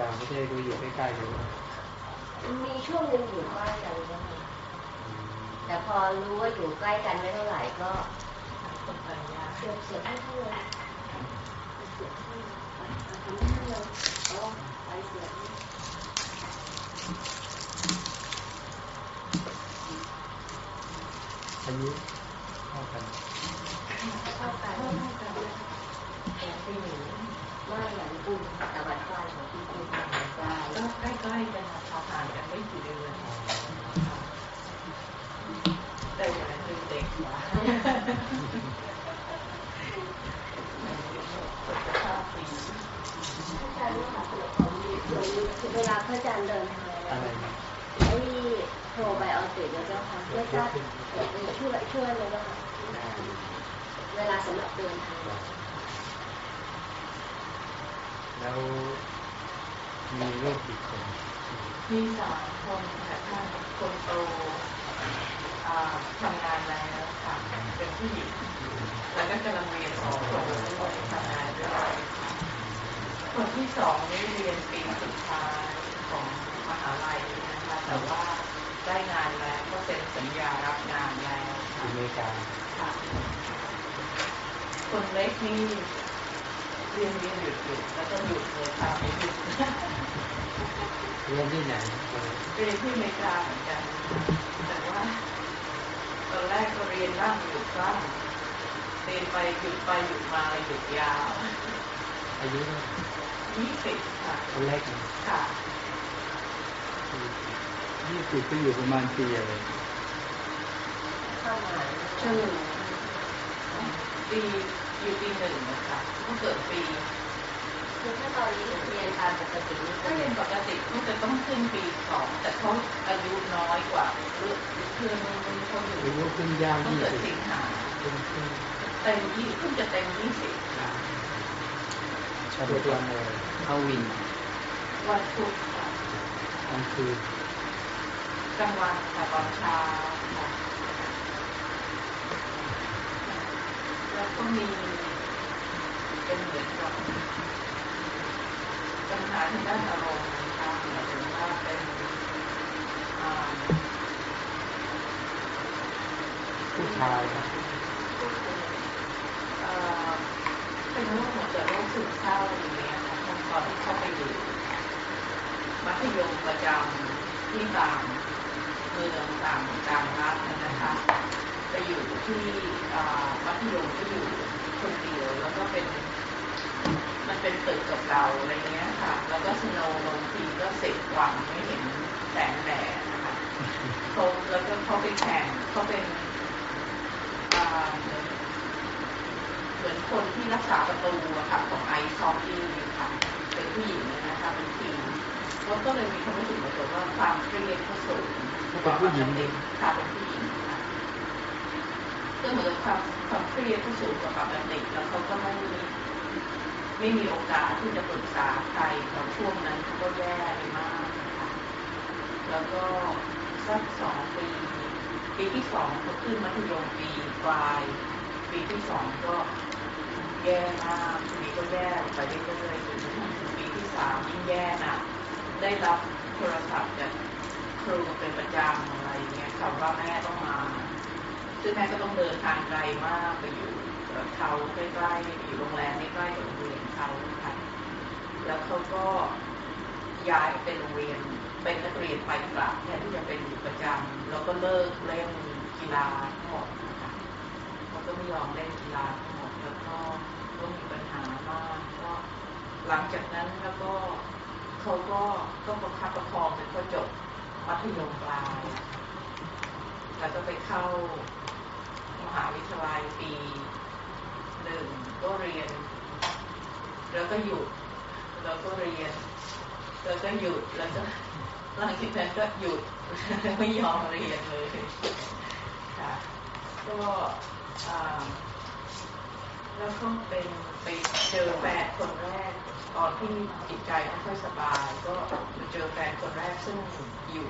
ต่างประเทศก็อยู่ใกล้ๆกันมีช่วงหนึ่งอยู่ใกล้กันนะคะแต่พอรู้ว่าอยู่ใกล้กันไม่เท่าไหร่ก็เสียบเสียบให้ท่านเลยเสียบให้ทำให้ท่านเลยโอ้ไปเสียบให้อายุเท่ากันเท่ากันแต่ปีหนึ่ง ไม่อย่างปุ่นแต่วันใกล้ของพี่ปุ่นวันใกล้ก็ใกล้ๆกันนะคะห่างกันไม่กี่เดือนแต่อย่างนั้นคือเด็กกว่าสุขภาพดีพระอาจารย์ว่าของมีส่วนคือเวลาพระอาจารย์เดินทางอะไรนะไอ้โปรไบโอติกนะเจ้าค่ะไม่ทราบช่วยช่วยเลยนะคะเวลาสำหรับเดินทาง แล้วมีลูกกี่คนมีสามคนค่ะท่านคนโตทำงานแล้วค่ะเป็นผู้หญิงแล้วก็กำลังเรียนสองคนด้วยทำงานด้วยคนที่สองนี่เรียนปีสุดท้ายของมหาลัยนะคะแต่ว่าได้งานแล้วก็เป็นสัญญารับงานแล้วอเมริกาค่ะคนเล็กนี่ เรียนเรียนหยุดหยุดแล้วก็หยุดเลยค่ะไม่หยุดเรียนที่ไหนเรียนที่อเมริกาเหมือนกัน แต่ว่าตอนแรกก็เรียนนั่งหยุดบ้างเรียนไปหยุดไปหยุดมาหยุดยาวอายุเท่าไหร่ยี่สิบค่ะคนแรกนะค่ะยี่สิบก็อยู่ประมาณปีอะไรเข้ามาเฉลิมปีอยู่ปีหนึ่งนะคะ เพิ่งเกิดปีคือถ้าตอนนี้เรียนตามปกติก็เรียนปกติมันจะต้องขึ้นปีสองแต่เขาอายุน้อยกว่าเลือกเพื่อนเขาอยู่อายุขึ้นยางต้องเกิดสิงหาเต็มยี่เพิ่งจะเต็มยี่สิบค่ะชาบุตรวันเลยเข้าวินวันพุธค่ะกลางคืนกลางวันค่ะตอนเช้าแล้วก็มี เป็นเหมือนกับปัญหาทางด้านอารมณ์นะคะหมายถึงว่าเป็นผู้ชายครับเป็นโรคเหมือนกับโรคซึมเศร้าอย่างเงี้ยค่ะตอนที่เข้าไปอยู่มัธยมประจำที่ต่างเมืองต่างต่างรัฐนะคะไปอยู่ที่มัธยมก็อยู่คนเดียวแล้วก็เป็น มันเป็นตึกกับเราอะไรเงี้ยค่ะ แล้วก็สโนว์ลงทีก็สิบวันไม่เห็นแสงแดดนะคะเขาแล้วก็เขาไปแข่งเขาเป็นเหมือนคนที่รักษาประตูอะค่ะของไอซ์ซอฟตี้ค่ะเป็นผู้หญิงนะคะเป็นทีมแล้วก็เลยมีความรู้สึกเหมือนกับว่าความเครียดเขาสูงเป็นผู้หญิงเองค่ะเป็นผู้หญิงค่ะก็เหมือนความความเครียดเขาสูงกว่าปกติแล้วเขาก็ไม่ ไม่มีโอกาสที่จะปรึกษาใครตอนช่วงนั้นเขาก็แย่ไปมากนะคะแล้วก็สักสองปีปีที่สองเขาขึ้นมัธยมปีปลายปีที่สองก็แย่มากทีนี้ก็แย่ไปเรื่อยๆจนถึงปีที่สามยิ่งแย่หนักได้รับโทรศัพท์จากครูเป็นประจำอะไรเงี้ยคำว่าแม่ต้องมา ซึ่งแม่ก็ต้องเดินทางไกลมากไปอยู่ เขาใกล้ๆอยู่โรงแรมใกล้ๆกับโรงเรียนเขาค่ะแล้วเขาก็ย้ายเป็นโรงเรียนเป็นนักเรียนไปกลับแทนที่จะเป็นอยู่ประจำแล้วก็เลิกเล่นกีฬาทั้งหมดนะคะเขาก็ไม่ยอมเล่นกีฬาทั้งหมดแล้วก็ก็มีปัญหามากก็หลังจากนั้นแล้วก็เขาก็ก็ประคับประคองจนเขาจบมัธยมปลาย แล้วก็ไปเข้ามหาวิทยาลัยปี หนึ่งก็เรียน แล้วก็หยุดแล้วก็เรียน แล้วก็หยุดแล้วก็หลังจากนั้นก็หยุดไม่ยอมเรียนเลยค่ะก็แล้วก็เป็นไปเจอแฟนคนแรก ตอนที่จิตใจไม่ค่อยสบาย ก็มาเจอแฟนคนแรกซึ่งอยู่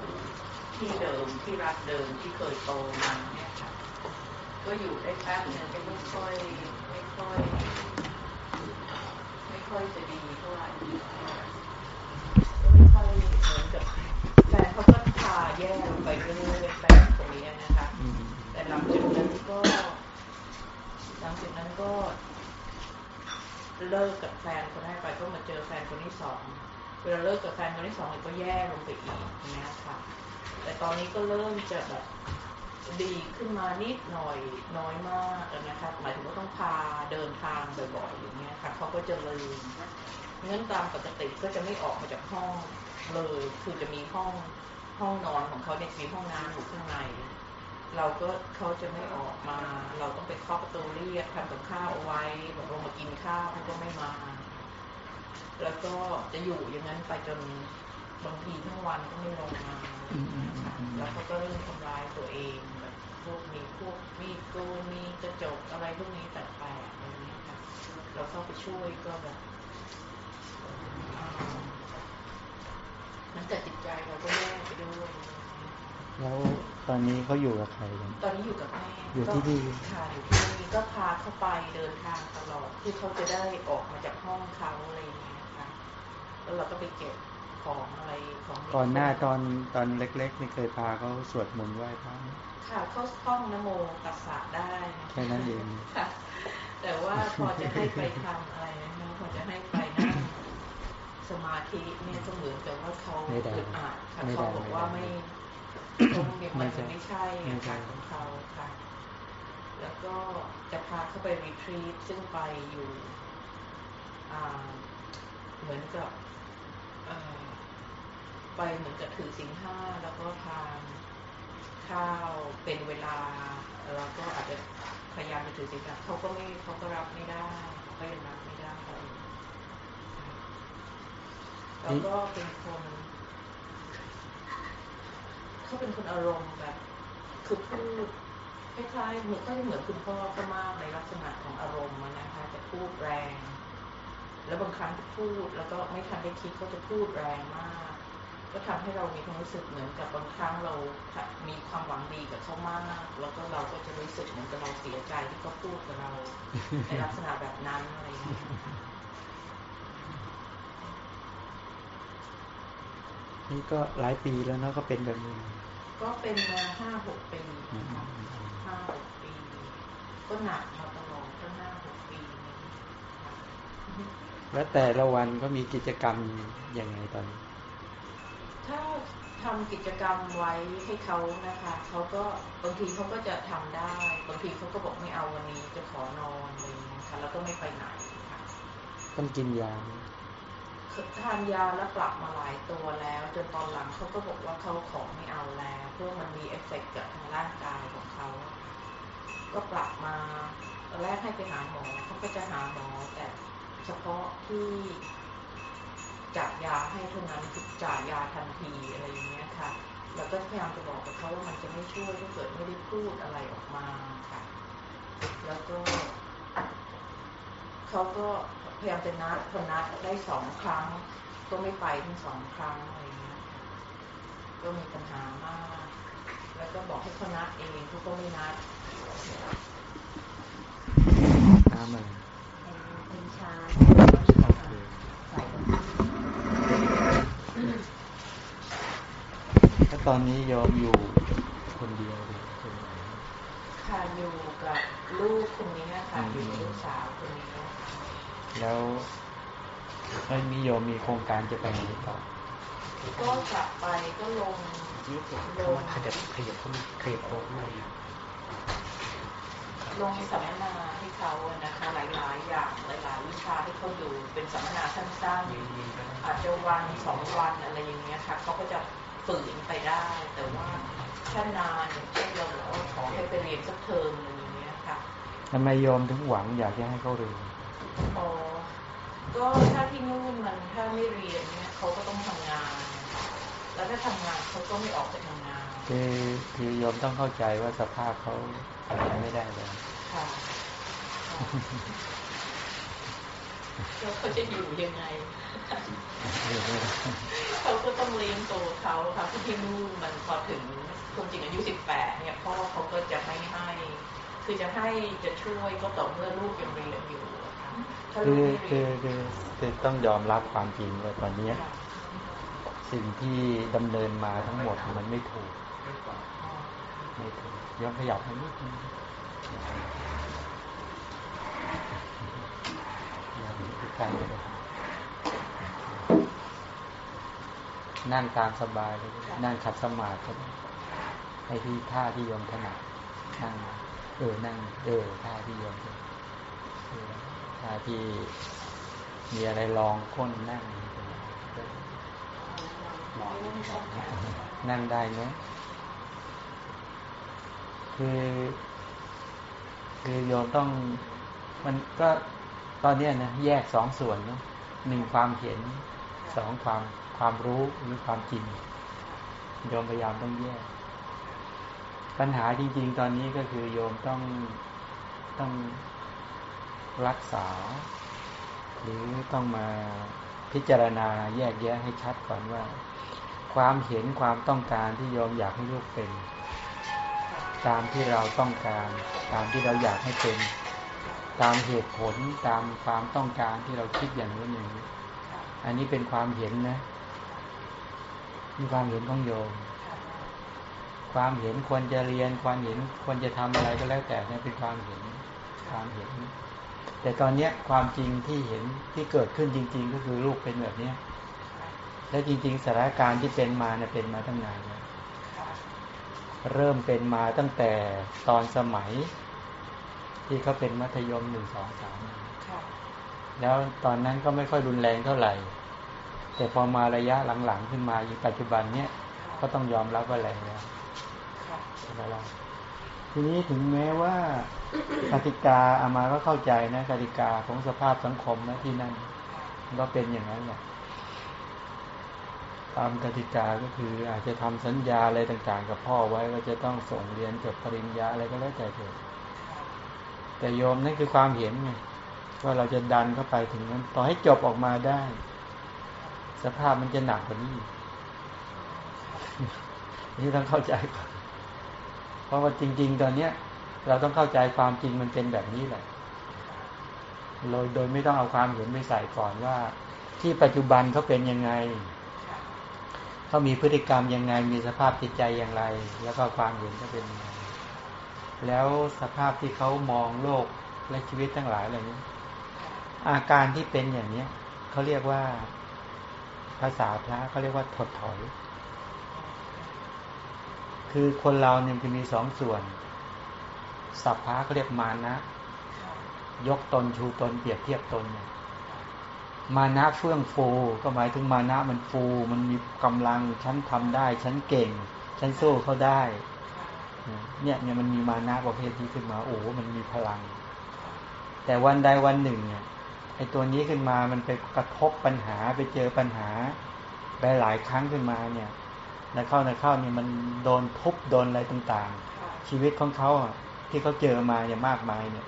ที่เดิมที่รักเดิมที่เคยโตมาเนี่ยค่ะก็อยู่ได้แป๊บนึงก็ไม่ค่อย ค่อยไม่ค่อยจะดีเท่าไหร่ไม่ค่อยเหมือนกับแฟนเขาก็พาแย่ลงไปเรื่อยๆแฟนคนนี้นะคะ แต่หลังจากนั้นก็หลังจากนั้นก็เลิกกับแฟนคนแรกไปก็มาเจอแฟนคนที่สองเวลาเลิกกับแฟนคนที่สองก็แย่ลงไปอีกนะค่ะ แต่ตอนนี้ก็เริ่มจะแบบ ดีขึ้นมานิดหน่อยน้อยมากนะครับหมายถึงว่าต้องพาเดินทางบ่อยๆอย่างเงี้ยค่ะเขาก็จะลืมงั้นตามปกติก็จะไม่ออกมาจากห้องเลยคือจะมีห้องห้องนอนของเขาเนี่ยมีห้องน้ำอยู่ข้างใน เราก็เขาจะไม่ออกมา เราต้องไปเคาะประตูเรียกทำกับข้าวเอาไว้บอกลงมากินข้าวเขาก็ไม่มา แล้วก็จะอยู่อย่างนั้นไปจนบางทีทั้งวันก็ไม่ลงมาอืมอืมอืมอืมแล้วเขาก็เริ่มทำร้ายตัวเองแบบ พวกมีพวกมีดโกนมีกระจกอะไรพวกนี้แปลกๆอะไรเงี้ยค่ะเราเข้าไปช่วยก็แบบอ่ามันแต่จิตใจเราก็แย่ไปด้วยแล้วตอนนี้เขาอยู่กับใครกันตอนนี้อยู่กับแม่อยู่ที่นี่ก็ค่ะอยู่ที่นี่ก็พาเขาไปเดินทางตลอดที่เขาจะได้ออกมาจากห้องเขาอะไรอย่างเงี้ยค่ะแล้วเราก็ไปเก็บของอะไรของก่อนหน้าตอนตอนเล็กๆนี่เคยพาเขาสวดมนต์ไหว้พระไหม ค่ะเขาท่องนโมตัสสะได้ะแค่นั้นเองค่ะ แต่ว่าพอจะให้ไปทำอะไรนะพอจะให้ไปนั่งสมาธิเนี่ยก็เหมือนกับว่าเขาไม่ได้อึดอัดค่ะไม่ได้เขาบอกว่าไม่ไม่ได้ตรงเดียวมันไม่ใช่ไม่ใช่ไม่อาใช่การของเขาค่ะ แล้วก็จะพาเขาไปรีทรีตซึ่งไปอยู่อ่าเหมือนกับเอ่อไปเหมือนกับถือสินห้าแล้วก็ทาน ข้าวเป็นเวลาแล้วก็อาจจะพยายามจะถือสินห้าเขาก็ไม่เขาก็รับไม่ได้เขาก็ยังรับไม่ได้แล้วก็เป็นคนเขาเป็นคนอารมณ์แบบคือพูดคล้ายๆเหมือนก็เหมือนคุณพ่อก็มากในลักษณะของอารมณ์นะคะจะพูดแรง แล้วบางครั้งพูดแล้วก็ไม่ทันได้คิดก็จะพูดแรงมาก ก็ทำให้เรามีความรู้สึกเหมือนกับบางครั้งเรามีความหวังดีกับเขามาก แล้วก็เราก็จะรู้สึกเหมือนกับเราเสียใจที่เขาพูดกับเราในลักษณะแบบนั้นอะไรอย่างเงี้ยค่ะนี่ก็หลายปีแล้วเนาะก็เป็นแบบนี้ ก็เป็นมาห้าหกปีอืมค่ะอืมอืมห้าหกปี ก็หนักมาตลอดตั้งห้าหกปีนี้ค่ะแล้วแต่ละวันก็มีกิจกรรมยังไงตอนนี้ ถ้าทำกิจกรรมไว้ให้เขานะคะเขาก็บางทีเขาก็จะทำได้ บางทีเขาก็บอกไม่เอาวันนี้จะขอนอนอะไรอย่างเงี้ยค่ะแล้วก็ไม่ไปไหนค่ะต้องกินยาทานยาแล้วปรับมาหลายตัวแล้ว จนตอนหลังเขาก็บอกว่าเขาขอไม่เอาแล้วเพราะมันมีเอฟเฟกต์กับทางร่างกายของเขา ก็ปรับมาตอนแรกให้ไปหาหมอเขาก็จะหาหมอแต่เฉพาะที่ จัดยาให้เท่านั้นคือจ่ายยาทันทีอะไรอย่างเงี้ยค่ะ แล้วก็พยายามจะบอกกับเขาว่ามันจะไม่ช่วยถ้าเกิดไม่ได้พูดอะไรออกมาค่ะ แล้วก็เขาก็พยายามจะนัดคนนัดได้สองครั้ง ก็ไม่ไปทั้งสองครั้งอะไรอย่างเงี้ยค่ะก็มีปัญหามาก แล้วก็บอกให้เขานัดเองเขาก็ไม่นัดน้ำอะไรเป็นชา โอเค ใส่กับ แล้วตอนนี้โยมอยู่คนเดียวเลยใช่ไหมค่ะอยู่กับลูกคนนี้ค่ะอืมอยู่กับลูกสาวคนนี้ค่ะแล้วไม่มีโยมมีโครงการจะไปไหนต่อ ก็กลับไปก็ลงยุบเข้ามาขยับขยับเข้ามาขยับออกมาอีก ลงสัมมนาให้เขาอะนะคะหลายๆอย่างหลายๆวิชาให้เขาดูเป็นสัมมนาสั้นมีมีก็ๆอาจจะวันสองวันอะไรอย่างเงี้ยค่ะเขาก็จะฝืนไปได้ แต่ว่าถ้านานอย่างเช่นเราบอกว่าขอให้ไปเรียนสักเทอมหนึงอย่างเงี้ยค่ะทำไมโยมถึงหวังอยากจะให้เขาเรียนอ๋อก็ถ้าที่นู่นมันถ้าไม่เรียนเนี่ยเขาก็ต้องทำงาน แล้วถ้าทำงานเขาก็ไม่ออกไปทำงานคือคือโยมต้องเข้าใจว่าสภาพเขาทำอะไรไม่ได้เลยค่ะ แล้วเขาจะอยู่ยังไงเขาก็ต้องเลี้ยงโตเขาค่ะที่ที่นู่นมันพอถึงคนจริงอายุสิบแปดเนี่ยพ่อเขาก็จะไม่ให้ คือจะให้จะช่วยก็ต่อเมื่อลูกยังเรียนอยู่อะค่ะถ้าคืลูอกไม่คืเรีอยนคือคือต้องยอมรับความจริงว่าตอนเนี้ยค่ะสิ่งที่ดำเนินมาทั้งหมดมันไม่ถูกอ๋อไม่ถูกโยมขยับให้นิดนึง การนั่งตามสบายเลยนั่งขัดสมาธิให้ที่ท่าที่ยมถนัดนั่งเออนั่ง เออท่าที่ยมท่าที่มีอะไรลองก้นนั่งนั่งได้ไหมคือ คือโยมต้อง มันก็ ตอนนี้นะแยกสองส่วนนะหนึ่งความเห็นสองความความรู้หรือความจริงโยมพยายามต้องแยก ปัญหาจริง ๆ ตอนนี้ก็คือโยมต้องต้องรักษา หรือต้องมาพิจารณาแยกแยะให้ชัดก่อนว่า ความเห็นความต้องการที่โยมอยากให้ลูกเป็น ตามที่เราต้องการ ตามที่เราอยากให้เป็น ตามเหตุผลตามความต้องการที่เราคิดอย่างนู้นอย่างนี้ อันนี้เป็นความเห็นนะมีความเห็นของโยม ความเห็นควรจะเรียนความเห็นควรจะทำอะไรก็แล้วแต่นี่เป็นความเห็นความเห็น แต่ตอนเนี้ยความจริงที่เห็นที่เกิดขึ้นจริง ๆ ก็คือลูกเป็นแบบเนี้ยและจริง ๆสถานการณ์ที่เป็นมาเนี่ยเป็นมาตั้งนานแล้วเริ่มเป็นมาตั้งแต่ตอนสมัย ที่เขาเป็นมัธยมหนึ่งสองสามแล้วตอนนั้นก็ไม่ค่อยรุนแรงเท่าไหร่ แต่พอมาระยะหลังๆขึ้นมาอยู่ปัจจุบันเนี้ยก็ต้องยอมรับว่าแรงแล้วใช่ไหมล่ะทีนี้ถึงแม้ว่ากติกาอามาก็เข้าใจนะกติกาของสภาพสังคมนะที่นั่นก็เป็นอย่างนั้นแหละตามกติกาก็คืออาจจะทำสัญญาอะไรต่างๆ กับพ่อไว้ว่าจะต้องส่งเรียนจบปริญญาอะไรก็แล้วแต่เถิด แต่โยมนั่นคือความเห็นไงว่าเราจะดันเข้าไปถึงนั้น ต่อให้จบออกมาได้ สภาพมันจะหนักกว่านี้นี่ต้องเข้าใจก่อนเพราะว่าจริง ๆ ตอนเนี้ย เราต้องเข้าใจความจริงมันเป็นแบบนี้แหละโดยโดยไม่ต้องเอาความเห็นไปใส่ก่อนว่า ที่ปัจจุบันเขาเป็นยังไงเขามีพฤติกรรมยังไง มีสภาพจิตใจอย่างไร แล้วก็ความเห็นก็เป็นยังไง แล้วสภาพที่เขามองโลกและชีวิตทั้งหลายเหล่านี้ อาการที่เป็นอย่างเนี้ยเขาเรียกว่าภาษาพระเขาเรียกว่าถดถอย คือคนเราเนี่ยจะมีสองส่วน สัพพะเขาเรียกมานะ ยกตนชูตนเปรียบเทียบตนเนี่ยมานะเฟื่องฟูก็หมายถึงมานะมันฟู มันมีกำลังฉันทำได้ ฉันเก่ง ฉันสู้เขาได้ เนี่ยเนี่ยมันมีมานะประเภทนี้ขึ้นมา โอ้มันมีพลัง แต่วันใดวันหนึ่งเนี่ยไอ้ตัวนี้ขึ้นมามันไปกระทบปัญหาไปเจอปัญหาไปหลายครั้งขึ้นมาเนี่ยในเข้าในเข้าเนี่ยมันโดนทุบโดนอะไรต่างๆ ชีวิตของเขาที่เขาเจอมาเนี่ยมากมายเนี่ย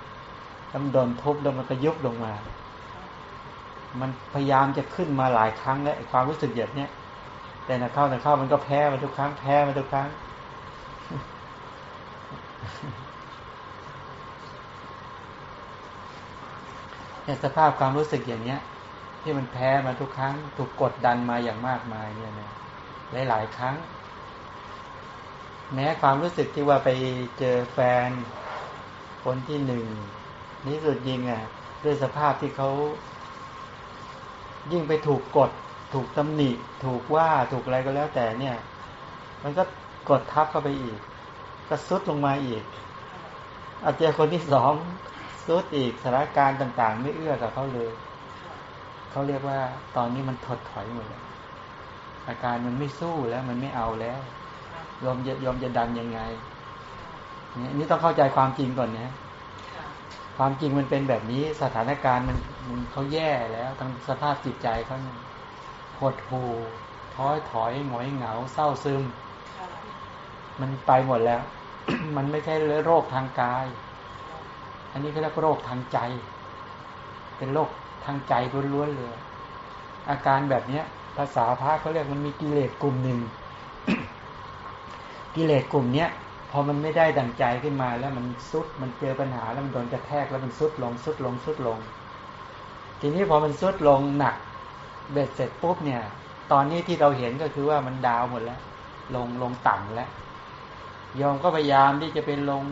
มันโดนทุบแล้วมันก็ยุบลงมา มันพยายามจะขึ้นมาหลายครั้งแล้วความรู้สึกแบบเนี้ยแต่นะเข้านะเข้ามันก็แพ้มาทุกครั้งแพ้มาทุกครั้ง เนี่ยสภาพความรู้สึกอย่างเนี้ย ที่มันแพ้มาทุกครั้ง ถูกกดดันมาอย่างมากมายเนี่ยนะหลายหลายครั้ง แม้ความรู้สึกที่ว่าไปเจอแฟนคนที่หนึ่งนี่สุดยิงอะ ด้วยสภาพที่เขายิ่งไปถูกกด ถูกตำหนิ ถูกว่าถูกอะไรก็แล้วแต่เนี่ย มันก็กดทับเข้าไปอีก ก็ซุดลงมาอีกอาจจะคนที่สองซุดอีกสถานการณ์ต่าง ๆ ไม่เอื้อกับเขาเลยเขาเรียกว่าตอนนี้มันถดถอยหมดแล้วอาการมันไม่สู้แล้วมันไม่เอาแล้วยอมจะยอมจะดันยังไงเนี่ยนี่ต้องเข้าใจความจริงก่อนนะความจริงมันเป็นแบบนี้สถานการณ์มันมันเขาแย่แล้วทั้งสภาพจิตใจเขาหดหู่ท้อยถอยหงอยเหงาเศร้าซึม มันไปหมดแล้ว มันไม่ใช่โรคทางกาย อันนี้เขาเรียกโรคทางใจ เป็นโรคทางใจล้วนๆเลย อาการแบบเนี้ย ภาษาพระเขาเรียกมันมีกิเลสกลุ่มหนึ่ง กิเลสกลุ่มเนี้ยพอมันไม่ได้ดังใจขึ้นมาแล้วมันซุดมันเจอปัญหาแล้วมันโดนกระแทกแล้วมันซุดลงซุดลงซุดลง ทีนี้พอมันซุดลงหนัก เบ็ดเสร็จปุ๊บเนี่ย ตอนนี้ที่เราเห็นก็คือว่ามันดาวหมดแล้ว ลงลงต่ำแล้ว ยอมก็พยายามที่จะเป็นลง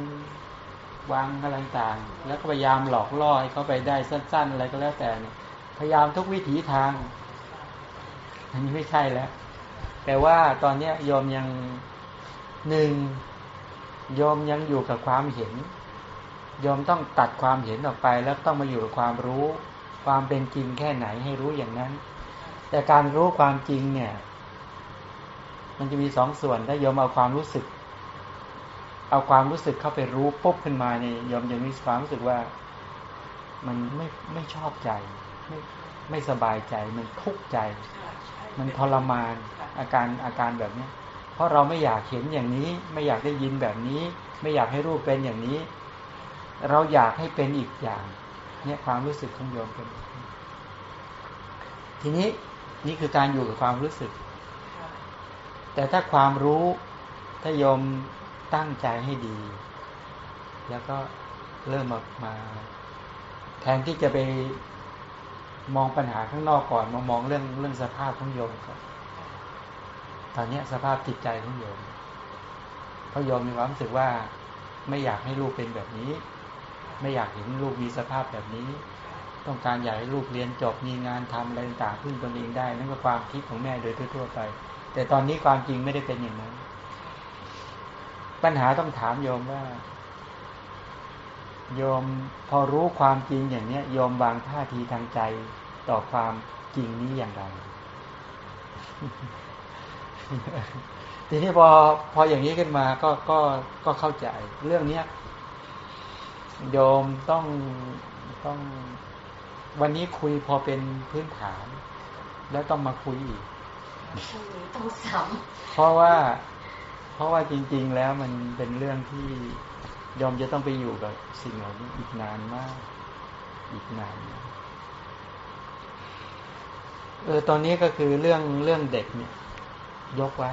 วางอะไรต่างๆ แล้วก็พยายามหลอกล่อให้เขาไปได้สั้น ๆ อะไรก็แล้วแต่เนี่ย พยายามทุกวิถีทาง อันนี้ไม่ใช่แล้ว แต่ว่าตอนเนี้ยโยมยังหนึ่งโยมยังอยู่กับความเห็นโยมต้องตัดความเห็นออกไปแล้วต้องมาอยู่กับความรู้ ความเป็นจริงแค่ไหนให้รู้อย่างนั้น แต่การรู้ความจริงเนี่ย มันจะมีสองส่วนถ้าโยมเอาความรู้สึก เอาความรู้สึกเข้าไปรู้ปุ๊บขึ้นมาเนี่ยโยมยังมีความรู้สึกว่า มันไม่ไม่ชอบใจ ไม่ไม่สบายใจ มันทุกข์ใจ มันทรมานอาการอาการแบบเนี้ยเพราะเราไม่อยากเห็นอย่างนี้ ไม่อยากได้ยินแบบนี้ ไม่อยากให้รูปเป็นอย่างนี้ เราอยากให้เป็นอีกอย่าง เนี่ยความรู้สึกของโยมเป็น ทีนี้นี่คือการอยู่กับความรู้สึก แต่ถ้าความรู้ถ้าโยม ตั้งใจให้ดี แล้วก็เริ่มมามา แทนที่จะไปมองปัญหาข้างนอกก่อนมามองเรื่องเรื่องสภาพของโยมก่อนตอนนี้สภาพจิตใจของโยมเพราะโยมมีความรู้สึกว่าไม่อยากให้ลูกเป็นแบบนี้ ไม่อยากเห็นลูกมีสภาพแบบนี้ ต้องการอยากให้ลูกเรียนจบมีงานทำอะไรต่างๆพึ่งตนเองได้ นั่นก็ความคิดของแม่โดยทั่วๆไป แต่ตอนนี้ความจริงไม่ได้เป็นอย่างนั้น ปัญหาต้องถามโยมว่า โยมพอรู้ความจริงอย่างเนี้ย โยมวางท่าทีทางใจต่อความจริงนี้อย่างไร ทีนี้พอพออย่างนี้ขึ้นมาก็ก็ก็เข้าใจ เรื่องเนี้ยโยมต้องต้อง วันนี้คุยพอเป็นพื้นฐาน แล้วต้องมาคุยอีกต้องซ้เพราะว่า เพราะว่าจริง ๆ แล้วมันเป็นเรื่องที่ยอมจะต้องไปอยู่กับสิ่งเหล่านี้อีกนานมาก อีกนานเออตอนนี้ก็คือเรื่องเรื่องเด็กเนี่ย ยกไว้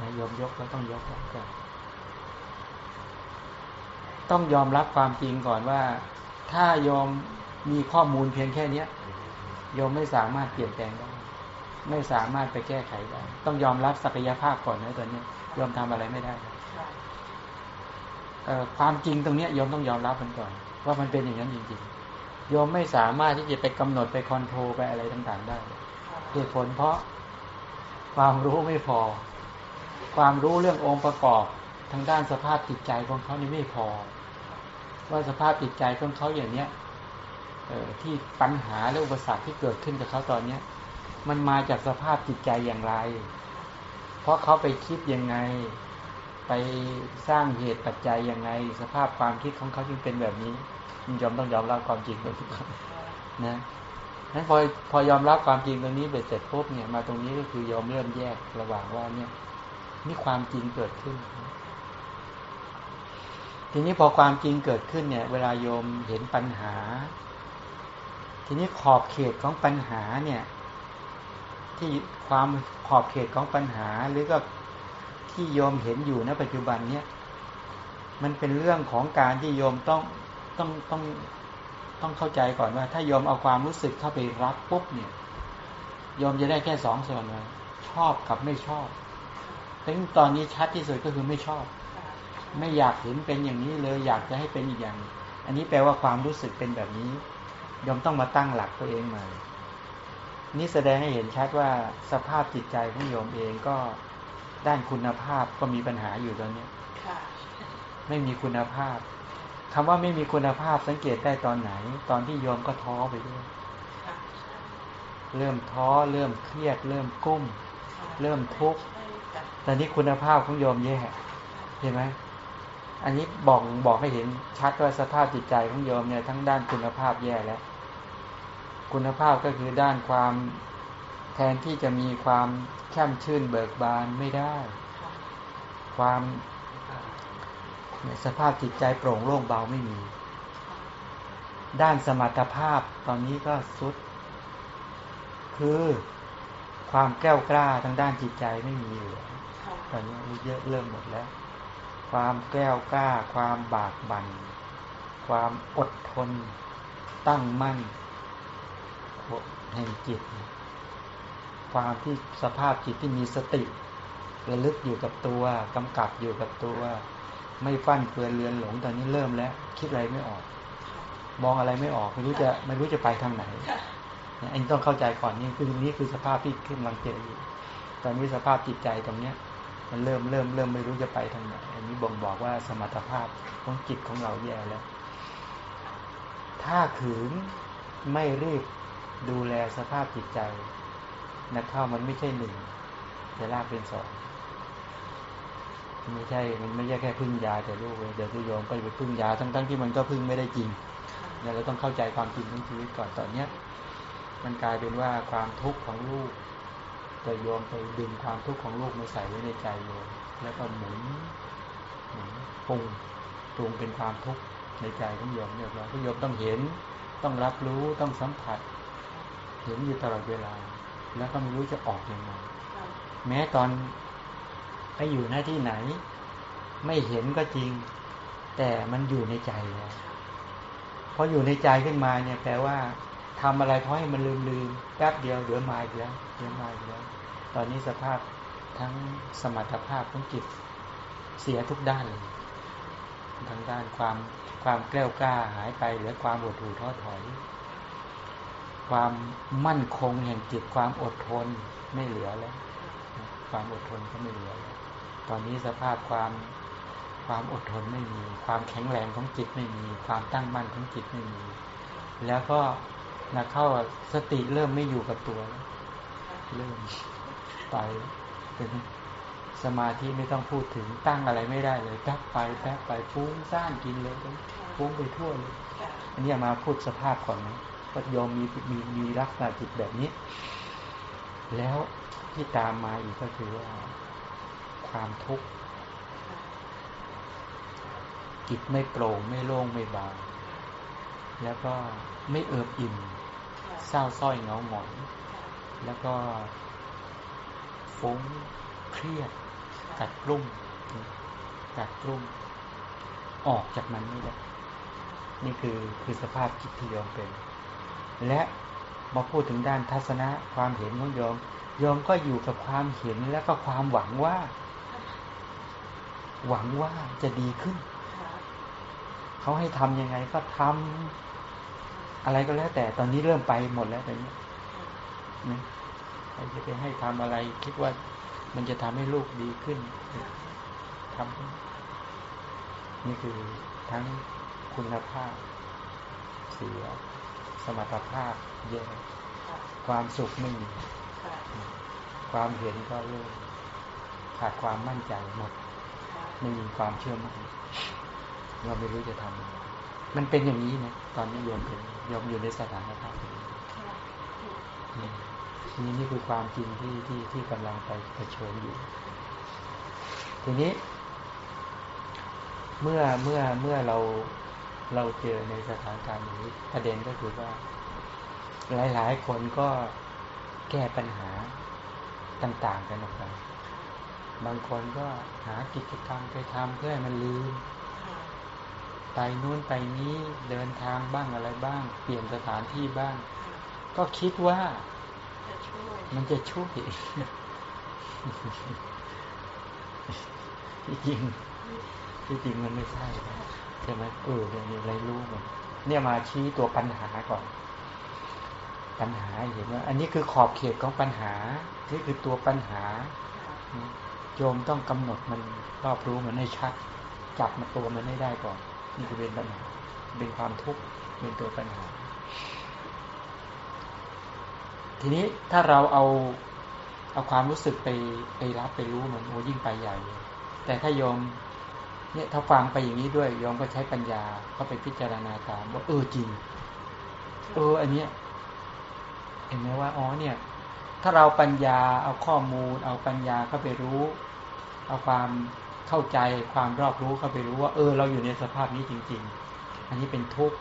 นะยอมยกแล้วต้องยกไว้ก่อนต้องยอมรับความจริงก่อนว่า ถ้ายอมมีข้อมูลเพียงแค่เนี้ยยอมไม่สามารถเปลี่ยนแปลงได้ ไม่สามารถไปแก้ไขได้ ต้องยอมรับศักยภาพก่อนนะตอนนี้ยอมทำอะไรไม่ได้เออความจริงตรงเนี้ยยอมต้องยอมรับมันก่อน ว่ามันเป็นอย่างนั้นจริงๆยอมไม่สามารถที่จะไปกำหนดไปคอนโทรลไปอะไรต่างๆได้เหตุผลเพราะความรู้ไม่พอ ความรู้เรื่ององค์ประกอบทางด้านสภาพจิตใจของเขานี่ไม่พอ ว่าสภาพจิตใจของเขาอย่างเนี้ยเออที่ปัญหาและอุปสรรคที่เกิดขึ้นกับเขาตอนเนี้ย มันมาจากสภาพจิตใจอย่างไร เพราะเขาไปคิดยังไง ไปสร้างเหตุปัจจัยยังไง สภาพความคิดของเขาจึงเป็นแบบนี้ยอมต้องยอมรับความจริงตรงนี้นะนั้นพอพอยอมรับความจริงตรงนี้เบ็ดเสร็จปุ๊บเนี่ยมาตรงนี้ก็คือยอมเริ่มแยกระหว่างว่าเนี่ยนี่ความจริงเกิดขึ้น ทีนี้พอความจริงเกิดขึ้นเนี่ย เวลาโยมเห็นปัญหา ทีนี้ขอบเขตของปัญหาเนี่ย ที่ความขอบเขตของปัญหา หรือก็ที่โยมเห็นอยู่ณปัจจุบันเนี่ยมันเป็นเรื่องของการที่โยมต้องต้องต้องต้องเข้าใจก่อนว่า ถ้าโยมเอาความรู้สึกเข้าไปรับปุ๊บเนี่ยโยมจะได้แค่สองส่วนเลยชอบกับไม่ชอบซึ่งตอนนี้ชัดที่สุดก็คือไม่ชอบ ไม่อยากเห็นเป็นอย่างนี้เลยอยากจะให้เป็นอีกอย่าง อันนี้แปลว่าความรู้สึกเป็นแบบนี้โยมต้องมาตั้งหลักตัวเองใหม่ นี่แสดงให้เห็นชัดว่าสภาพจิตใจของโยมเองก็ด้านคุณภาพก็มีปัญหาอยู่ตอนนี้ไม่มีคุณภาพคำว่าไม่มีคุณภาพสังเกตได้ตอนไหน ตอนที่โยมก็ท้อไปด้วยเริ่มท้อเริ่มเครียด เริ่มกุ้ม เริ่มทุกข์ตอนนี้คุณภาพของโยมแย่เห็นไหมอันนี้บอกบอกให้เห็นชัดว่าสภาพจิตใจของโยมเนี่ยทั้งด้านคุณภาพแย่แล้ว คุณภาพก็คือด้านความแทนที่จะมีความแช่มชื่นเบิกบานไม่ได้ ความสภาพจิตใจโปร่งโล่งเบาไม่มี ด้านสมรรถภาพตอนนี้ก็สุด คือความแก้วกล้าทางด้านจิตใจไม่มีเหลือตอนนี้เยอะเริ่มหมดแล้ว ความแก้วกล้า ความบากบัน่นความอดทน ตั้งมั่น แห่งจิต ความที่สภาพจิตที่มีสติระลึกอยู่กับตัวกำกับอยู่กับตัว ไม่ฟั่นเฟือนเรือนหลงตอนนี้เริ่มแล้ว คิดอะไรไม่ออก มองอะไรไม่ออกไม่รู้จะไม่รู้จะไปทางไหนอันนี้ต้องเข้าใจก่อนนี่คือนี้คือสภาพที่กำลังเจออยู่ตอนนี้สภาพจิตใจตรงเนี้ย มันเริ่มเริ่มเริ่มไม่รู้จะไปทางไหนอันนี้บ่งบอกว่าสมรรถภาพของจิตของเราแย่แล้ว ถ้าขืนไม่รีบ ดูแลสภาพจิตใจนักเข้ามันไม่ใช่หนึ่งจะลากเป็นสองไม่ใช่ มันไม่ใช่แค่พึ่งยาแต่ลูกเลยเดี๋ยวทุโยมก็ไปพึ่งยาทั้งๆที่มันก็พึ่งไม่ได้จริงเนี่ยเราต้องเข้าใจความจริงของชีวิตก่อนตอนเนี้ยมันกลายเป็นว่าความทุกข์ของลูกจะโยมไปดึงความทุกข์ของลูกมาใส่ไว้ในใจโยมแล้วก็หมุนหมุนปรุงปรุงเป็นความทุกข์ในใจของโยมเนี่ยเราโยมต้องเห็นต้องรับรู้ต้องสัมผัส เห็นอยู่ตลอดเวลา แล้วก็ไม่รู้จะออกอยังไงแม้ตอนไปอยู่หน้าที่ไหน ไม่เห็นก็จริง แต่มันอยู่ในใจแล้วพออยู่ในใจขึ้นมาเนี่ยแปลว่าทำอะไรเพราะให้มันลืมลืมแป๊บเดียวเดี๋ยวมาอีกแล้วเดี๋ยวมาอีกแล้วตอนนี้สภาพทั้งสมรรถภาพของจิตเสียทุกด้านเลยทั้งด้านความความแกล้วกล้าหายไปเหลือความอดถูท้อถอย ความมั่นคงแห่งจิตความอดทนไม่เหลือแล้ว ความอดทนก็ไม่เหลือแล้วตอนนี้สภาพความความอดทนไม่มี ความแข็งแรงของจิตไม่มี ความตั้งมั่นของจิตไม่มี แล้วก็นะเข้าสติเริ่มไม่อยู่กับตัวแล้วเริ่มไปเป็นสมาธิไม่ต้องพูดถึงตั้งอะไรไม่ได้เลยแป๊บไปแป๊บไปฟุ้งซ่านกินเลยฟุ้งไปทั่วเลย อันนี้มาพูดสภาพก่อนนะ ก็ยอมมีมีมีลักษณะจิตแบบนี้ แล้วที่ตามมาอีกก็คือว่าความทุกข์จิตไม่โปร่งไม่โล่งไม่เบาแล้วก็ไม่เอิบอิ่มเศร้าส้อยเงาหงอยแล้วก็ฟุ้งเครียดกัดกลุ่มกัดกลุ่มออกจากมันไม่ได้นี่คือคือสภาพจิตที่ยอมเป็น และมาพูดถึงด้านทัศนะความเห็นของโยมโยมก็อยู่กับความเห็นแล้วก็ความหวังว่า หวังว่าจะดีขึ้น เขาให้ทำยังไงก็ทำอะไรก็แล้วแต่ตอนนี้เริ่มไปหมดแล้วตอนนี้นะใครจะไปให้ทำอะไร คิดว่ามันจะทำให้ลูกดีขึ้นทำนี่คือทั้งคุณภาพเสีย มรรถภาพแย่ความสุขไม่มีความเห็นก็เริ่มขาดความมั่นใจหมดไม่มีความเชื่อมั่นเราไม่รู้จะทำมันเป็นอย่างนี้นะตอนนี้โยมเป็นโยมอยู่ในสถานภาพนี้นี่นี่คือความจริงที่ที่ที่กำลังไปเผชิญอยู่ ทีนี้ เมื่อเมื่อเมื่อเรา เราเจอในสถานการณ์นี้ประเด็นก็คือว่า หลายๆ คนก็แก้ปัญหาต่างๆ กันออกไปบางคนก็หากิจกรรมไปทำเพื่อให้มันลืม ไปนู้นไปนี้เดินทางบ้างอะไรบ้าง เปลี่ยนสถานที่บ้าง ก็คิดว่ามันจะช่วยที่จริงที่จริงมันไม่ใช่ ใช่ไหมเออเนี่ยอะไรรู้มันเนี่ยมาชี้ตัวปัญหาก่อน ปัญหาเห็นว่า อันนี้คือขอบเขตของปัญหา นี่คือตัวปัญหา โยมต้องกำหนดมันรอบรู้มันให้ชัด จับมาตัวมันให้ได้ก่อน นี่คือเป็นปัญหา เป็นความทุกข์เป็นตัวปัญหา ทีนี้ถ้าเราเอาเอาความรู้สึกไปไปรับไปรู้มันโอ้ยิ่งไปใหญ่ แต่ถ้าโยม เนี่ยถ้าฟังไปอย่างนี้ด้วยโยมก็ใช้ปัญญาเข้าไปพิจารณาตามว่าเออจริง เออ อันเนี้ยเห็นไหมว่าอ๋อเนี่ย ถ้าเราปัญญาเอาข้อมูล เอาปัญญาเข้าไปรู้ เอาความเข้าใจความรอบรู้เข้าไปรู้ว่า เออ เราอยู่ในสภาพนี้จริง ๆ อันนี้เป็นทุกข์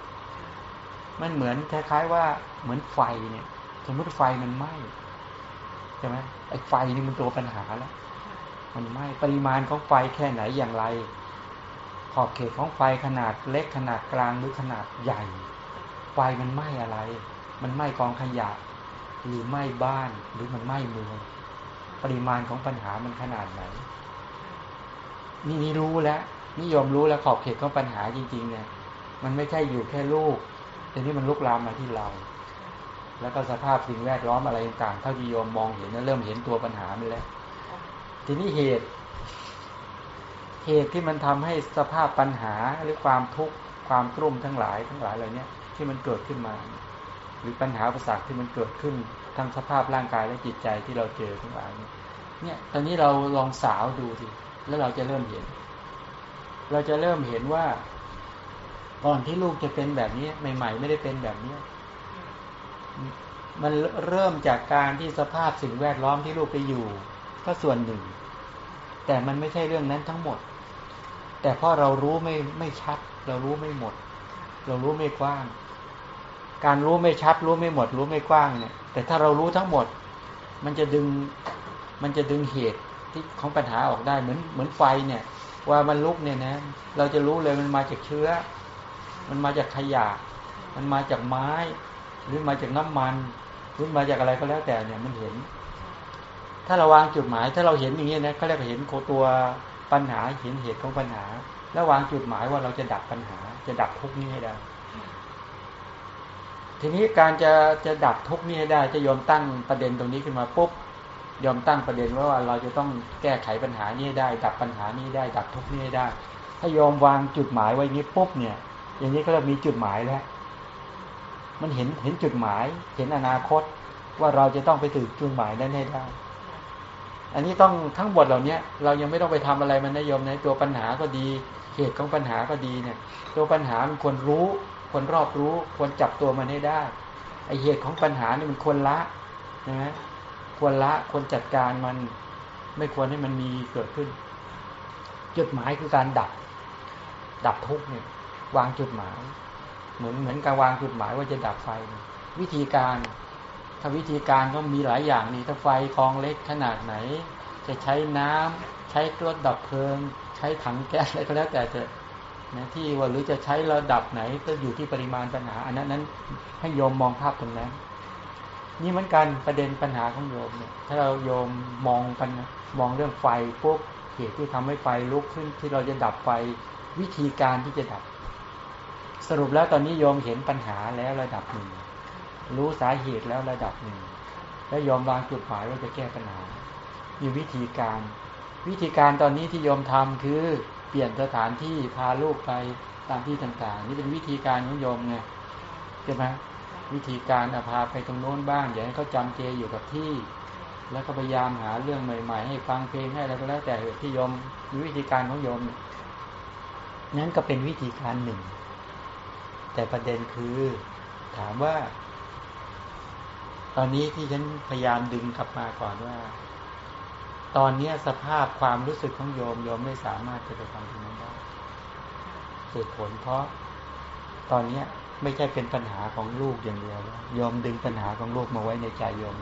มันเหมือนคล้ายๆว่าเหมือนไฟเนี่ย สมมติไฟมันไหม้ใช่ไหมไอ้ไฟนี่มันตัวปัญหาแล้วมันไหม้ปริมาณของไฟแค่ไหนอย่างไร อบเขตของไฟขนาดเล็กขนาดกลางหรือขนาดใหญ่ ไฟมันไหม้อะไร มันไหม้กองขยะ หรือไหม้บ้านหรือมันไหม้เมืองปริมาณของปัญหามันขนาดไหน นี่นี่รู้แล้วนิยมรู้แล้วขอบเขตของปัญหาจริงๆ เนี่ย มันไม่ใช่อยู่แค่ลูกแต่นี่มันลุกลามมาที่เรา แล้วก็สภาพสิ่งแวดล้อมอะไรต่างๆเท่าที่โยมมองเห็นแล้วเริ่มเห็นตัวปัญหาไปแล้วทีนี้เหตุ เหตุที่มันทำให้สภาพปัญหาหรือความทุกข์ความกลุ่มทั้งหลายทั้งหลายเหล่านี้ที่มันเกิดขึ้นมา หรือปัญหาอุปสรรคที่มันเกิดขึ้นทั้งสภาพร่างกายและจิตใจที่เราเจอทั้งหลายเนี่ยตอนนี้เราลองสาวดูสิแล้วเราจะเริ่มเห็น เราจะเริ่มเห็นว่าก่อนที่ลูกจะเป็นแบบนี้ใหม่ ๆ ไม่ได้เป็นแบบนี้มันเริ่มจากการที่สภาพสิ่งแวดล้อมที่ลูกไปอยู่ ก็ส่วนหนึ่ง แต่มันไม่ใช่เรื่องนั้นทั้งหมด แต่พอเรารู้ไม่ไม่ชัด เรารู้ไม่หมด เรารู้ไม่กว้าง การรู้ไม่ชัด รู้ไม่หมด รู้ไม่กว้างเนี่ย แต่ถ้าเรารู้ทั้งหมด มันจะดึงมันจะดึงเหตุที่ของปัญหาออกได้เหมือนเหมือนไฟเนี่ย ว่ามันลุกเนี่ยนะ เราจะรู้เลยมันมาจากเชื้อ มันมาจากขยะ มันมาจากไม้ หรือมาจากน้ำมัน หรือมาจากอะไรก็แล้วแต่เนี่ยมันเห็น ถ้าเราวางจุดหมาย ถ้าเราเห็นอย่างนี้นะเขาเรียกเห็นโคตัว ปัญหาเห็นเหตุของปัญหา แล้ววางจุดหมายว่าเราจะดับปัญหา จะดับทุกนี้ให้ได้ ทีนี้การจะจะดับทุกนี้ให้ได้ จะยอมตั้งประเด็นตรงนี้ขึ้นมาปุ๊บยอมตั้งประเด็นว่าเราจะต้องแก้ไขปัญหานี้ได้ ดับปัญหานี้ได้ ดับทุกนี้ให้ได้ ถ้ายอมวางจุดหมายไว้นี้ปุ๊บเนี่ย อย่างนี้ก็เรามีจุดหมายแล้ว มันเห็นเห็นจุดหมาย เห็นอนาคตว่าเราจะต้องไปถึงจุดหมายนั้นให้ได้ อันนี้ต้องทั้งหมดเหล่านี้เรายังไม่ต้องไปทำอะไรมันนะโยมในตัวปัญหาก็ดี เหตุของปัญหาก็ดีเนี่ย ตัวปัญหามันควรรู้ควรรอบรู้ควรจับตัวมันให้ได้ไอเหตุของปัญหานี่มันควรละนะควรละควรจัดการมันไม่ควรให้มันมีเกิดขึ้น จุดหมายคือการดับ ดับทุกเนี่ยวางจุดหมาย เหมือนเหมือนการวางจุดหมายว่าจะดับไฟ วิธีการ ถ้าวิธีการก็มีหลายอย่างนี่ถ้าไฟกองเล็กขนาดไหน จะใช้น้ำใช้รถดับเพลิง ใช้ถังแก๊สอะไรก็แล้วแต่จะนะที่ว่าหรือจะใช้ระดับไหนก็อยู่ที่ปริมาณปัญหา อันนั้นนั้นให้โยมมองภาพตรงนั้น นี่เหมือนกันประเด็นปัญหาของโยมเนี่ย ถ้าเราโยมมองปัญมองเรื่องไฟปุ๊บเหตุที่ทำให้ไฟลุกขึ้นที่เราจะดับไฟวิธีการที่จะดับ สรุปแล้วตอนนี้โยมเห็นปัญหาแล้วระดับหนึ่ง รู้สาเหตุแล้วระดับหนึ่ง แล้วยอมวางจุดหมายว่าจะแก้ปัญหา มีวิธีการ วิธีการตอนนี้ที่โยมทำคือเปลี่ยนสถานที่พาลูกไปตามที่ต่างๆ นี่เป็นวิธีการของโยมไงใช่ไหมวิธีการพาไปตรงโน้นบ้างอย่าให้เขาจำเจอยู่กับที่ แล้วก็พยายามหาเรื่องใหม่ ๆ ให้ฟังเพลงให้อะไรก็แล้วแต่ที่โยมมีวิธีการของโยมนั้นก็เป็นวิธีการหนึ่ง แต่ประเด็นคือถามว่า ตอนนี้ที่ฉันพยายามดึงกลับมาก่อนว่า ตอนนี้สภาพความรู้สึกของโยมโยมไม่สามารถจะไปทำตรงนั้นได้เหตุผลเพราะตอนนี้ไม่ใช่เป็นปัญหาของลูกอย่างเดียวโยมดึงปัญหาของลูกมาไว้ในใจโยม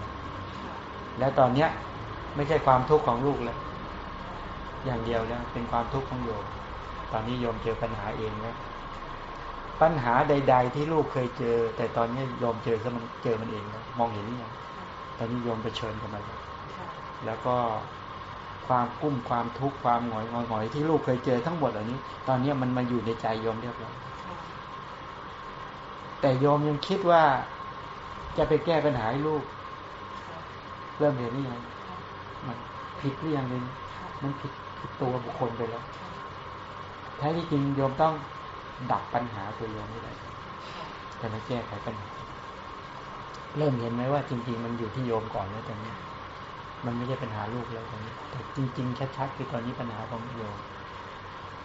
แล้วตอนเนี้ยไม่ใช่ความทุกข์ของลูกแล้วอย่างเดียวแล้วเป็นความทุกข์ของโยม ตอนนี้โยมเจอปัญหาเองแล้ว ปัญหาใด ๆ ที่ลูกเคยเจอ แต่ตอนนี้โยมเจอซะมันเจอมันเองแล้วมองเห็นหรือยังตอนนี้โยมไปเชิญกันมาแล้วแล้วก็ความกุ้มความทุกข์ความหงอยงอยหอยที่ลูกเคยเจอทั้งหมดเหล่านี้ ตอนนี้มันมาอยู่ในใจโยมเรียบร้อยแต่โยมยังคิดว่าจะไปแก้ปัญหาให้ลูก เริ่มเห็นหรือยังมันผิดหรือยังเลยมันผิดผิดตัวบุคคลไปแล้วแท้ที่จริงโยมต้อง ดับปัญหาตัวโยมไม่ได้แต่มาแก้ไขปัญหา เริ่มเห็นไหมว่าจริง ๆ มันอยู่ที่โยมก่อนแล้วตอนนี้ มันไม่ใช่ปัญหาลูกแล้วตอนนี้ แต่จริง ๆ ชัดๆคือตอนนี้ปัญหาของโยม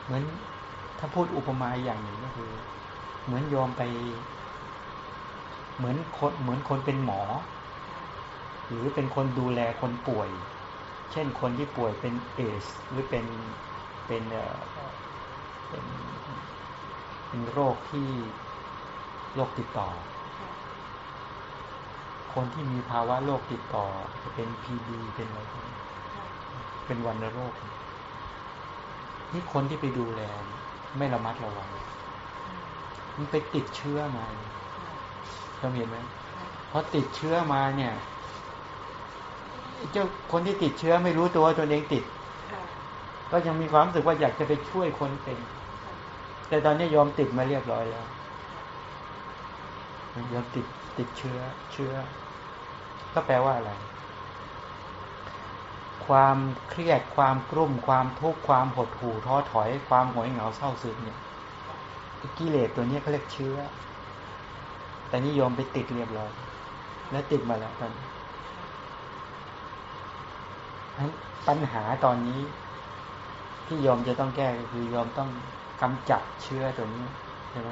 เหมือนถ้าพูดอุปมาอย่างหนึ่งก็คือ เหมือนโยมไป เหมือนคนเหมือนคนเป็นหมอ หรือเป็นคนดูแลคนป่วย เช่นคนที่ป่วยเป็นเอสหรือเป็นเป็นเอ่อเป็น เป็นโรคที่โรคติดต่อ คนที่มีภาวะโรคติดต่อ จะเป็นพีดีเป็นอะไรเป็นวันโรค นี่คนที่ไปดูแลไม่ระมัดระวัง มันไปติดเชื้อมาเราเห็นไหมพอติดเชื้อมาเนี่ยเจ้าคนที่ติดเชื้อไม่รู้ตัวตนเองติด ก็ยังมีความรู้สึกว่าอยากจะไปช่วยคนเป็น แต่ตอนนี้ยอมติดมาเรียบร้อยแล้วยอมติดติดเชื้อ เชื้อ ก็แปลว่าอะไร ความเครียดความกลุ้มความทุกข์ความหดหู่ท้อถอย ความหงอยเหงาเศร้าซึมเนี่ยกิเลสตัวนี้เขาเรียกเชื้อ แต่นิยมไปติดเรียบร้อย และติดมาแล้วตอนนั้นปัญหาตอนนี้ที่ยอมจะต้องแก้ก็คือยอมต้อง กำจัดเชื้อตัวนี้ใช่ไหม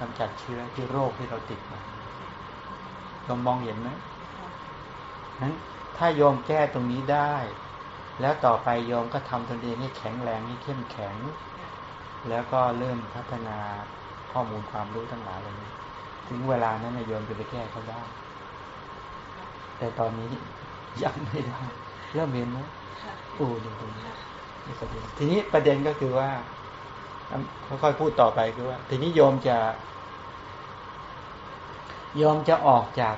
กำจัดเชื้อที่โรคที่เราติดมายอมมองเห็นไหมนั้นถ้ายอมแก้ตรงนี้ได้ แล้วต่อไปยอมก็ทำตนเองให้แข็งแรงให้เข้มแข็ง แล้วก็เริ่มพัฒนาข้อมูลความรู้ทั้งหลายเหล่านี้ ถึงเวลานั้นนายโยมจะไปแก้เขาได้ แต่ตอนนี้ยังไม่ได้เริ่มเห็นไหมโอ้ยตรงนี้ทีนี้ประเด็นก็คือว่า ค่อยๆพูดต่อไปคือว่า ทีนี้โยมจะโยมจะออกจาก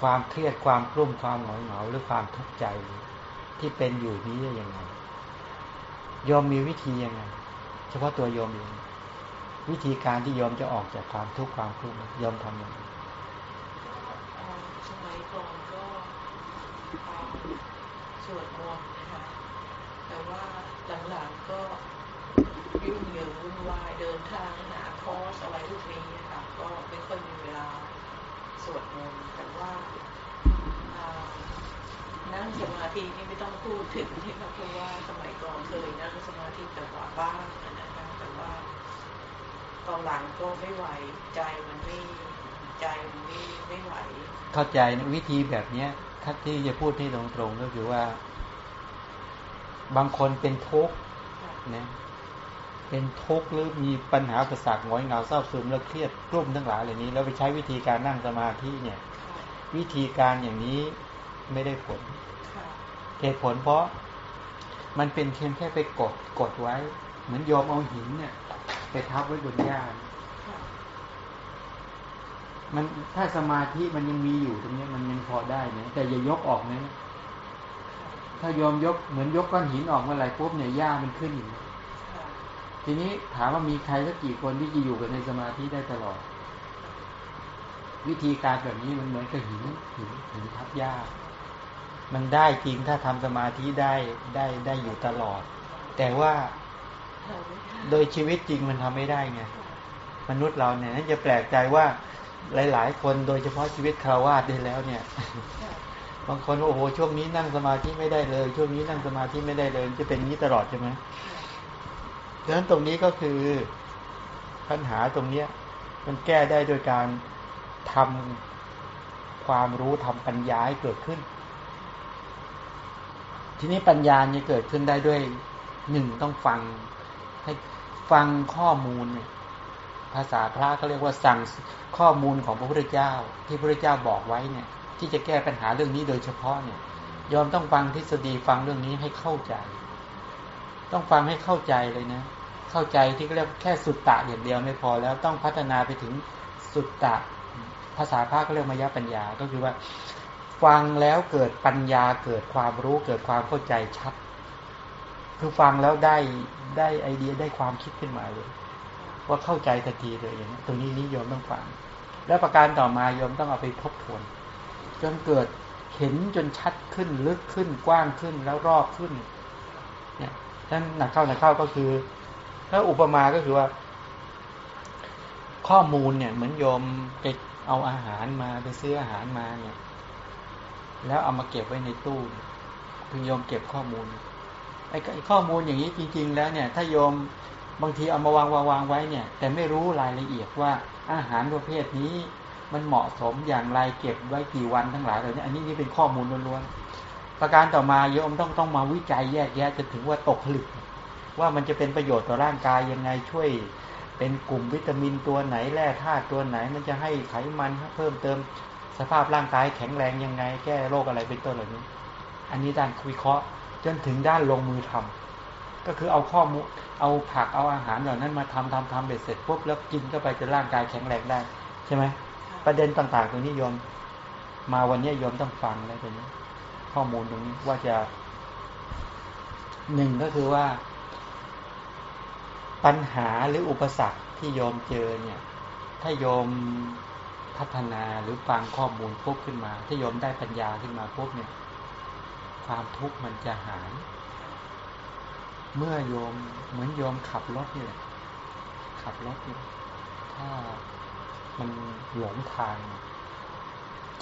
ความเครียดความกลุ้มความหงอยเหงาหรือความทุกข์ใจที่เป็นอยู่นี้ได้ยังไงโยมมีวิธียังไงเฉพาะตัวโยมเองวิธีการที่โยมจะออกจากความทุกข์ความกลุ้มโยมทำยังไงสมัยก่อนก็สวดมนต์นะคะแต่ว่าหลังๆก็ ยุ่งเหยิงวุ่นวายเดินทางหาคอร์สอะไรทุกนี้ค่ะก็ไม่ค่อยมีเวลาสวดมนต์แต่ว่านั่งสมาธินี่ไม่ต้องพูดถึงที่เพราะว่าสมัยก่อนเคยนั่งสมาธิแต่ว่าบ้างนะคะแต่ว่าตอนหลังก็ไม่ไหวใจมันไม่ใจมันไม่ไม่ไหว เข้าใจนะวิธีแบบเนี้ยถ้าที่จะพูดที่ตรงๆก็คือว่า บางคนเป็นทุกข์นะ เป็นทุกข์หรือมีปัญหาประสาทงอยเงาเศร้าซึมแล้วเครียดกลุ่มทั้งหลายเหล่านี้ แล้วไปใช้วิธีการนั่งสมาธิเนี่ย วิธีการอย่างนี้ไม่ได้ผลเหตุผลเพราะมันเป็นเพียงแค่ไปกดกดไว้ เหมือนโยมเอาหินเนี่ย ไปทับไว้บนหญ้ามันถ้าสมาธิมันยังมีอยู่ตรงนี้มันยังพอได้นะแต่อย่ายกออกนะถ้ายอมยกเหมือนยกก้อนหินออกเมื่อไหร่ปุ๊บเนี่ยหญ้ามันขึ้นอยู่ ทีนี้ถามว่ามีใครสักกี่คนที่จะอยู่กับในสมาธิได้ตลอด วิธีการแบบนี้มันเหมือนกับหินหินหินทับหญ้ามันได้จริงถ้าทำสมาธิได้ได้ได้อยู่ตลอด แต่ว่าโดยชีวิตจริงมันทำไม่ได้ไงมนุษย์เราเนี่ยนั่นจะแปลกใจว่าหลาย ๆ คนโดยเฉพาะชีวิตคราวาสได้แล้วเนี่ย บางคนโอ้โหช่วงนี้นั่งสมาธิไม่ได้เลย ช่วงนี้นั่งสมาธิไม่ได้เลย จะเป็นนี้ตลอดใช่ไหม ดังนั้นตรงนี้ก็คือปัญหาตรงเนี้ย มันแก้ได้โดยการทำความรู้ทำปัญญาให้เกิดขึ้น ทีนี้ปัญญาเนี่ยเกิดขึ้นได้ด้วยหนึ่งต้องฟังให้ฟังข้อมูลเนี่ยภาษาพระเขาเรียกว่าสั่งข้อมูลของพระพุทธเจ้า ที่พระพุทธเจ้าบอกไว้เนี่ย ที่จะแก้ปัญหาเรื่องนี้โดยเฉพาะเนี่ย ยอมต้องฟังทฤษฎีฟังเรื่องนี้ให้เข้าใจ ต้องฟังให้เข้าใจเลยนะ เข้าใจที่เรียกแค่สุตตะอย่างเดียวไม่พอแล้วต้องพัฒนาไปถึงสุตตะ ภาษาพระก็เรียกมายาปัญญาก็คือว่า ฟังแล้วเกิดปัญญาเกิดความรู้เกิดความเข้าใจชัด คือฟังแล้วได้ได้ไอเดียได้ความคิดขึ้นมาเลย ว่าเข้าใจทันทีเลยอย่างนี้ตรงนี้นิยมต้องฟัง แล้วประการต่อมายมต้องเอาไปทบทวน จนเกิดเห็นจนชัดขึ้นลึกขึ้นกว้างขึ้นแล้วรอบขึ้น นี่นหนักเข้าหนักเข้าก็คือ ถ้าอุปมาก็คือว่า ข้อมูลเนี่ย เหมือนโยมไปเอาอาหารมาไปซื้ออาหารมาเนี่ย แล้วเอามาเก็บไว้ในตู้คือโยมเก็บข้อมูลไอ้ข้อมูลอย่างนี้จริง ๆ แล้วเนี่ย ถ้าโยมบางทีเอามาวางวางวางไว้เนี่ย แต่ไม่รู้รายละเอียดว่าอาหารประเภทนี้มันเหมาะสมอย่างไรเก็บไว้กี่วันทั้งหลายเหล่านี้อันนี้นี่เป็นข้อมูลล้วนๆ ประการต่อมาโยมต้องต้องมาวิจัยแยกแยะจนถึงว่าตกผลึก ว่ามันจะเป็นประโยชน์ต่อร่างกายยังไงช่วย เป็นกลุ่มวิตามินตัวไหนแร่ธาตุตัวไหน มันจะให้ไขมันเพิ่มเติมสภาพร่างกายแข็งแรงยังไง แก้โรคอะไรเป็นต้นเหล่านี้ อันนี้ด้านวิเคราะห์จนถึงด้านลงมือทำก็คือเอาข้อมูลเอาผักเอาอาหารเหล่านั้นมาทำทำทำเบ็ดเสร็จปุ๊บแล้วกินเข้าไปจนร่างกายแข็งแรงได้ใช่ไหมประเด็นต่างๆตรงนี้โยม มาวันนี้โยมต้องฟังแล้วตรงนี้ ข้อมูลตรงนี้ว่าจะหนึ่งก็คือว่า ปัญหาหรืออุปสรรคที่โยมเจอเนี่ย ถ้าโยมพัฒนาหรือฟังข้อมูลปุ๊บขึ้นมา ถ้าโยมได้ปัญญาขึ้นมาปุ๊บเนี่ย ความทุกข์มันจะหาย เมื่อโยมเหมือนโยมขับรถเนี่ยขับรถเนี่ยถ้ามันหลงทาง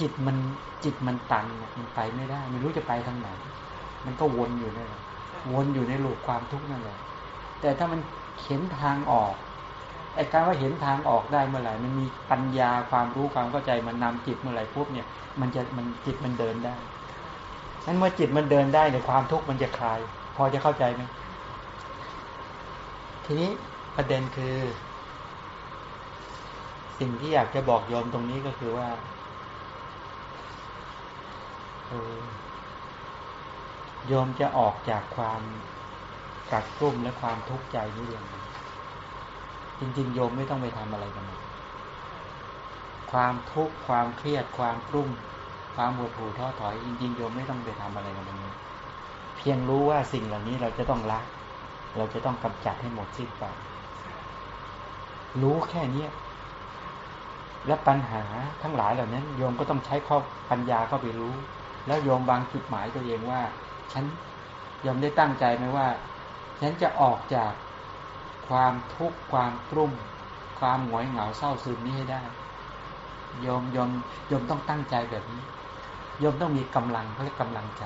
จิตมันจิตมันตันมันไปไม่ได้ไม่รู้จะไปทางไหน มันก็วนอยู่นั่นแหละวนอยู่ในหลูกความทุกข์นั่นแหละแต่ถ้ามันเห็นทางออกไอ้การว่าเห็นทางออกได้เมื่อไหร่ มันมีปัญญาความรู้ความเข้าใจมันนำจิตเมื่อไหร่ปุ๊บเนี่ย มันจะมันจิตมันเดินได้นั้นเมื่อจิตมันเดินได้เนี่ยความทุกข์มันจะคลาย พอจะเข้าใจไหมทีนี้ประเด็นคือ สิ่งที่อยากจะบอกโยมตรงนี้ก็คือว่า โยมจะออกจากความกัดกลุ่มและความทุกข์ใจนี้ยังไงจริงๆ โยมไม่ต้องไปทำอะไรกันความทุกข์ความเครียดความกลุ้มความหดหู่ท้อถอยจริงๆ โยมไม่ต้องไปทำอะไรกันเลยเพียงรู้ว่าสิ่งเหล่านี้เราจะต้องละเราจะต้องกำจัดให้หมดสิ้นไปรู้แค่เนี้ยและปัญหาทั้งหลายเหล่านั้น โยมก็ต้องใช้ข้อปัญญาเข้าไปรู้ แล้วโยมวางจุดหมายตัวเองว่า ฉันยอมได้ตั้งใจไหมว่า ฉันจะออกจากความทุกข์ความกลุ้มความหงอยเหงาเศร้าซึมนี้ให้ได้โยมโยมโยมต้องตั้งใจแบบนี้โยมต้องมีกำลังเขาเรียกกำลังใจ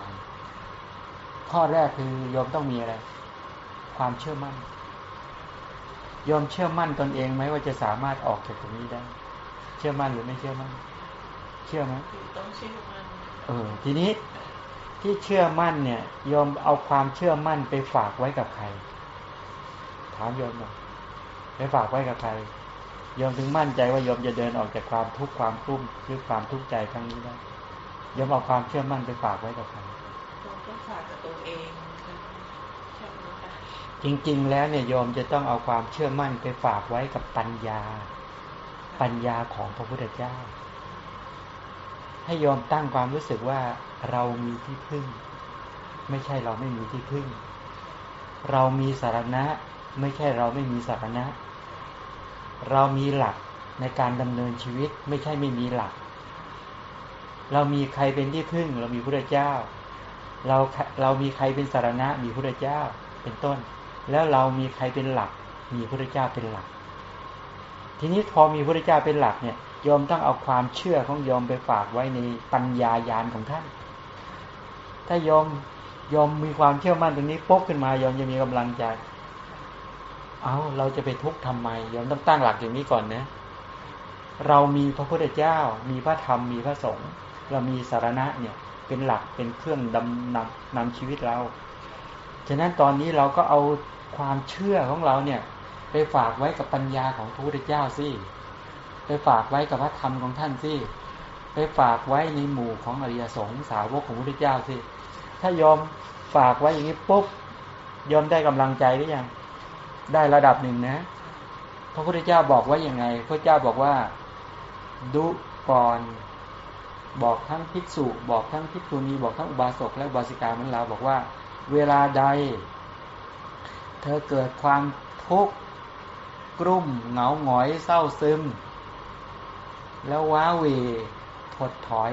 ข้อแรกคือโยมต้องมีอะไร ความเชื่อมั่นยอมเชื่อมั่นตนเองไหมว่าจะสามารถออกจากตรงนี้ได้ เชื่อมั่นหรือไม่เชื่อมั่น เชื่อไหมต้องเชื่อมั่น เออทีนี้ที่เชื่อมั่นเนี่ยยอมเอาความเชื่อมั่นไปฝากไว้กับใคร ถามโยมหน่อยไปฝากไว้กับใครยอมถึงมั่นใจว่ายอมจะเดินออกจากความทุกข์ความรุ่มหรือความทุกข์ใจครั้งนี้ได้ยอมเอาความเชื่อมั่นไปฝากไว้กับใครต้องฝากกับตัวเองจริง ๆ แล้วเนี่ยโยมจะต้องเอาความเชื่อมั่นไปฝากไว้กับปัญญา ปัญญาของพระพุทธเจ้า ให้โยมตั้งความรู้สึกว่าเรามีที่พึ่ง ไม่ใช่เราไม่มีที่พึ่ง เรามีสารณะ ไม่ใช่เราไม่มีสารณะ เรามีหลักในการดำเนินชีวิต ไม่ใช่ไม่มีหลัก เรามีใครเป็นที่พึ่ง เรามีพระเจ้า เราเรามีใครเป็นสารณะ มีพระเจ้าเป็นต้น แล้วเรามีใครเป็นหลัก มีพระเจ้าเป็นหลัก ทีนี้พอมีพระเจ้าเป็นหลักเนี่ย ยอมต้องเอาความเชื่อของยอมไปฝากไว้ในปัญญายาณของท่าน ถ้ายอมยอมมีความเชื่อมั่นตรงนี้ปุ๊บขึ้นมายอมจะมีกำลังใจ เอาเราจะไปทุกข์ทำไมยอมต้องตั้งหลักอย่างนี้ก่อนนะ เรามีพระพุทธเจ้า มีพระธรรมมีพระสงฆ์เรามีสารณะเนี่ย เป็นหลักเป็นเครื่องดำนำนำชีวิตเรา ฉะนั้นตอนนี้เราก็เอาความเชื่อของเราเนี่ย ไปฝากไว้กับปัญญาของพระพุทธเจ้าสิ ไปฝากไว้กับพระธรรมของท่านสิไปฝากไว้ในหมู่ของอริยสงฆ์สาวกของพระพุทธเจ้าสิถ้ายอมฝากไว้อย่างนี้ปุ๊บยอมได้กำลังใจหรือยังได้ระดับหนึ่งนะ พระพุทธเจ้าบอกว่าอย่างไง พระเจ้าบอกว่า ดุก่อน บอกทั้งภิกษุบอกทั้งภิกษุณีบอกทั้งอุบาสกและอุบาสิกามันลาบอกว่า เวลาใด เธอเกิดความทุกข์กลุ่มเหงาหงอยเศร้าซึม แล้วว้าเวถดถอย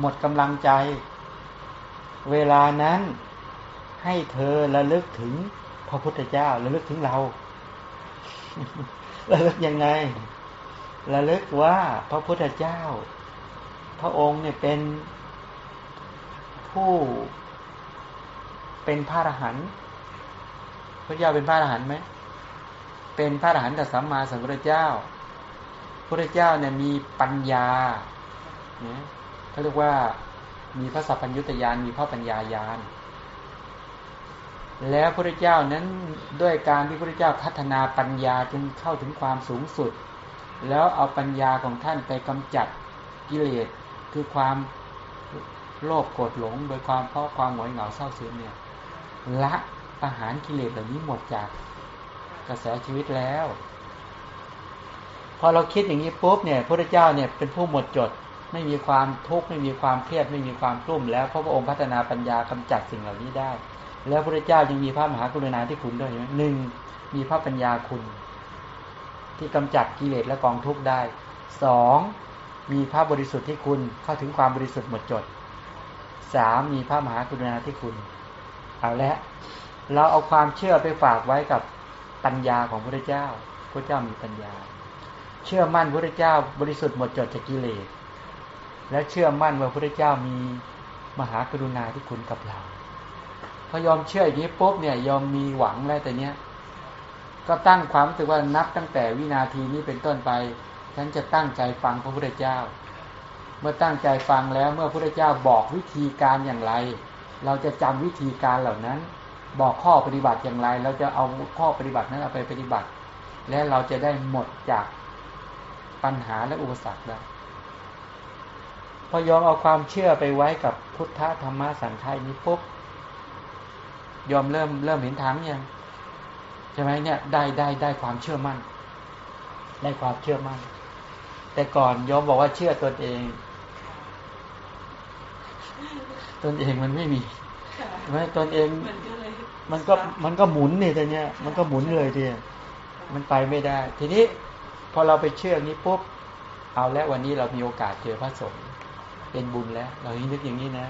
หมดกำลังใจ เวลานั้นให้เธอระลึกถึงพระพุทธเจ้าระลึกถึงเราระลึกยังไงระลึกว่าพระพุทธเจ้า พระองค์เนี่ยเป็นผู้เป็นพระอรหันต์พระเจ้าเป็นพระอรหันต์ไหมเป็นพระอรหันต์แต่สัมมาสัมพุทธเจ้า พระเจ้าเนี่ยมีปัญญาเนี่ยเขาเรียกว่ามีพระสัพพัญญุตยานมีพระปัญญายานแล้วพระเจ้านั้นด้วยการที่พระเจ้าพัฒนาปัญญาจนเข้าถึงความสูงสุด แล้วเอาปัญญาของท่านไปกำจัดกิเลสคือความโลภโกรธหลง โดยความเพราะความหงอยเหงาเศร้าซึมเนี่ยละอาหารกิเลสเหล่านี้หมดจากกระแสชีวิตแล้ว อเราคิดอย่างนี้ปุ๊บเนี่ยพระเจ้าเนี่ยเป็นผู้หมดจด ไม่มีความทุกข์ไม่มีความเครียดไม่มีความกลุ้มแล้วเพราะพระองค์พัฒนาปัญญากำจัดสิ่งเหล่านี้ได้ แล้วพระเจ้ายังมีพระมหากรุณาธิคุณด้วยหนึ่งมีพระปัญญาคุณ ที่กำจัดกิเลสและกองทุกข์ได้สองมีพระบริสุทธิ์ที่คุณเข้าถึงความบริสุทธิ์หมดจดสามมีพระมหากรุณาธิคุณ เอาละเราเอาความเชื่อไปฝากไว้กับปัญญาของพระเจ้าพระเจ้ามีปัญญา เชื่อมั่นพระเจ้าบริสุทธิ์หมดจดจากกิเลสและเชื่อมั่นว่าพระเจ้ามีมหากรุณาที่คุณกับเราพอยอมเชื่ออย่างนี้ปุ๊บเนี่ยยอมมีหวังแล้วแต่เนี้ยก็ตั้งความรู้สึกว่านับตั้งแต่วินาทีนี้เป็นต้นไป ฉันจะตั้งใจฟังพระพุทธเจ้า เมื่อตั้งใจฟังแล้วเมื่อพระพุทธเจ้าบอกวิธีการอย่างไร เราจะจำวิธีการเหล่านั้น บอกข้อปฏิบัติอย่างไร เราจะเอาข้อปฏิบัตินั้นเอาไปปฏิบัติ และเราจะได้หมดจาก ปัญหาและอุปสรรคแล้วพอยอมเอาความเชื่อไปไว้กับพุทธธรรมสังฆายนี้ปุ๊บยอมเริ่มเริ่มเห็นทางยังใช่ไหมเนี่ยได้ได้ได้ความเชื่อมั่น ได้ความเชื่อมั่น แต่ก่อนยอมบอกว่าเชื่อตนเอง ตนเองมันไม่มีไม่ตนเองมันก็มันก็หมุนเนี่ยแต่เนี้ยมันก็หมุนเลยทีมันไปไม่ได้ ทีนี้ พอเราไปเชื่อนี้ปุ๊บเอาแล้ววันนี้เรามีโอกาสเจอพระสงฆ์เป็นบุญแล้ว เรานึกอย่างนี้นะ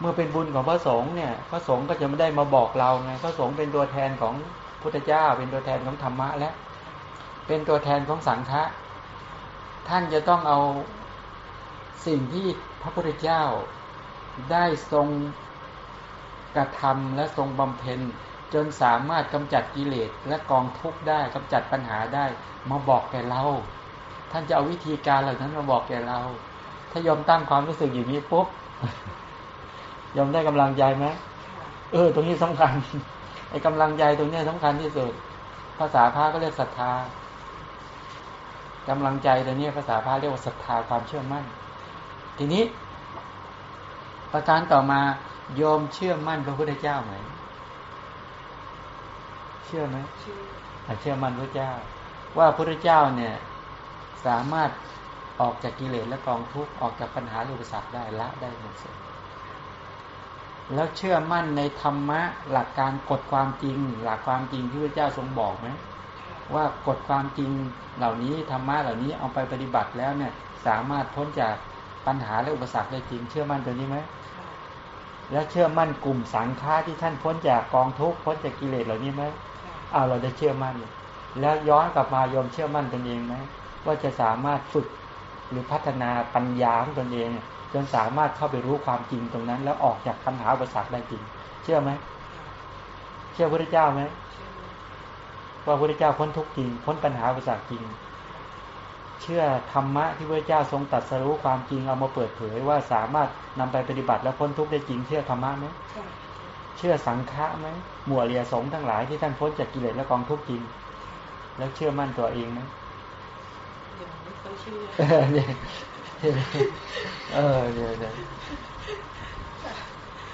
เมื่อเป็นบุญของพระสงฆ์เนี่ย พระสงฆ์ก็จะไม่ได้มาบอกเราไงพระสงฆ์เป็นตัวแทนของพุทธเจ้า เป็นตัวแทนของธรรมะและ เป็นตัวแทนของสังฆะท่านจะต้องเอาสิ่งที่พระพุทธเจ้าได้ทรงกระทำและทรงบำเพ็ญ จนสามารถกำจัดกิเลสและกองทุกข์ได้กำจัดปัญหาได้ มาบอกแก่เรา ท่านจะเอาวิธีการเหล่านั้นมาบอกแก่เรา ถ้ายอมตั้งความรู้สึกอย่างนี้ปุ๊บยอมได้กำลังใจไหมเออ ตรงนี้สำคัญไอ้กำลังใจตรงนี้สำคัญที่สุด ภาษาพระก็เรียกศรัทธากำลังใจตรงนี้ภาษาพระเรียกว่าศรัทธาความเชื่อมั่น ทีนี้ ประการต่อมายอมเชื่อมั่นพระพุทธเจ้าไหม เชื่อไหมเชื่อเชื่อมั่นพระเจ้า ว่าพระพุทธเจ้าเนี่ยสามารถออกจากกิเลสและกองทุกข์ออกจากปัญหาอุปสรรคได้ละได้หมดสิ้นแล้วเชื่อมั่นในธรรมะหลักการกฎความจริง หลักความจริงที่พระเจ้าทรงบอกไหมว่ากฎความจริงเหล่านี้ธรรมะเหล่านี้เอาไปปฏิบัติแล้วเนี่ย สามารถพ้นจากปัญหาและอุปสรรคได้จริง เชื่อมั่นตัวนี้ไหมและเชื่อมั่นกลุ่มสังฆาที่ท่านพ้นจากกองทุกข์พ้นจากกิเลสเหล่านี้ไหม เอาเราได้เชื่อมั่นแล้วย้อนกลับมายอมเชื่อมั่นตนเองไหมว่าจะสามารถฝึกหรือพัฒนาปัญญาของตนเองจนสามารถเข้าไปรู้ความจริงตรงนั้น แล้วออกจากปัญหาอุปสรรคได้จริง เชื่อไหมเชื่อพระเจ้าไหมว่าพระเจ้าพ้นทุกข์จริงพ้นปัญหาอุปสรรคจริง เชื่อธรรมะที่พระเจ้าทรงตัดสรู้ความจริงเอามาเปิดเผยว่าสามารถนำไปปฏิบัติแล้วพ้นทุกข์ได้จริง เชื่อธรรมะไหม เชื่อสังฆะไหมหมู่เรียสงทั้งหลายที่ท่านพ้นจากกิเลสและกองทุกข์จริง แล้วเชื่อมั่นตัวเองไหมเนี่ยเออเดี๋ยวเดี๋ยว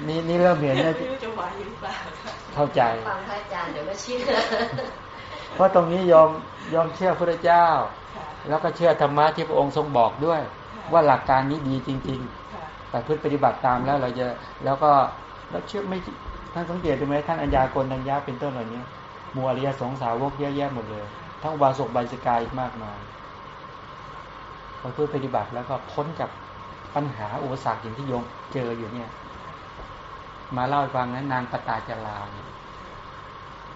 นี่นี่เริ่มเห็นแล้วจะไหวหรือเปล่าเข้าใจฟังพระอาจารย์เดี๋ยวก็เชื่อเพราะตรงนี้ยอมยอมเชื่อพระเจ้า แล้วก็เชื่อธรรมะที่พระองค์ทรงบอกด้วย ว่าหลักการนี้ดีจริง ๆ แต่พฤติปฏิบัติตามแล้วเราจะแล้วก็แล้วเชื่อไม่ ท่านสังเกตดูไหมท่านอัญญากรนัญญาเป็นต้นเหล่านี้มัวเรียสงสาวกเยอะแยะหมดเลย ทั้งวาสกใบสกายอีกมากมายพอเพื่อปฏิบัติแล้วก็พ้นจากปัญหาอุปสรรคอย่างที่โยมเจออยู่เนี่ย มาเล่าให้ฟังนะนางปตาจาราเนี่ย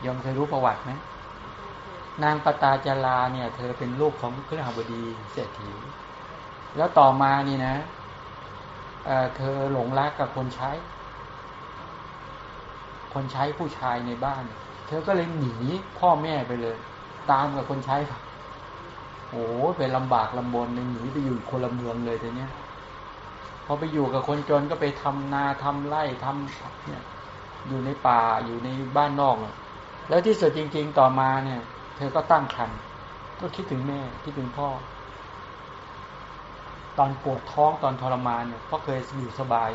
ยมเคยรู้ประวัติไหมนางปตาจาราเนี่ย เธอเป็นลูกของเครือหบดีเศรษฐี แล้วต่อมานี่นะเเธอหลงรักกับคนใช้ คนใช้ผู้ชายในบ้าน เธอก็เลยหนีพ่อแม่ไปเลย ตามกับคนใช้ค่ะโอ้ไปลำบากลำบนหนีไปอยู่คนละเมืองเลยทีเนี้ยพอไปอยู่กับคนจนก็ไปทำนาทำไร่ทำเนี่ย อยู่ในป่าอยู่ในบ้านนอกแล้วที่สุดจริง ๆต่อมาเนี่ย เธอก็ตั้งครรภ์ก็คิดถึงแม่คิดถึงพ่อ ตอนปวดท้องตอนทรมานเนี่ยก็เคยอยู่สบาย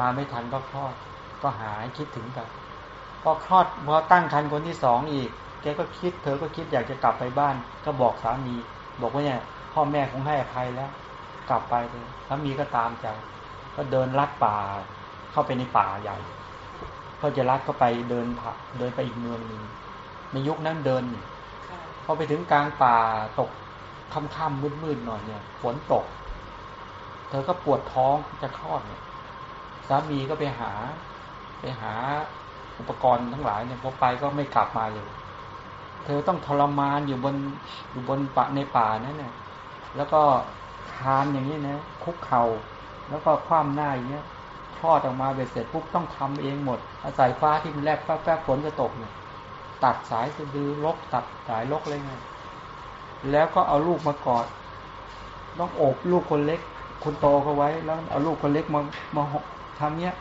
มาไม่ทันก็คลอด ก็หายคิดถึงกันพอคลอดพอตั้งครรภ์คนที่สองอีก แกก็คิดเธอก็คิดอยากจะกลับไปบ้าน ก็บอกสามี บอกว่าเนี่ยพ่อแม่คงให้อภัยแล้ว กลับไปเลยสามีก็ตามใจ ก็เดินลัดป่าเข้าไปในป่าใหญ่ก็จะรัดก็ไปเดินผ่าเดินไปอีกเมืองหนึ่งในยุคนั้นเดินพอไปถึงกลางป่าตกค่ำๆมืดๆหน่อยเนี่ยฝนตก เธอก็ปวดท้องจะคลอดเนี่ยสามีก็ไปหา ไปหาอุปกรณ์ทั้งหลายเนี่ยพอไปก็ไม่กลับมาเลย เธอต้องทรมานอยู่บนอยู่บนป่าในป่านั่นเนี่ยแล้วก็ทานอย่างนี้นะคุกเขา่าแล้วก็คว่ำหน้าอย่างเงี้ยทอดออกมาเบ็ดเสร็จปุ๊บต้องทำเองหมด อาศัยฟ้าที่มันแลบแป๊บๆฝนจะตกเนี่ยตัดสายสะดือลกตัดสายลกเลยไงแล้วก็เอาลูกมากอดต้องโอบลูกคนเล็กคนโตเขาไว้ แล้วเอาลูกคนเล็กมามาทำเนี้ย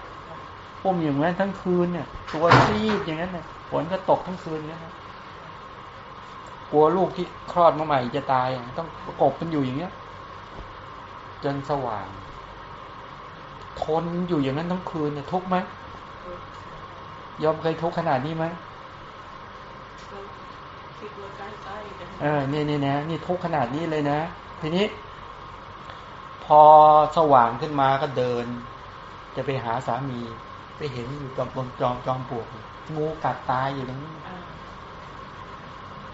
อุ้มอย่างนั้นทั้งคืนเนี่ย ตัวซีดอย่างนั้นเนี่ยฝนก็ตกทั้งคืนเนี้ยนะกลัวลูกที่คลอดมาใหม่จะตาย ต้องประกบกันอยู่อย่างเงี้ย จนสว่าง ทนอยู่อย่างนั้นทั้งคืนเนี่ยทุกไหมยอมเคยทุกขนาดนี้ไหมเออนี่นี่นะนี่ทุกขนาดนี้เลยนะ ทีนี้ พอสว่างขึ้นมาก็เดิน จะไปหาสามี เห็นอยู่บนจอมจอมปลวกงูกัดตายอยู่ตรงนี้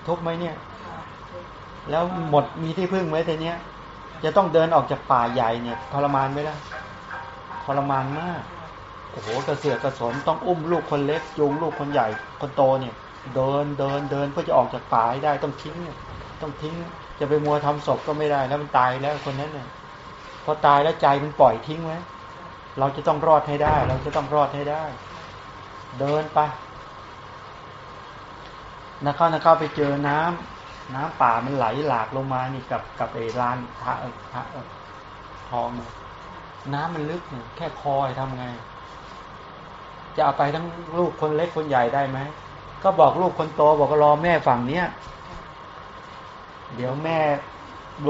ทุกไหมเนี่ย แล้วหมดมีที่พึ่งไหมแต่เนี้ย จะต้องเดินออกจากป่าใหญ่เนี่ยทรมานไหมล่ะทรมานมากโอ้โหกระเสือกกระสนต้องอุ้มลูกคนเล็กจูงลูกคนใหญ่คนโตเนี่ย เดินเดินเดินเพื่อจะออกจากป่าให้ได้ต้องทิ้งเนี่ย ต้องทิ้งจะไปมัวทำศพก็ไม่ได้แล้วมันตายแล้วคนนั้นเนี่ยพอตายแล้วใจมันปล่อยทิ้งไว้ เราจะต้องรอดให้ได้ เราจะต้องรอดให้ได้ เดินไปนักเข้านักเข้าไปเจอน้ำน้ำป่ามันไหลหลากลงมานี่กับกับไอ้ลานพระพระทองน้ำมันลึกเนี่ยแค่คอยทำไง จะเอาไปทั้งลูกคนเล็กคนใหญ่ได้ไหมก็บอกลูกคนโตบอกก็รอแม่ฝั่งเนี้ยเดี๋ยวแม่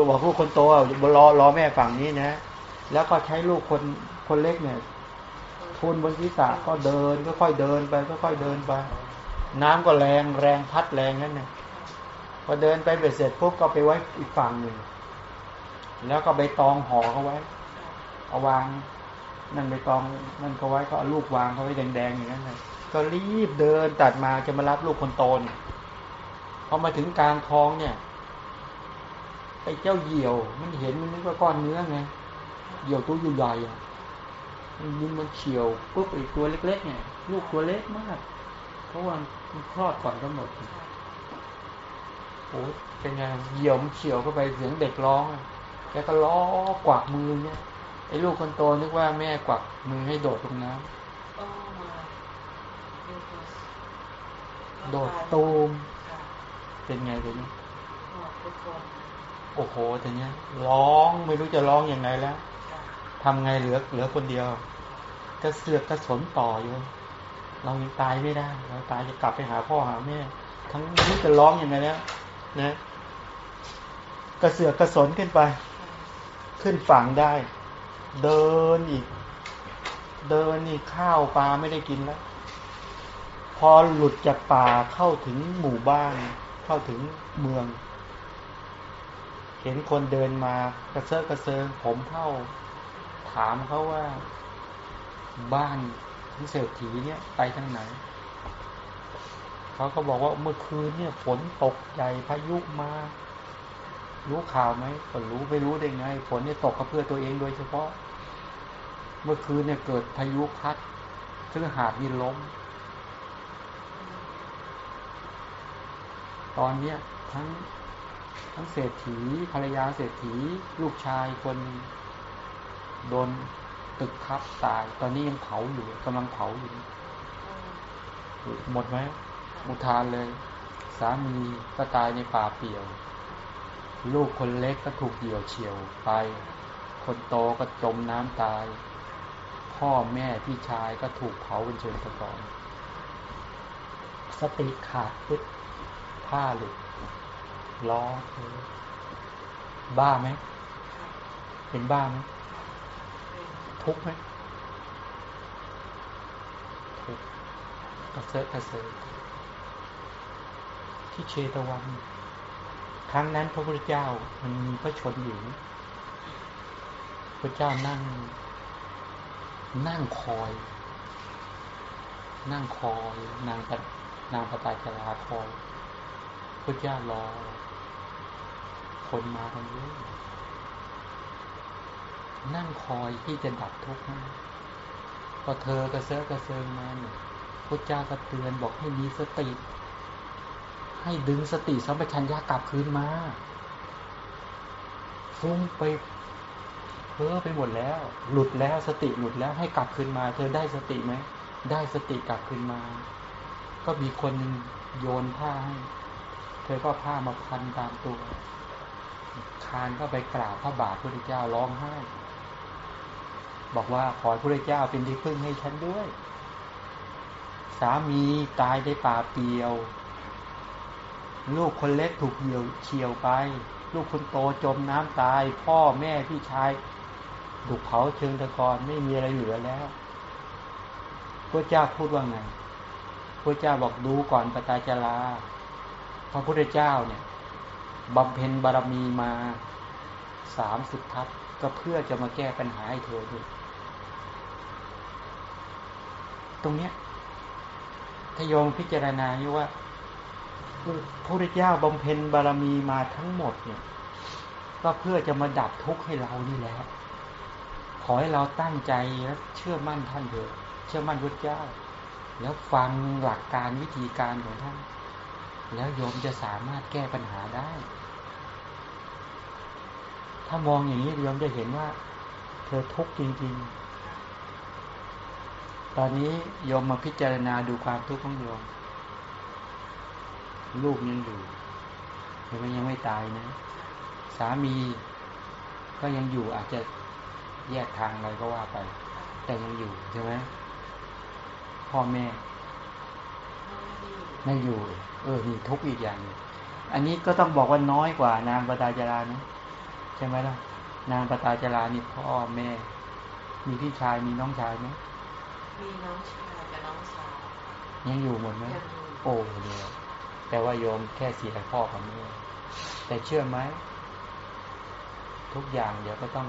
บอกลูกคนโตรอรอแม่ฝั่งนี้นะแล้วก็ใช้ลูกคน คนเล็กเนี่ย ทุนบนศีรษะก็เดินค่อยๆเดินไปค่อยๆเดินไป น้ำก็แรงแรงพัดแรงนั่นเนี่ยพอเดินไปเบ็ดเสร็จปุ๊บก็ไปไว้อีกฝั่งหนึ่งแล้วก็ใบตองห่อเขาไว้ เอาวางนั่นใบตองนั่นเขาไว้ก็เอาลูกวางเขาไว้แดงๆอย่างนั้นเลยก็รีบเดินตัดมาจะมารับลูกคนโตนพอมาถึงกลางคลองเนี่ยไอ้เจ้าเหยี่ยว มันเห็นมันนึกว่าก้อนเนื้อไงเหยี่ยวตัวใหญ่ๆอ่ ยิงมันเฉียวปุ๊บไอ้ตัวเล็ก ๆ เนี่ย ลูกตัวเล็กมาก เพราะว่ามันคลอดก่อนกำหนดโอ้เป็นไงเหยี่ยวมันเฉียวเข้าไปเสียงเด็กร้องแกก็ล้อกวักมือเนี่ยไอ้ลูกคนโตนึกว่าแม่กวักมือให้โดดลงน้ำโดดตูมเป็นไงเดี๋ยวนี้โอ้โหแต่เนี้ยร้องไม่รู้จะร้องอยังไงแล้ว ทำไงเหลือเหลือคนเดียวกระเสือกกระสนต่ออยู่ เรายังตายไม่ได้ เราตายจะกลับไปหาพ่อหาแม่ ทั้งนี้จะร้องอยังไงแล้วนะกระเสือกกระสนขึ้นไป ขึ้นฝั่งได้ เดินอีก เดินนี่ข้าวปลาไม่ได้กินแล้ว พอหลุดจากป่าเข้าถึงหมู่บ้าน เข้าถึงเมือง เห็นคนเดินมากระเซาะกระเซิงผมเท่า ถามเขาว่าบ้านเศรษฐีเนี่ยไปทางไหน เขาก็บอกว่าเมื่อคืนเนี่ยฝนตกใหญ่พายุมา รู้ข่าวไหมก็รู้ไม่รู้ได้ไงฝนเนี่ยตกก็เพื่อตัวเองโดยเฉพาะ เมื่อคืนเนี่ยเกิดพายุพัดซึ่งหาดนี่ล้ม ตอนเนี้ยทั้งทั้งเศรษฐีภรรยาเศรษฐีลูกชายคน โดนตึกทับตาย ตอนนี้ยังเผาอยู่กำลังเผาอยู่ หมดไหมอุทานเลย สามีก็ตายในป่าเปี่ยว ลูกคนเล็กก็ถูกเหี่ยวเฉียวไป คนโตก็จมน้ำตาย พ่อแม่พี่ชายก็ถูกเผาเป็นเชิงตะกอนสติขาดปึ๊บผ้าหลุดร้อบ้าไหมเป็นบ้าไหม ทุกข์ไหมทุกข์กระเซาะกระเซิงที่เชตวัน ครั้งนั้นพระพุทธเจ้ามันมีพระชนอยู่พระเจ้านั่ง นั่งคอย นั่งคอย นางปนางปตาจราคอยพุทธเจ้ารอ คนมากันเยอะ นั่งคอยที่จะดับทุกข์นะพอเธอกระเซาะกระเซิงมาเนี่ยพุทธเจ้าก็เตือนบอกให้มีสติ ให้ดึงสติสัมปชัญญะกลับคืนมาฟุ้งไปเพ้อไปหมดแล้ว หลุดแล้วสติหลุดแล้วให้กลับคืนมา เธอได้สติไหมได้สติกลับคืนมา ก็มีคนหนึ่งโยนผ้าให้ เธอก็ผ้ามาพันตามตัว คานก็ไปกราบพระบาทพระเจ้าร้องไห้ บอกว่าขอพระเจ้าเป็นที่พึ่งให้ฉันด้วย สามีตายในป่าเปียว ลูกคนเล็กถูกเหี่ยวเฉียวไป ลูกคนโตจมน้ำตาย พ่อแม่พี่ชายถูกเผาเชิงตะกอนไม่มีอะไรเหลือแล้วพระเจ้าพูดว่าไงพระเจ้าบอกดูก่อนปตาจาราพระพุทธเจ้าเนี่ยบำเพ็ญบารมีมาสามสิบทัศก็เพื่อจะมาแก้ปัญหาให้เธอด้วย ตรงเนี้ยถ้าโยมพิจารณาอยู่ว่าพระพุทธเจ้าบำเพ็ญบารมีมาทั้งหมดเนี่ย ก็เพื่อจะมาดับทุกข์ให้เรานี่แหละขอให้เราตั้งใจและเชื่อมั่นท่านเถอะเชื่อมั่นพระเจ้า แล้วฟังหลักการวิธีการของท่าน แล้วโยมจะสามารถแก้ปัญหาได้ ถ้ามองอย่างนี้โยมจะเห็นว่า เธอทุกข์จริง ๆ ตอนนี้โยมมาพิจารณาดูความทุกข์ของโยม ลูกยังอยู่ยังไม่ยังไม่ตายนะ สามีก็ยังอยู่อาจจะแยกทางอะไรก็ว่าไป แต่ยังอยู่ใช่ไหมพ่อแม่ไม่อยู่ เออนี่ทุกข์อีกอย่างนึงอันนี้ก็ต้องบอกว่าน้อยกว่านางปตาจารานะใช่ไหมล่ะ นางปตาจารานี่พ่อแม่ มีพี่ชายมีน้องชายไหม มีน้องชายกับน้องสาวยังอยู่หมดไหมยังอยู่โอ้เนี่ยแต่ว่าโยมแค่เสียพ่อกับแม่แต่เชื่อไหมทุกอย่างเดี๋ยวก็ต้อง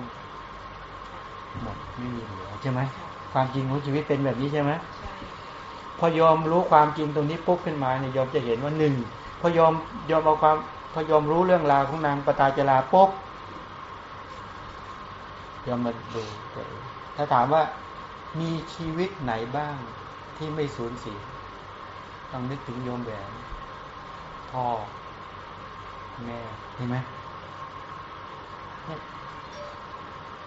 หมดไม่มีเหลือใช่ไหมความจริงของชีวิตเป็นแบบนี้ใช่ไหมใช่พอยอมรู้ความจริงตรงนี้ปุ๊บขึ้นมาเนี่ยยอมจะเห็นว่าหนึ่งพอยอมยอมเอาความพอยอมรู้เรื่องราวของนางปตาจาราปุ๊บยอมมาดูตัวเองถ้าถามว่า มีชีวิตไหนบ้างที่ไม่สูญเสียต้องนึกถึงโยมแหวนพ่อแม่เห็นไหมเนี่ย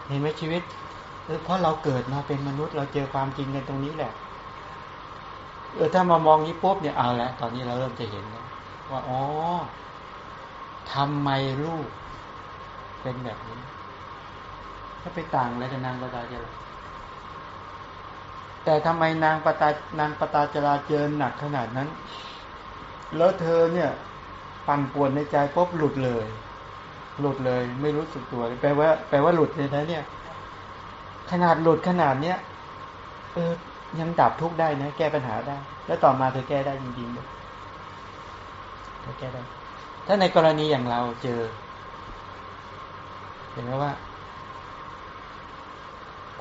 เห็นไหมชีวิตเออเพราะเราเกิดมาเป็นมนุษย์เราเจอความจริงกันตรงนี้แหละ เออถ้ามามองนี้ปุ๊บเนี่ยเอาละตอนนี้เราเริ่มจะเห็นแล้วว่าอ๋อทำไมลูกเป็นแบบนี้ ถ้าไปต่างอะไรกับนางปตาจารา แต่ทำไมนางปตานางปตาจราเจอหนักขนาดนั้น แล้วเธอเนี่ย ปั่นป่วนในใจปุ๊บหลุดเลย หลุดเลย ไม่รู้สึกตัวแปลว่าแปลว่าหลุดเลยนะเนี่ย ขนาดหลุดขนาดเนี้ยเออยังดับทุกข์ได้นะ แก้ปัญหาได้ แล้วต่อมาเธอแก้ได้จริงๆด้วยเธอแก้ได้ ถ้าในกรณีอย่างเราเจอ เห็นไหมว่า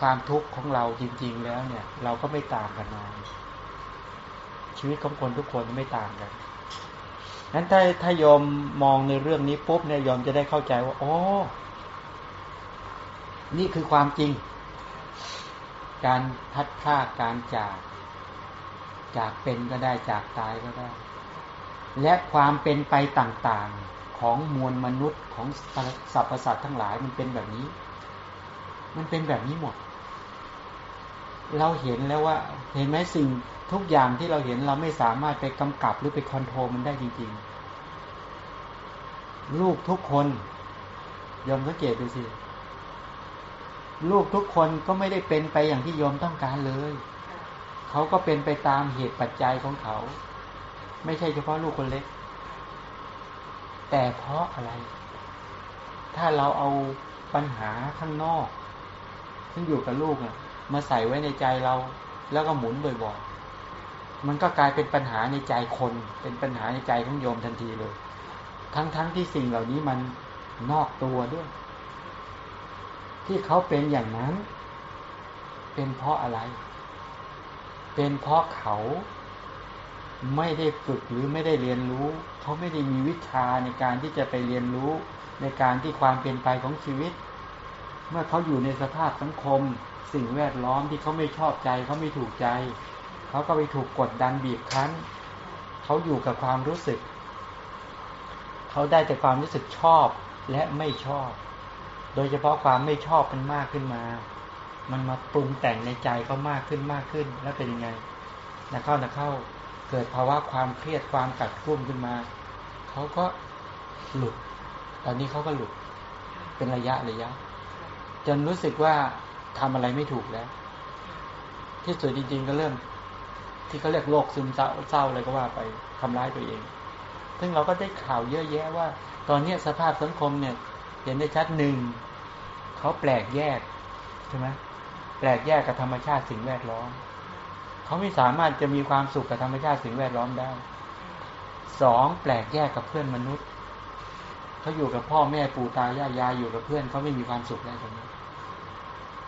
ความทุกข์ของเราจริง ๆ แล้วเนี่ย เราก็ไม่ต่างกันมาชีวิตของคนทุกคนไม่ต่างกันนั้นถ้าถ้ายอมมองในเรื่องนี้ปุ๊บเนี่ยยอมจะได้เข้าใจว่า อ๋อ นี่คือความจริง การพัดพลากการจาก จากเป็นก็ได้จากตายก็ได้ และความเป็นไปต่างๆของมวลมนุษย์ของสรรพสัตว์ทั้งหลายมันเป็นแบบนี้ มันเป็นแบบนี้หมด เราเห็นแล้วว่า เห็นไหมสิ่งทุกอย่างที่เราเห็นเราไม่สามารถไปกำกับหรือไปคอนโทรลมันได้จริงๆ ลูกทุกคนยอมสังเกตดูสิ ลูกทุกคนก็ไม่ได้เป็นไปอย่างที่โยมต้องการเลย เขาก็เป็นไปตามเหตุปัจจัยของเขา ไม่ใช่เฉพาะลูกคนเล็ก แต่เพราะอะไร ถ้าเราเอาปัญหาข้างนอกซึ่งอยู่กับลูกอะ มาใส่ไว้ในใจเรา แล้วก็หมุนบ่อยๆมันก็กลายเป็นปัญหาในใจคน เป็นปัญหาในใจของโยมทันทีเลย ทั้งๆทที่สิ่งเหล่านี้มันนอกตัวด้วย ที่เขาเป็นอย่างนั้น เป็นเพราะอะไร เป็นเพราะเขาไม่ได้ฝึกหรือไม่ได้เรียนรู้ เขาไม่ได้มีวิชาในการที่จะไปเรียนรู้ในการที่ความเป็นไปของชีวิต เมื่อเขาอยู่ในสภาพสังคม สิ่งแวดล้อมที่เขาไม่ชอบใจเขาไม่ถูกใจ เขาก็ไปถูกกดดันบีบคั้น เขาอยู่กับความรู้สึก เขาได้แต่ความรู้สึกชอบและไม่ชอบ โดยเฉพาะความไม่ชอบมันมากขึ้นมา มันมาปรุงแต่งในใจเขามากขึ้นมากขึ้น แล้วเป็นยังไงนะเข้านะเข้าเกิดภาวะความเครียดความกัดกุ้มขึ้นมา เขาก็หลุด ตอนนี้เขาก็หลุด เป็นระยะระยะ จนรู้สึกว่า ทำอะไรไม่ถูกแล้ว ที่สุดจริง ๆ ก็เริ่ม ที่เขาเรียกโรคซึมเศร้าเศร้าอะไรก็ว่าไปทำร้ายตัวเอง ซึ่งเราก็ได้ข่าวเยอะแยะว่า ตอนนี้สภาพสังคมเนี่ย เห็นได้ชัดหนึ่งเขาแปลกแยกใช่ไหมแปลกแยกกับธรรมชาติสิ่งแวดล้อมเขาไม่สามารถจะมีความสุขกับธรรมชาติสิ่งแวดล้อมได้สองแปลกแยกกับเพื่อนมนุษย์เขาอยู่กับพ่อแม่ปู่ตายายยายอยู่กับเพื่อนเขาไม่มีความสุขได้ตรงนี้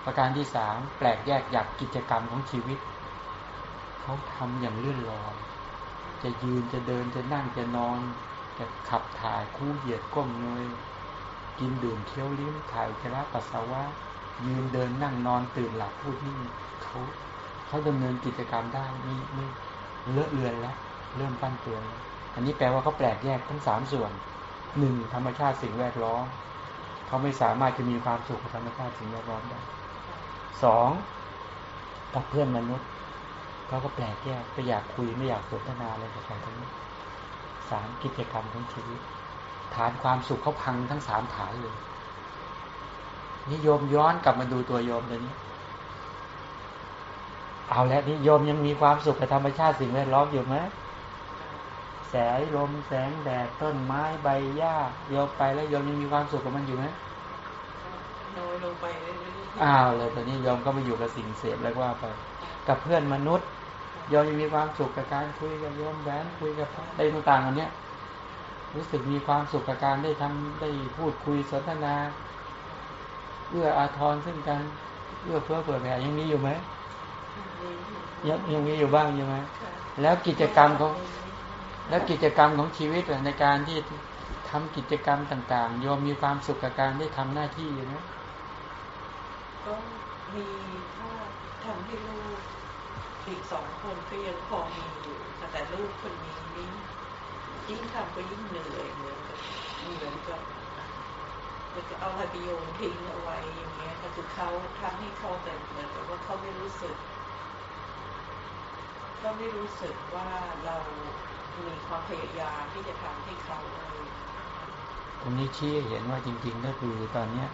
ประการที่สามแปลกแยกจากกิจกรรมของชีวิต เขาทำอย่างเลื่อนลอยจะยืนจะเดินจะนั่งจะนอน จะขับถ่ายคู่เหยียดก้มเงยกินดื่มเคี้ยวลิ้มถ่ายจะระปัสสาวะ ยืนเดินนั่งนอนตื่นหลับพูดนี่เขาเขาดำเนินกิจกรรมได้ไม่ไม่เลอะเลือนแล้ว เริ่มปั้นตัวแล้วอันนี้แปลว่าเขาแปลกแยกทั้งสามส่วนหนึ่งธรรมชาติสิ่งแวดล้อมเขาไม่สามารถจะมีความสุขกับธรรมชาติสิ่งแวดล้อมได้ สองกับเพื่อนมนุษย์เขาก็แปลกแยกไม่อยากคุยไม่อยากสนทนาอะไรกับใครทั้งนี้สามกิจกรรมของชีวิต ฐานความสุขเขาพังทั้งสามฐานเลยนิยมย้อนกลับมาดูตัวโยมตัวนี้ เอาแล้วนิยมยังมีความสุขกับธรรมชาติสิ่งแวดล้อมอยู่ไหมแสงลมแสงแดดต้นไม้ใบหญ้าโยมไปแล้วโยมยังมีความสุขกับมันอยู่ไหมน้อยลงไปเรื่อย อ้าวเลยตอนนี้โยมก็ไปอยู่กับสิ่งเสพแล้วว่าไป กับเพื่อนมนุษย์โยมยังมีความสุขกับการคุยกับโยมแหวนคุยกับได้ต่างๆอันเนี้ย รู้สึกมีความสุขกับการได้ทำได้พูดคุยสนทนาเอื้ออาทรซึ่งกันเอื้อเพื่อเปิดแผ่ยังมีอยู่ไหมยังยังมีอยู่บ้างอยู่ไหมแล้วกิจกรรมของแล้วกิจกรรมของชีวิตในการที่ทำกิจกรรมต่างๆโยมมีความสุขกับการได้ทำหน้าที่อยู่ไหม ก็มีถ้าทำให้ลูกอีกสองคนก็ยังพอมีอยู่แต่ลูกคนนี้นี่ยิ่งทำก็ยิ่งเหนื่อยเหมือนกับเหมือนกับมือนกับเอาอะไรไปโยนทิ้งเอาไว้อย่างเงี้ยก็คือเขาทำให้เขาแต่เหมือนกับว่าเขาไม่รู้สึกเขาไม่รู้สึกว่าเรามีความพยายามที่จะทำให้เขาเลยตรงนี้ชี้เห็นว่าจริง ๆ ก็คือตอนเนี้ย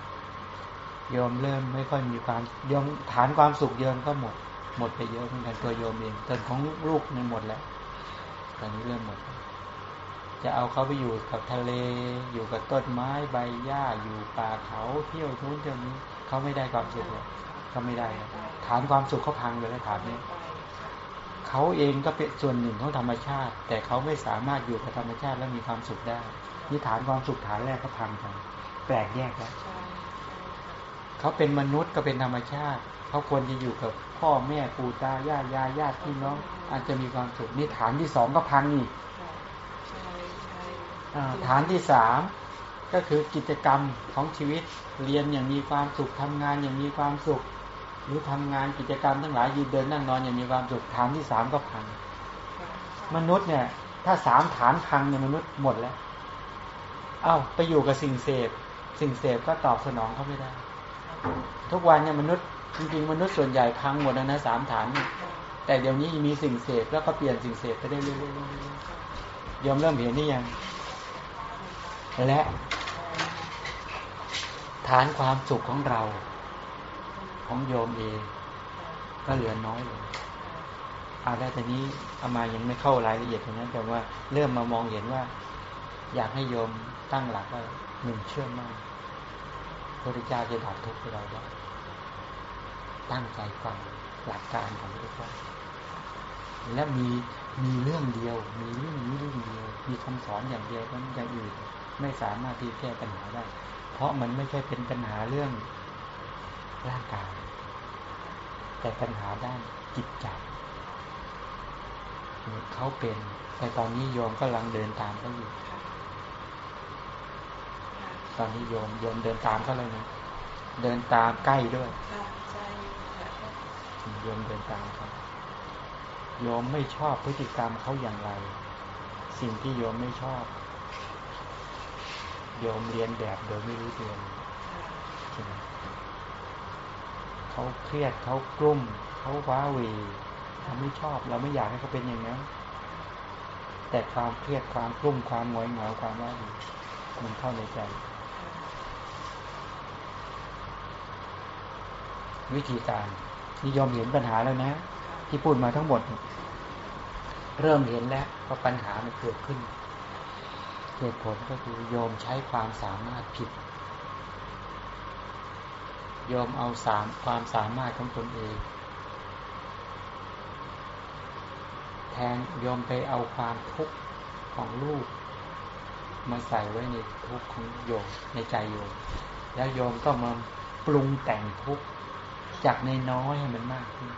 โยมเริ่มไม่ค่อยมีความโยมฐานความสุขโยมก็หมด หมดไปเยอะเหมือนกันตัวโยมเองแต่ของลูกเนี่ยหมดแล้วตอนนี้เริ่มหมด จะเอาเขาไปอยู่กับทะเล อยู่กับต้นไม้ใบหญ้าอยู่ป่าเขาเที่ยวทุนเที่ยวนี้เขาไม่ได้ความสุขเลยเขาไม่ได้ ฐานความสุขเขาพังไปแล้วฐานนี้เขาเองก็เป็นส่วนหนึ่งของธรรมชาติ แต่เขาไม่สามารถอยู่กับธรรมชาติและมีความสุขได้นี่ฐานความสุขฐานแรกก็พังไปแปลกแยกแล้ว เขาเป็นมนุษย์ก็เป็นธรรมชาติเขาควรจะอยู่กับพ่อแม่ปู่ตายายายญาติพี่น้อง อาจจะมีความสุขนี่ฐานที่สองก็พังอีกฐานที่สามก็คือกิจกรรมของชีวิตเรียนอย่างมีความสุขทำงานอย่างมีความสุข หรือทำงานกิจกรรมทั้งหลายยืนเดินนั่งนอนอย่างมีความสุขฐานที่สามก็พัง มนุษย์เนี่ย ถ้าสามฐานพังเนี่ยมนุษย์หมดแล้ว เอ้าไปอยู่กับสิ่งเสพ สิ่งเสพก็ตอบสนองเขาไม่ได้ ทุกวันเนี่ยมนุษย์จริงๆมนุษย์ส่วนใหญ่พังหมดแล้วนะสามฐาน แต่เดี๋ยวนี้มีสิ่งเสพแล้วก็เปลี่ยนสิ่งเสพไปได้เรื่อยๆยอมเริ่มเห็นนี่ยัง และฐานความสุขของเรา ของโยมเอง ก็เหลือน้อยลงเอาแล้วแต่นี้เอามายังไม่เข้ารายละเอียดตรงนั้นแต่ว่าเริ่มมามองเห็นว่า อยากให้โยมตั้งหลักว่าหนึ่งเชื่อมั่น พระพุทธเจ้าจะดับทุกข์ให้เราได้ ตั้งใจฟังหลักการของพระพุทธเจ้าและมีมีเรื่องเดียว มีเรื่องนี้เรื่องเดียว มีคำสอนอย่างเดียวนั้นอย่างอื่น ไม่สามารถที่แก้ปัญหาได้ เพราะมันไม่ใช่เป็นปัญหาเรื่องร่างกาย แต่ปัญหาด้านจิตใจเขาเป็น แต่ตอนนี้โยมกำลังเดินตามเขาอยู่ ตอนนี้โยมโยมเดินตามเขาเลยนะเดินตามใกล้ด้วยค่ะใช่ค่ะโยมเดินตามเขาโยมไม่ชอบพฤติกรรมเขาอย่างไร สิ่งที่โยมไม่ชอบ โยมเรียนแบบโดยไม่รู้ตัวใช่ไหมเขาเครียดเขากลุ้มเขาว้าหวีเราไม่ชอบ เราไม่อยากให้เขาเป็นอย่างนั้นแต่ความเครียดความกลุ้มความหงอยเหงาความว้าหวีมันเข้าในใจ วิธีการนิยมเห็นปัญหาแล้วนะ ที่พูดมาทั้งหมด เริ่มเห็นแล้วว่าปัญหามันเกิดขึ้นเหตุผลก็คือโยมใช้ความสามารถผิด โยมเอาสามความสามารถของตนเอง แทนโยมไปเอาความทุกข์ของลูกมาใส่ไว้ในทุกข์ของโยมในใจโยม แล้วโยมก็มาปรุงแต่งทุกข์ จากในน้อยให้มันมากขึ้น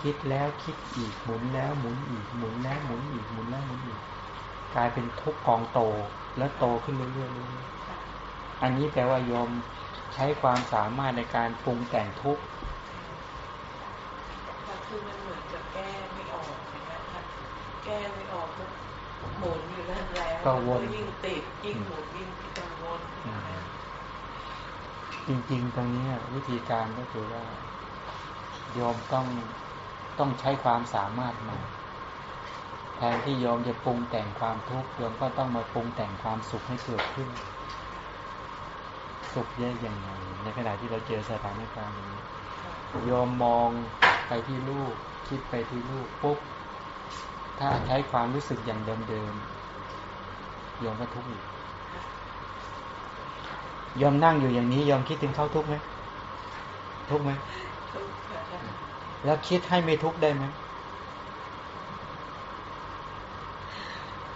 คิดแล้วคิดอีกหมุนแล้วหมุนอีกหมุนแล้วหมุนอีกหมุนแล้วหมุนอีก กลายเป็นทุกข์กองโตแล้วโตขึ้นเรื่อยๆเรื่อยๆอันนี้แปลว่าโยมใช้ความสามารถในการปรุงแต่งทุกข์แต่คือมันเหมือนจะแก้ไม่ออกนะคะแก้ไม่ออกก็หมุนอยู่นั่นแล้วก็ยิ่งติดยิ่งหมุนยิ่งกังวล จริง ๆ ตรงนี้วิธีการก็คือว่าโยมต้องต้องใช้ความสามารถมาแทนที่โยมจะปรุงแต่งความทุกข์โยมก็ต้องมาปรุงแต่งความสุขให้เกิดขึ้น สุขเยอะอย่างไรในขณะที่เราเจอสถานการณ์อย่างนี้โยมมองไปที่ลูก คิดไปที่ลูกปุ๊บถ้าใช้ความรู้สึกอย่างเดิมๆโยมก็ทุกข์อีก ยอมนั่งอยู่อย่างนี้ยอมคิดถึงเขาทุกข์ไหมทุกข์ไหมแล้วคิดให้ไม่ทุกข์ได้ไหม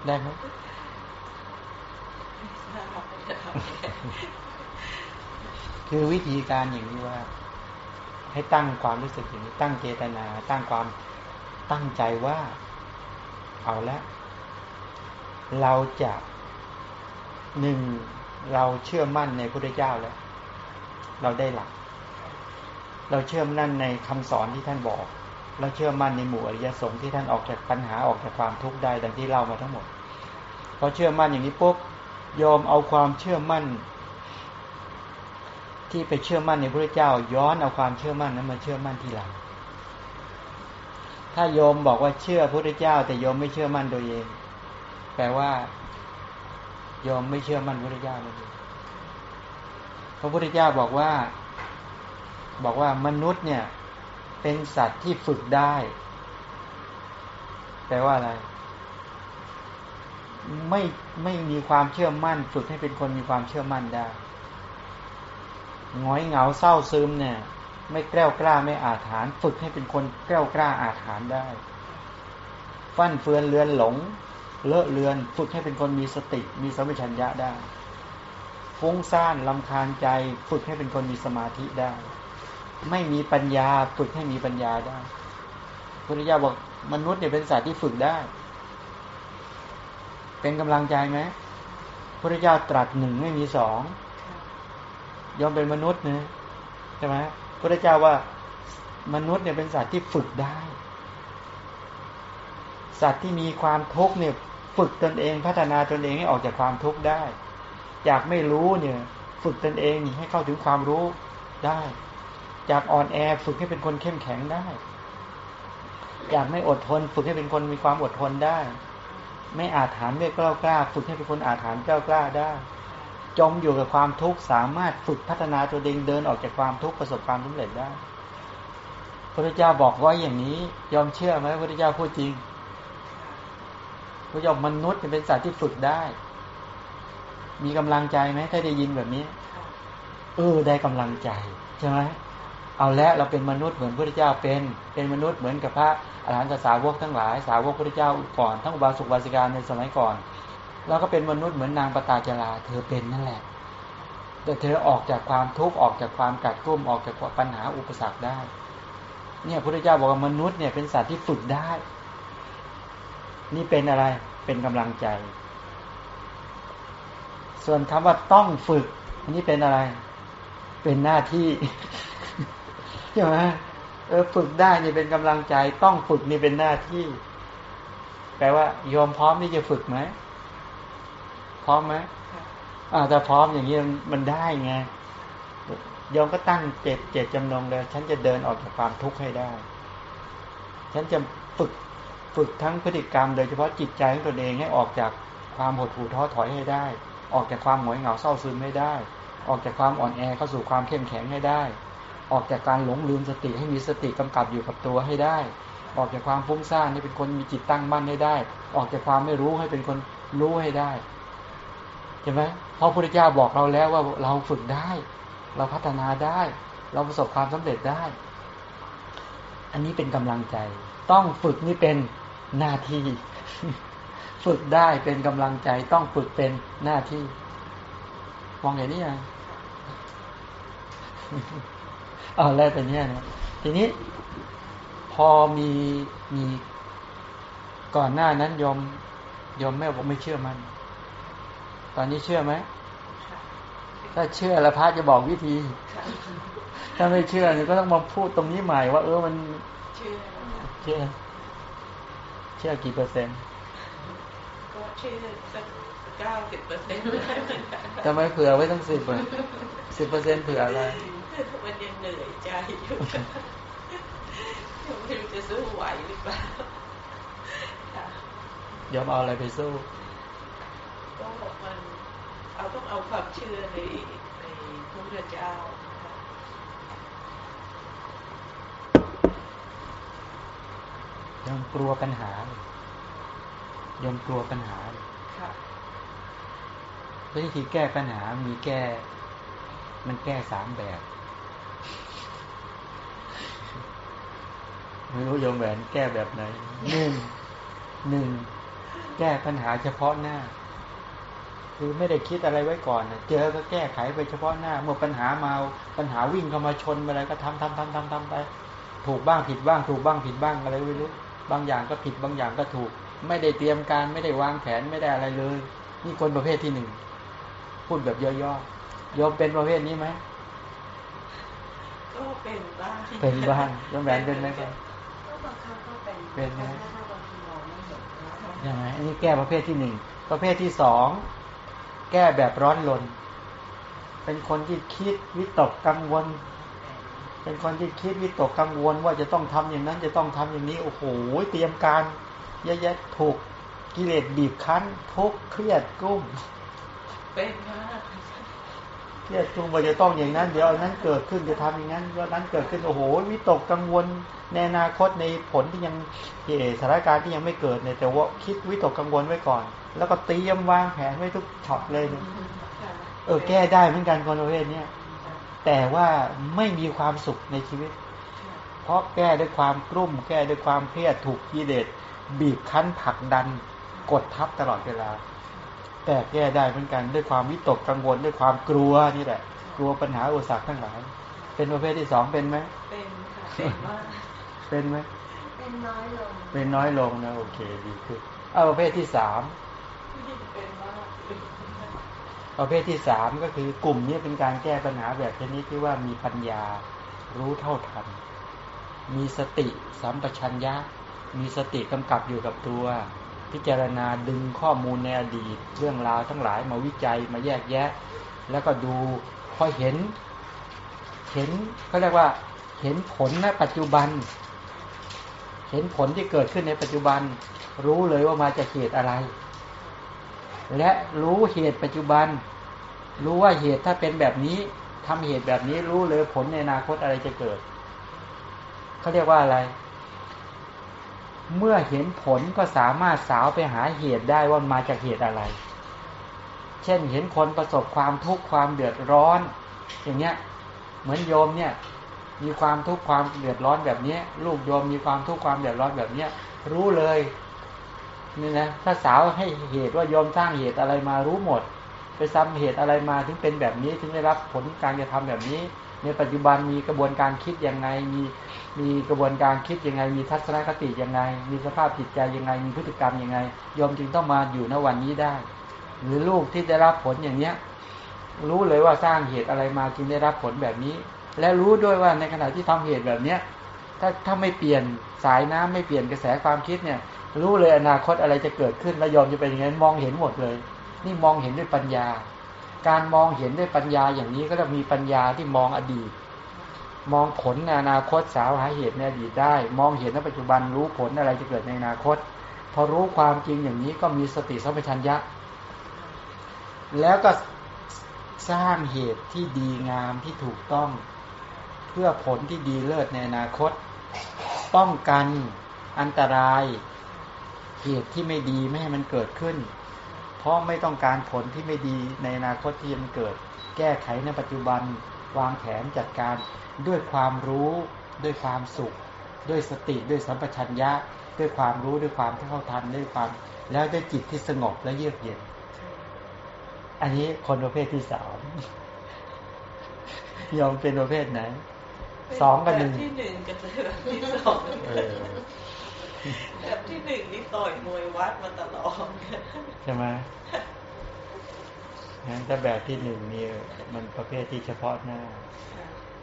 ได้ไหมคือวิธีการอย่างนี้ว่า ให้ตั้งความรู้สึกอย่างนี้ ตั้งเจตนา ตั้งความตั้งใจว่า เอาละ เราจะหนึ่ง เราเชื่อมั่นในพระพุทธเจ้าแล้ว เราได้หลัก เราเชื่อมั่นในคำสอนที่ท่านบอก เราเชื่อมั่นในหมู่อริยสงฆ์ที่ท่านออกจากปัญหาออกจากความทุกข์ได้ดังที่เล่ามาทั้งหมดพอเชื่อมั่นอย่างนี้ปุ๊บยอมเอาความเชื่อมั่น ที่ไปเชื่อมั่นในพระเจ้า ย้อนเอาความเชื่อมั่นนั้นมาเชื่อมั่นทีหลังถ้าโยมบอกว่าเชื่อพระเจ้า แต่โยมไม่เชื่อมั่นตัวเอง แปลว่า โยมไม่เชื่อมั่นพระเจ้าเองพระพุทธเจ้าบอกว่า บอกว่ามนุษย์เนี่ย เป็นสัตว์ที่ฝึกได้แปลว่าอะไร ไม่ไม่มีความเชื่อมั่น ฝึกให้เป็นคนมีความเชื่อมั่นได้หงอยเหงาเศร้าซึมเนี่ย ไม่แกล้วกล้าไม่อาถรรพ์ฝึกให้เป็นคนแกล้วกล้าอาถรรพ์ได้ ฟั่นเฟือนเลือนหลง เลอะเลือนฝึกให้เป็นคนมีสติมีสมัชัญญะได้ ฟุ้งซ่านลำคาญใจ ฝึกให้เป็นคนมีสมาธิได้ ไม่มีปัญญาฝึกให้มีปัญญาได้พุทธิยาบอกมนุษย์เนี่ยเป็นสัตว์ที่ฝึกได้ เป็นกำลังใจไหมพุทธเจ้าตรัสหนึ่งไม่มีสองยอมเป็นมนุษย์นะใช่ไหมพระเจ้าว่ามนุษย์เนี่ยเป็นสัตว์ที่ฝึกได้ สัตว์ที่มีความทุกข์เนี่ยฝึกตนเองพัฒนาตนเองให้ออกจากความทุกข์ได้อยากไม่รู้เนี่ย ฝึกตนเองให้เข้าถึงความรู้ได้ จากอ่อนแอฝึกให้เป็นคนเข้มแข็งได้ อยากไม่อดทน ฝึกให้เป็นคนมีความอดทนได้ ไม่อาถรรพ์ไม่กล้ากล้า ฝึกให้เป็นคนอาถรรพ์กล้ากล้าได้ จมอยู่กับความทุกข์สามารถฝึกพัฒนาตัวเองเดินออกจากความทุกข์ประสบความสำเร็จได้พระเจ้าบอกว่าอย่างนี้ ยอมเชื่อไหมพระเจ้าพูดจริง ระเจ้ามนุษย์เป็นสัตว์ที่ฝึกได้ มีกำลังใจไหมถ้าได้ยินแบบนี้ เออได้กำลังใจใช่ไหมเอาละเราเป็นมนุษย์เหมือนพระเจ้าเป็นเป็นมนุษย์เหมือนกับพระอรหันตสาวกทั้งหลาย สาวกพระเจ้าก่อนทั้งอุบาสกบาสิกาในสมัยก่อนเราก็เป็นมนุษย์เหมือนนางปตาจาราเธอเป็นนั่นแหละ แต่เธอออกจากความทุกข์ออกจากความกัดกุ้มออกจากปัญหาอุปสรรคได้ เนี่ยพระเจ้าบอกว่ามนุษย์เนี่ยเป็นสัตว์ที่ฝึกได้ฝ นี่เป็นอะไรเป็นกำลังใจ ส่วนคำว่าต้องฝึกอันนี้เป็นอะไร เป็นหน้าที่ใช่ไหมเออฝึกได้นี่เป็นกำลังใจ ต้องฝึกนี่เป็นหน้าที่ แปลว่ายอมพร้อมที่จะฝึกไหมพร้อมไหมอ่าแต่พร้อมอย่างนี้มันได้ไงยอมก็ตั้งเจตเจตจำนงเลยฉันจะเดินออกจากความทุกข์ให้ได้ ฉันจะฝึก ฝึกทั้งพฤติกรรม โดยเฉพาะจิตใจของตนเองให้ออกจากความหดหู่ท้อถอยให้ได้ ออกจากความหงอยเหงาเศร้าซึมไม่ได้ ออกจากความอ่อนแอเข้าสู่ความเข้มแข็งให้ได้ ออกจากการหลงลืมสติให้มีสติกำกับอยู่กับตัวให้ได้ ออกจากความฟุ้งซ่านให้เป็นคนมีจิตตั้งมั่นให้ได้ ออกจากความไม่รู้ให้เป็นคนรู้ให้ได้เห็นไหมเพราะพระพุทธเจ้าบอกเราแล้วว่าเราฝึกได้ เราพัฒนาได้ เราประสบความสำเร็จได้ อันนี้เป็นกำลังใจ ต้องฝึกนี่เป็น หน้าที่ ฝึกได้เป็นกำลังใจต้องฝึกเป็นหน้าที่มองเห็นนี่ยังอ๋อแล้วเป็นเนี้ยนะทีนี้ พอมีมีก่อนหน้านั้นยอมยอมแม่บอกไม่เชื่อมัน ตอนนี้เชื่อไหมถ้าเชื่อแล้วพระจะบอกวิธี ถ้าไม่เชื่อเนี่ยก็ต้องมาพูดตรงนี้ใหม่ว่า เออมันเชื่อเชื่อเชื่อกี่เปอร์เซ็นต์ก็เชื่อสักเก้าสิบเปอร์เซ็นต์ทำไมเผื่อไว้ตั้งสิบอะสิบเปอร์เซ็นต์เผื่ออะไรมันยังเหนื่อยใจอยู่ยังไม่รู้จะสู้ไหวหรือเปล่าค่ะยอมเอาอะไรไปสู้ก็มันเอาต้องเอาความเชื่อในในพระพุทธเจ้าค่ะ ยอมกลัวปัญหายอมกลัวปัญหาค่ะวิธีแก้ปัญหามีแก้ มันแก้สามแบบไม่รู้โยมแหวนแก้แบบไหนหนึ่งหนึ่งแก้ปัญหาเฉพาะหน้า คือไม่ได้คิดอะไรไว้ก่อนนะเจอก็แก้ไขไปเฉพาะหน้า เมื่อปัญหามาปัญหาวิ่งเข้ามาชนอะไรก็ทำทำทำทำทำไป ถูกบ้างผิดบ้าง ถูกบ้างผิดบ้างอะไรไม่รู้ บางอย่างก็ผิดบางอย่างก็ถูก ไม่ได้เตรียมการไม่ได้วางแผนไม่ได้อะไรเลย นี่คนประเภทที่หนึ่งพูดแบบย่อๆโยมเป็นประเภทนี้ไหมก็เป็นบ้างเป็นบ้างโยมแหวนเป็นไหมครับก็บางครั้งก็เป็นเป็นไหมถ้าบางทีมองไม่เห็นนะใช่ไหมอันนี้แก้ประเภทที่หนึ่งประเภทที่สองแก้แบบร้อนรนเป็นคนที่คิดวิตกกังวล เป็นคนที่คิดวิตกกังวลว่าจะต้องทำอย่างนั้นจะต้องทำอย่างนี้โอ้โหเตรียมการเยอะแยะถูกกิเลสบีบคั้นทุกข์เครียดกุ้มเป็นมากเครียดกุ้มว่าจะต้องอย่างนั้น เดี๋ยวอันนั้นเกิดขึ้นจะทำอย่างนั้นว่านั้นเกิดขึ้นโอ้โหวิตกกังวลในอนาคตในผลที่ยังเอ่อสถานการณ์ที่ยังไม่เกิดเนี่ยแต่ว่าคิดวิตกกังวลไว้ก่อน แล้วก็เตรียมวางแผนไว้ทุกช็อตเลยเนี่ยเออแก้ได้เหมือนกันคนประเภทเนี้ย แต่ว่าไม่มีความสุขในชีวิต เพราะแก้ด้วยความกลุ้มแก้ด้วยความเครียดถูกกิเลสบีบคั้นผลักดัน กดทับตลอดเวลา แต่แก้ได้เหมือนกันด้วยความวิตกกังวลด้วยความกลัวนี่แหละ กลัวปัญหาอุปสรรคทั้งหลายเป็นประเภทที่สองเป็นไหมเป็นค่ะเป็นมากเป็นไหมเป็นน้อยลง เป็นน้อยลงนะโอเคดีขึ้นเอาประเภทที่สามเป็นมาก ประเภทที่สามก็คือกลุ่มนี้เป็นการแก้ปัญหาแบบชนิดที่ว่ามีปัญญารู้เท่าทัน มีสติสัมปชัญญะ มีสติกำกับอยู่กับตัว พิจารณาดึงข้อมูลในอดีต เรื่องราวทั้งหลายมาวิจัยมาแยกแยะ แล้วก็ดูพอเห็น เห็นเขาเรียกว่าเห็นผลณปัจจุบัน เห็นผลที่เกิดขึ้นในปัจจุบัน รู้เลยว่ามาจากเหตุอะไร และรู้เหตุปัจจุบัน รู้ว่าเหตุถ้าเป็นแบบนี้ทำเหตุแบบนี้รู้เลยผลในอนาคตอะไรจะเกิดเขาเรียกว่าอะไร เมื่อเห็นผลก็สามารถสาวไปหาเหตุได้ว่ามาจากเหตุอะไร เช่นเห็นคนประสบความทุกข์ความเดือดร้อน อย่างเงี้ย เหมือนโยมเนี่ยมีความทุกข์ความเดือดร้อนแบบนี้ลูกโยมมีความทุกข์ความเดือดร้อนแบบเนี้ยรู้เลย นี่นะถ้าสาวให้เหตุว่าโยมสร้างเหตุอะไรมารู้หมด ไปซ้ำเหตุอะไรมาถึงเป็นแบบนี้ถึงได้รับผลการกระทำแบบนี้ ในปัจจุบันมีกระบวนการคิดยังไงมีมีกระบวนการคิดยังไง มีทัศนคติยังไง มีสภาพจิตใจยังไง มีพฤติกรรมยังไงโยมจึงต้องมาอยู่ณวันนี้ได้ หรือลูกที่ได้รับผลอย่างเนี้ยรู้เลยว่าสร้างเหตุอะไรมาจึงได้รับผลแบบนี้ และรู้ด้วยว่าในขณะที่ทำเหตุแบบเนี้ยถ้าถ้าไม่เปลี่ยนสายน้ำไม่เปลี่ยนกระแสความคิดเนี่ย รู้เลยอนาคตอะไรจะเกิดขึ้นและยอมจะเป็นอยังไงมองเห็นหมดเลย นี่มองเห็นด้วยปัญญา การมองเห็นด้วยปัญญาอย่างนี้ก็จะมีปัญญาที่มองอดีต มองผลในอนาคตสาวหาเหตุในอดีตได้ มองเห็นในปัจจุบันรู้ผลอะไรจะเกิดในอนาคต พอรู้ความจริงอย่างนี้ก็มีสติสัมปชัญญะ แล้วก็สร้างเหตุที่ดีงามที่ถูกต้อง เพื่อผลที่ดีเลิศในอนาคต ป้องกันอันตราย เหตุที่ไม่ดีไม่ให้มันเกิดขึ้น เพราะไม่ต้องการผลที่ไม่ดีในอนาคตที่มันเกิด แก้ไขในปัจจุบันวางแผนจัดการด้วยความรู้ด้วยความสุข ด้วยสติด้วยสัมปชัญญะ ด้วยความรู้ด้วยความเท่าทันด้วยความ แล้วด้วยจิตที่สงบและเยือกเย็น อันนี้คนประเภทที่สามยอมเป็นประเภทไหนสองกับหนึ่งแบบที่หนึ่งกับแบบที่สองเออ แบบที่หนึ่งนี่ต่อยมวยวัดมาตลอดใช่ไหมงั้นถ้าแบบที่หนึ่งนี่มันประเภทที่เฉพาะหน้า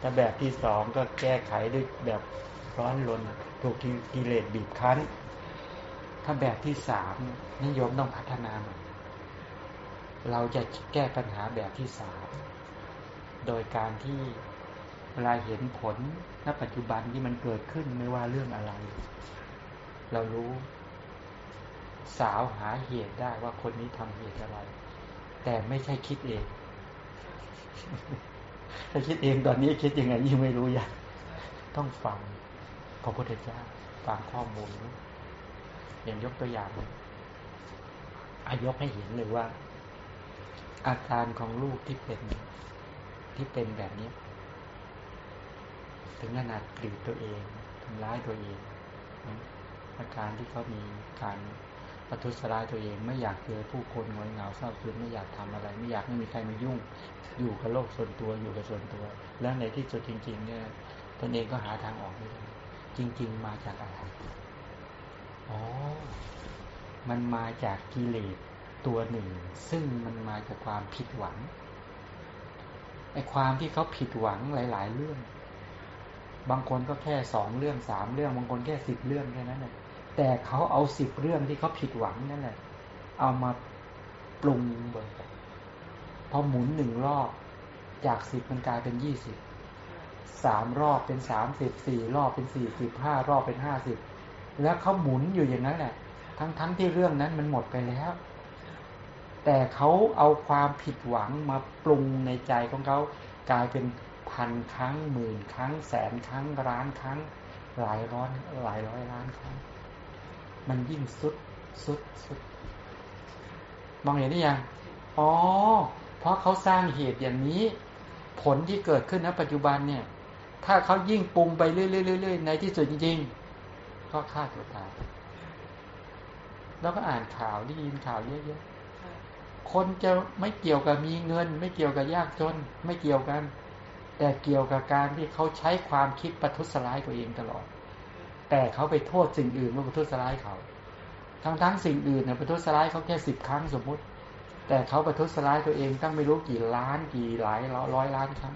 ถ้าแบบที่สองก็แก้ไขด้วยแบบร้อนรนถูกกิเลสบีบคั้น ถ้าแบบที่สามนิยมต้องพัฒนาใหม่เราจะแก้ปัญหาแบบที่สามโดยการที่เวลาเห็นผลณปัจจุบันที่มันเกิดขึ้นไม่ว่าเรื่องอะไร เรารู้ สาวหาเหตุได้ว่าคนนี้ทำเหตุอะไร แต่ไม่ใช่คิดเอง ถ้าคิดเองตอนนี้คิดยังไงยิ่งไม่รู้อย่างต้องฟังพระพุทธเจ้าฟังข้อมูลอย่างยกตัวอย่างอายกให้เห็นเลยว่า อาการของลูกที่เป็นที่เป็นแบบนี้ ถึงขนาดกรีดตัวเองทำร้ายตัวเอง อาการที่เขามีการประทุษร้ายตัวเอง ไม่อยากเจอผู้คนงอยเหงาเศร้าซึมไม่อยากทำอะไร ไม่อยากให้มีใครมายุ่ง อยู่กับโลกส่วนตัวอยู่กับส่วนตัว แล้วในที่สุดจริง ๆ เนี่ยตนเองก็หาทางออกไม่ได้จริง ๆ มาจากอะไรอ๋อมันมาจากกิเลสตัวหนึ่ง ซึ่งมันมาจากความผิดหวังไอ้ความที่เขาผิดหวังหลาย ๆ เรื่อง บางคนก็แค่สองเรื่องสามเรื่อง บางคนแค่สิบเรื่องแค่นั้นแหละ แต่เขาเอาสิบเรื่องที่เขาผิดหวังนั่นแหละเอามาปรุงเบิกพอหมุนหนึ่งรอบจากสิบมันกลายเป็นยี่สิบสามรอบเป็นสามสิบสี่รอบเป็นสี่สิบห้ารอบเป็นห้าสิบแล้วเขาหมุนอยู่อย่างนั้นแหละทั้งทั้งที่เรื่องนั้นมันหมดไปแล้ว แต่เขาเอาความผิดหวังมาปรุงในใจของเขากลายเป็นพันครั้งหมื่นครั้งแสนครั้งล้านครั้ง หลายร้อยหลายร้อยล้านครั้ง มันยิ่งสุดสุดสุด มองเห็นหรือยัง อ๋อ เพราะเขาสร้างเหตุอย่างนี้ ผลที่เกิดขึ้นณปัจจุบันเนี่ย ถ้าเขายิ่งปรุงไปเรื่อยๆในที่สุดจริงๆ ก็ฆ่าตัวตายแล้วก็อ่านข่าวได้ยินข่าวเยอะๆ คนจะไม่เกี่ยวกับมีเงิน ไม่เกี่ยวกับยากจน ไม่เกี่ยวกัน แต่เกี่ยวกับการที่เขาใช้ความคิดประทุษร้ายตัวเองตลอด แต่เขาไปโทษสิ่งอื่นว่าประทุษร้ายเขาทั้งทั้งสิ่งอื่นเนี่ยประทุษร้ายเขาแค่สิบครั้งสมมุติ แต่เขาประทุษร้ายตัวเองตั้งไม่รู้กี่ล้านกี่หลายร้อยล้านครั้ง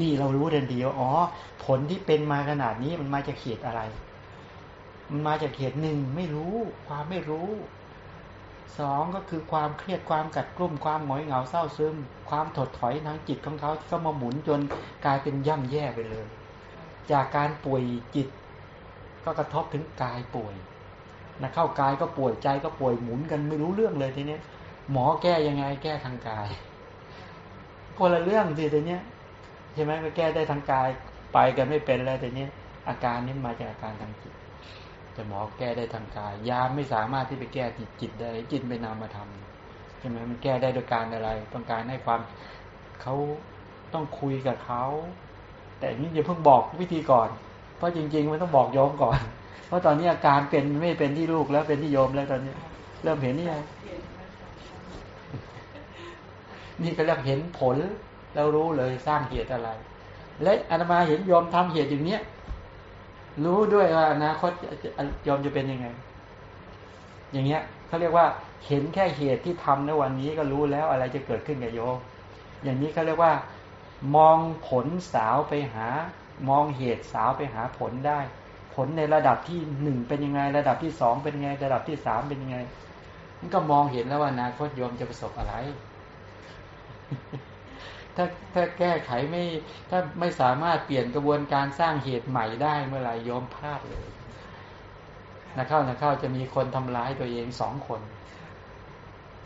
นี่เรารู้ทันทีว่าอ๋อ ผลที่เป็นมาขนาดนี้มันมาจากเหตุอะไร มันมาจากเหตุหนึ่งไม่รู้ ความไม่รู้สองก็คือความเครียดความกัดกลุ่มความหงอยเหงาเศร้าซึม ความถดถอยทางจิตของเขาที่ก็มาหมุนจนกลายเป็นย่ำแย่ไปเลย จากการป่วยจิต ก็กระทบถึงกายป่วยนะเข้ากายก็ป่วยใจก็ป่วยหมุนกันไม่รู้เรื่องเลยทีนี้หมอแก้ยังไงแก้ทางกายคนละเรื่องสิทีนี้ใช่ไหมก็แก้ได้ทางกายไปกันไม่เป็นแล้วทีนี้อาการนี้มาจากอาการทางจิตแต่หมอแก้ได้ทางกายยาไม่สามารถที่ไปแก้จิตจิตได้จิตไปนามมาทำใช่ไหมมันแก้ได้โดยการอะไร ต้องการให้ความเขาต้องคุยกับเขาแต่นี่อย่าเพิ่งบอกวิธีก่อน เพราะจริง ๆ มันต้องบอกโยมก่อน เพราะตอนนี้อาการเป็นไม่เป็นที่ลูกแล้วเป็นที่โยมแล้วตอนนี้ เริ่มเห็นนี่ยังนี่ก็เรียกเห็นผลแล้วรู้เลยสร้างเหตุอะไร และอาตมาเห็นโยมทำเหตุอย่างเนี้ยรู้ด้วยว่าอนาคตโยมจะเป็นยังไง อย่างเงี้ยเขาเรียกว่าเห็นแค่เหตุที่ทำในวันนี้ก็รู้แล้วอะไรจะเกิดขึ้นกับโยมอย่างนี้เขาเรียกว่า มองผลสาวไปหา มองเหตุสาวไปหาผลได้ ผลในระดับที่หนึ่งเป็นยังไง ระดับที่สองเป็นยังไง ระดับที่สามเป็นยังไงมันก็มองเห็นแล้วว่าอนาคตโยมจะประสบอะไร ถ้าถ้าแก้ไขไม่ ถ้าไม่สามารถเปลี่ยนกระบวนการสร้างเหตุใหม่ได้เมื่อไหร่โยมพลาดเลยนะเข้านะเข้าจะมีคนทำร้ายตัวเองสองคน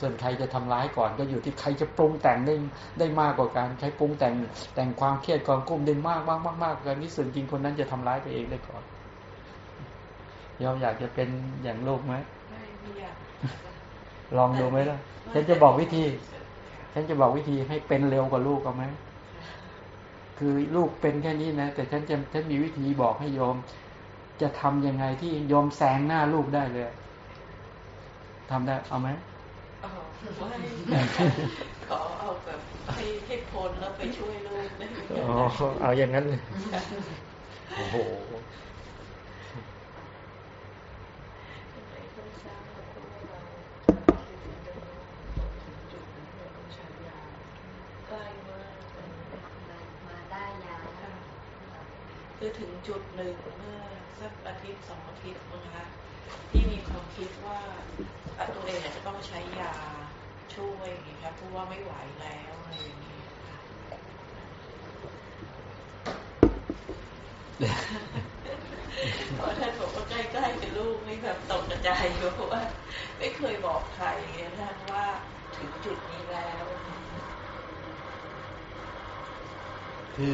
ส่วนใครจะทำร้ายก่อนก็อยู่ที่ใครจะปรุงแต่งได้ได้มากกว่ากันใครปรุงแต่งแต่งความเครียดความกุ้มได้มากมากมากมากกันนี่ส่วนจริงคนนั้นจะทำร้ายตัวเองได้ก่อนยอมอยากจะเป็นอย่างลูกไหมไม่ไม่อยากลองดูไหมล่ะฉันจะบอกวิธี ฉันจะบอกวิธีให้เป็นเร็วกว่าลูกเอาไหมคือลูกเป็นแค่นี้นะแต่ฉันจะฉันมีวิธีบอกให้โยม จะทำยังไงที่โยมแซงหน้าลูกได้เลยทำได้เอาไหมอ๋อไม่ ขอเอาแบบให้ให้พ้นแล้วไปช่วยลูกได้ไหมอ๋อเอาอย่างนั้นเลยโอ้โหใกล้มากมาได้ยาค่ะคือถึงจุดหนึ่งเมื่อสักอาทิตย์สองอาทิตย์นะคะที่มีความคิดว่าอะตัวเองอาจจะต้องใช้ยา ช่วยนะคะเพราะว่าไม่ไหวแล้วอะไรอย่างนี้ค่ะเพราะท่านบอกว่าใกล้ๆกับลูกนี่แบบตกใจอยู่เพราะว่า ไม่เคยบอกใครนะท่านว่าถึงจุดนี้แล้ว คือ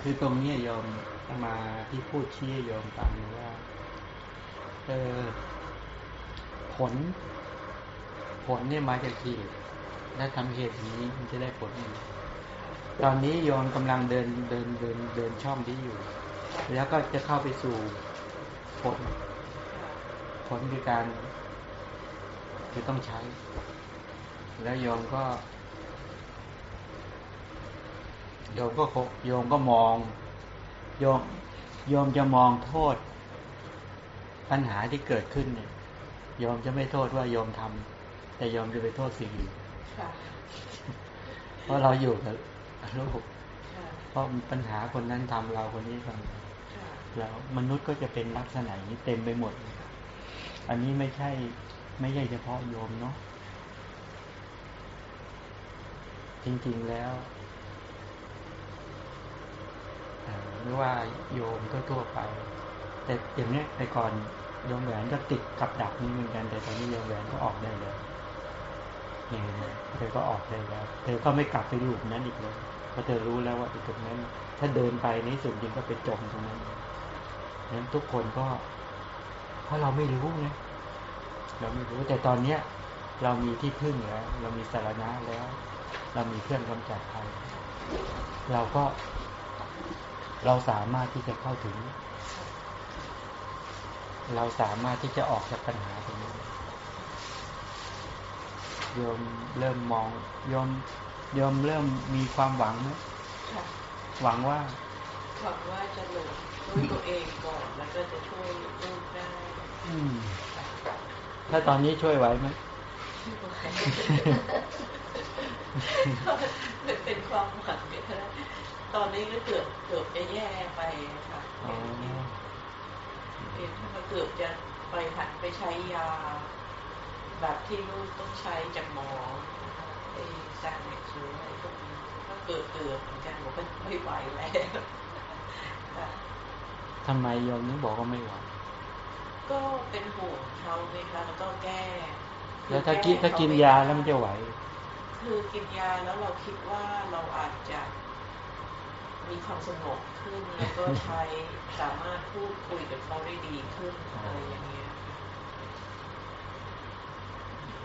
คือตรงนี้ยโยมมาที่พูดชี้ให้โยมฟังว่าเออผล ผลเนี่ยมาจากเหตุและทำเหตุนี้มันจะได้ผลนี้ตอนนี้โยมกำลังเดินเดินเดินเดินช่องที่อยู่ แล้วก็จะเข้าไปสู่ผล ผลคือการคือต้องใช้ แล้วโยมก็โยมก็โยมก็มองโยมโยมจะมองโทษ ปัญหาที่เกิดขึ้นเนี่ยโยมจะไม่โทษว่าโยมทำ แต่โยมจะไปโทษสิ่งอื่นค่ะเพราะเราอยู่กับลูกค่ะเพราะปัญหาคนนั้นทำเราคนนี้ทค่ะำแล้วมนุษย์ก็จะเป็นลักษณะนี้เต็มไปหมด อันนี้ไม่ใช่ไม่ใช่เฉพาะโยมเนาะจริง ๆแล้วเอ่อไม่ว่าโยมทั่วๆไป แต่อย่างเนี้ยแต่ก่อนโยมแหวนก็ติดกับดักนี้เหมือนกัน แต่ตอนนี้โยมแหวนก็ออกได้แล้ว นี่นะเธอก็ออกได้แล้ว เธอก็ไม่กลับไปอยู่นั้นอีกเลยเพราะเธอรู้แล้วว่าตรงนั้น ถ้าเดินไปในสุดจริงก็ไปจมตรงนั้นนั้นทุกคนก็ เพราะเราไม่รู้ไงเราไม่รู้แต่ตอนเนี้ย เรามีที่พึ่งแล้ว เรามีสารณะแล้ว เรามีเครื่องกำจัดภัยเราก็ เราสามารถที่จะเข้าถึง เราสามารถที่จะออกจากปัญหาตรงนี้ โยมเริ่มมองโยมโยมเริ่มมีความหวังไหมค่ะหวังว่าหวังว่าจะหลุดด้วยตัวเองก่อนแล้วก็จะช่วยลูกได้อืมถ้าตอนนี้ช่วยไหวไหมเป็นเป็นความหวังเนี่ยนะตอนนี้ก็เกือบเกือบจะแย่ไปค่ะอ๋อเองถ้ามันเกือบจะไปหันไปใช้ยา แบบที่ลูกต้องใช้จากหมอไอ้แซงเม็กซ์หรืออะไรพวกนี้ก็เกือบเกือบเหมือนกันบอกว่าไม่ไหวแล้วค่ะทำไมโยมถึงบอกว่าไม่ไหวก็เป็นห่วงเขาไหมคะแล้วก็แก้แล้วถ้ากินถ้ากินยาแล้วมันจะไหว คือกินยาแล้วเราคิดว่าเราอาจจะมีความสงบขึ้นแล้วก็ใช้สามารถพูดคุยกับเขาได้ดีขึ้นอะไรอย่างเงี้ย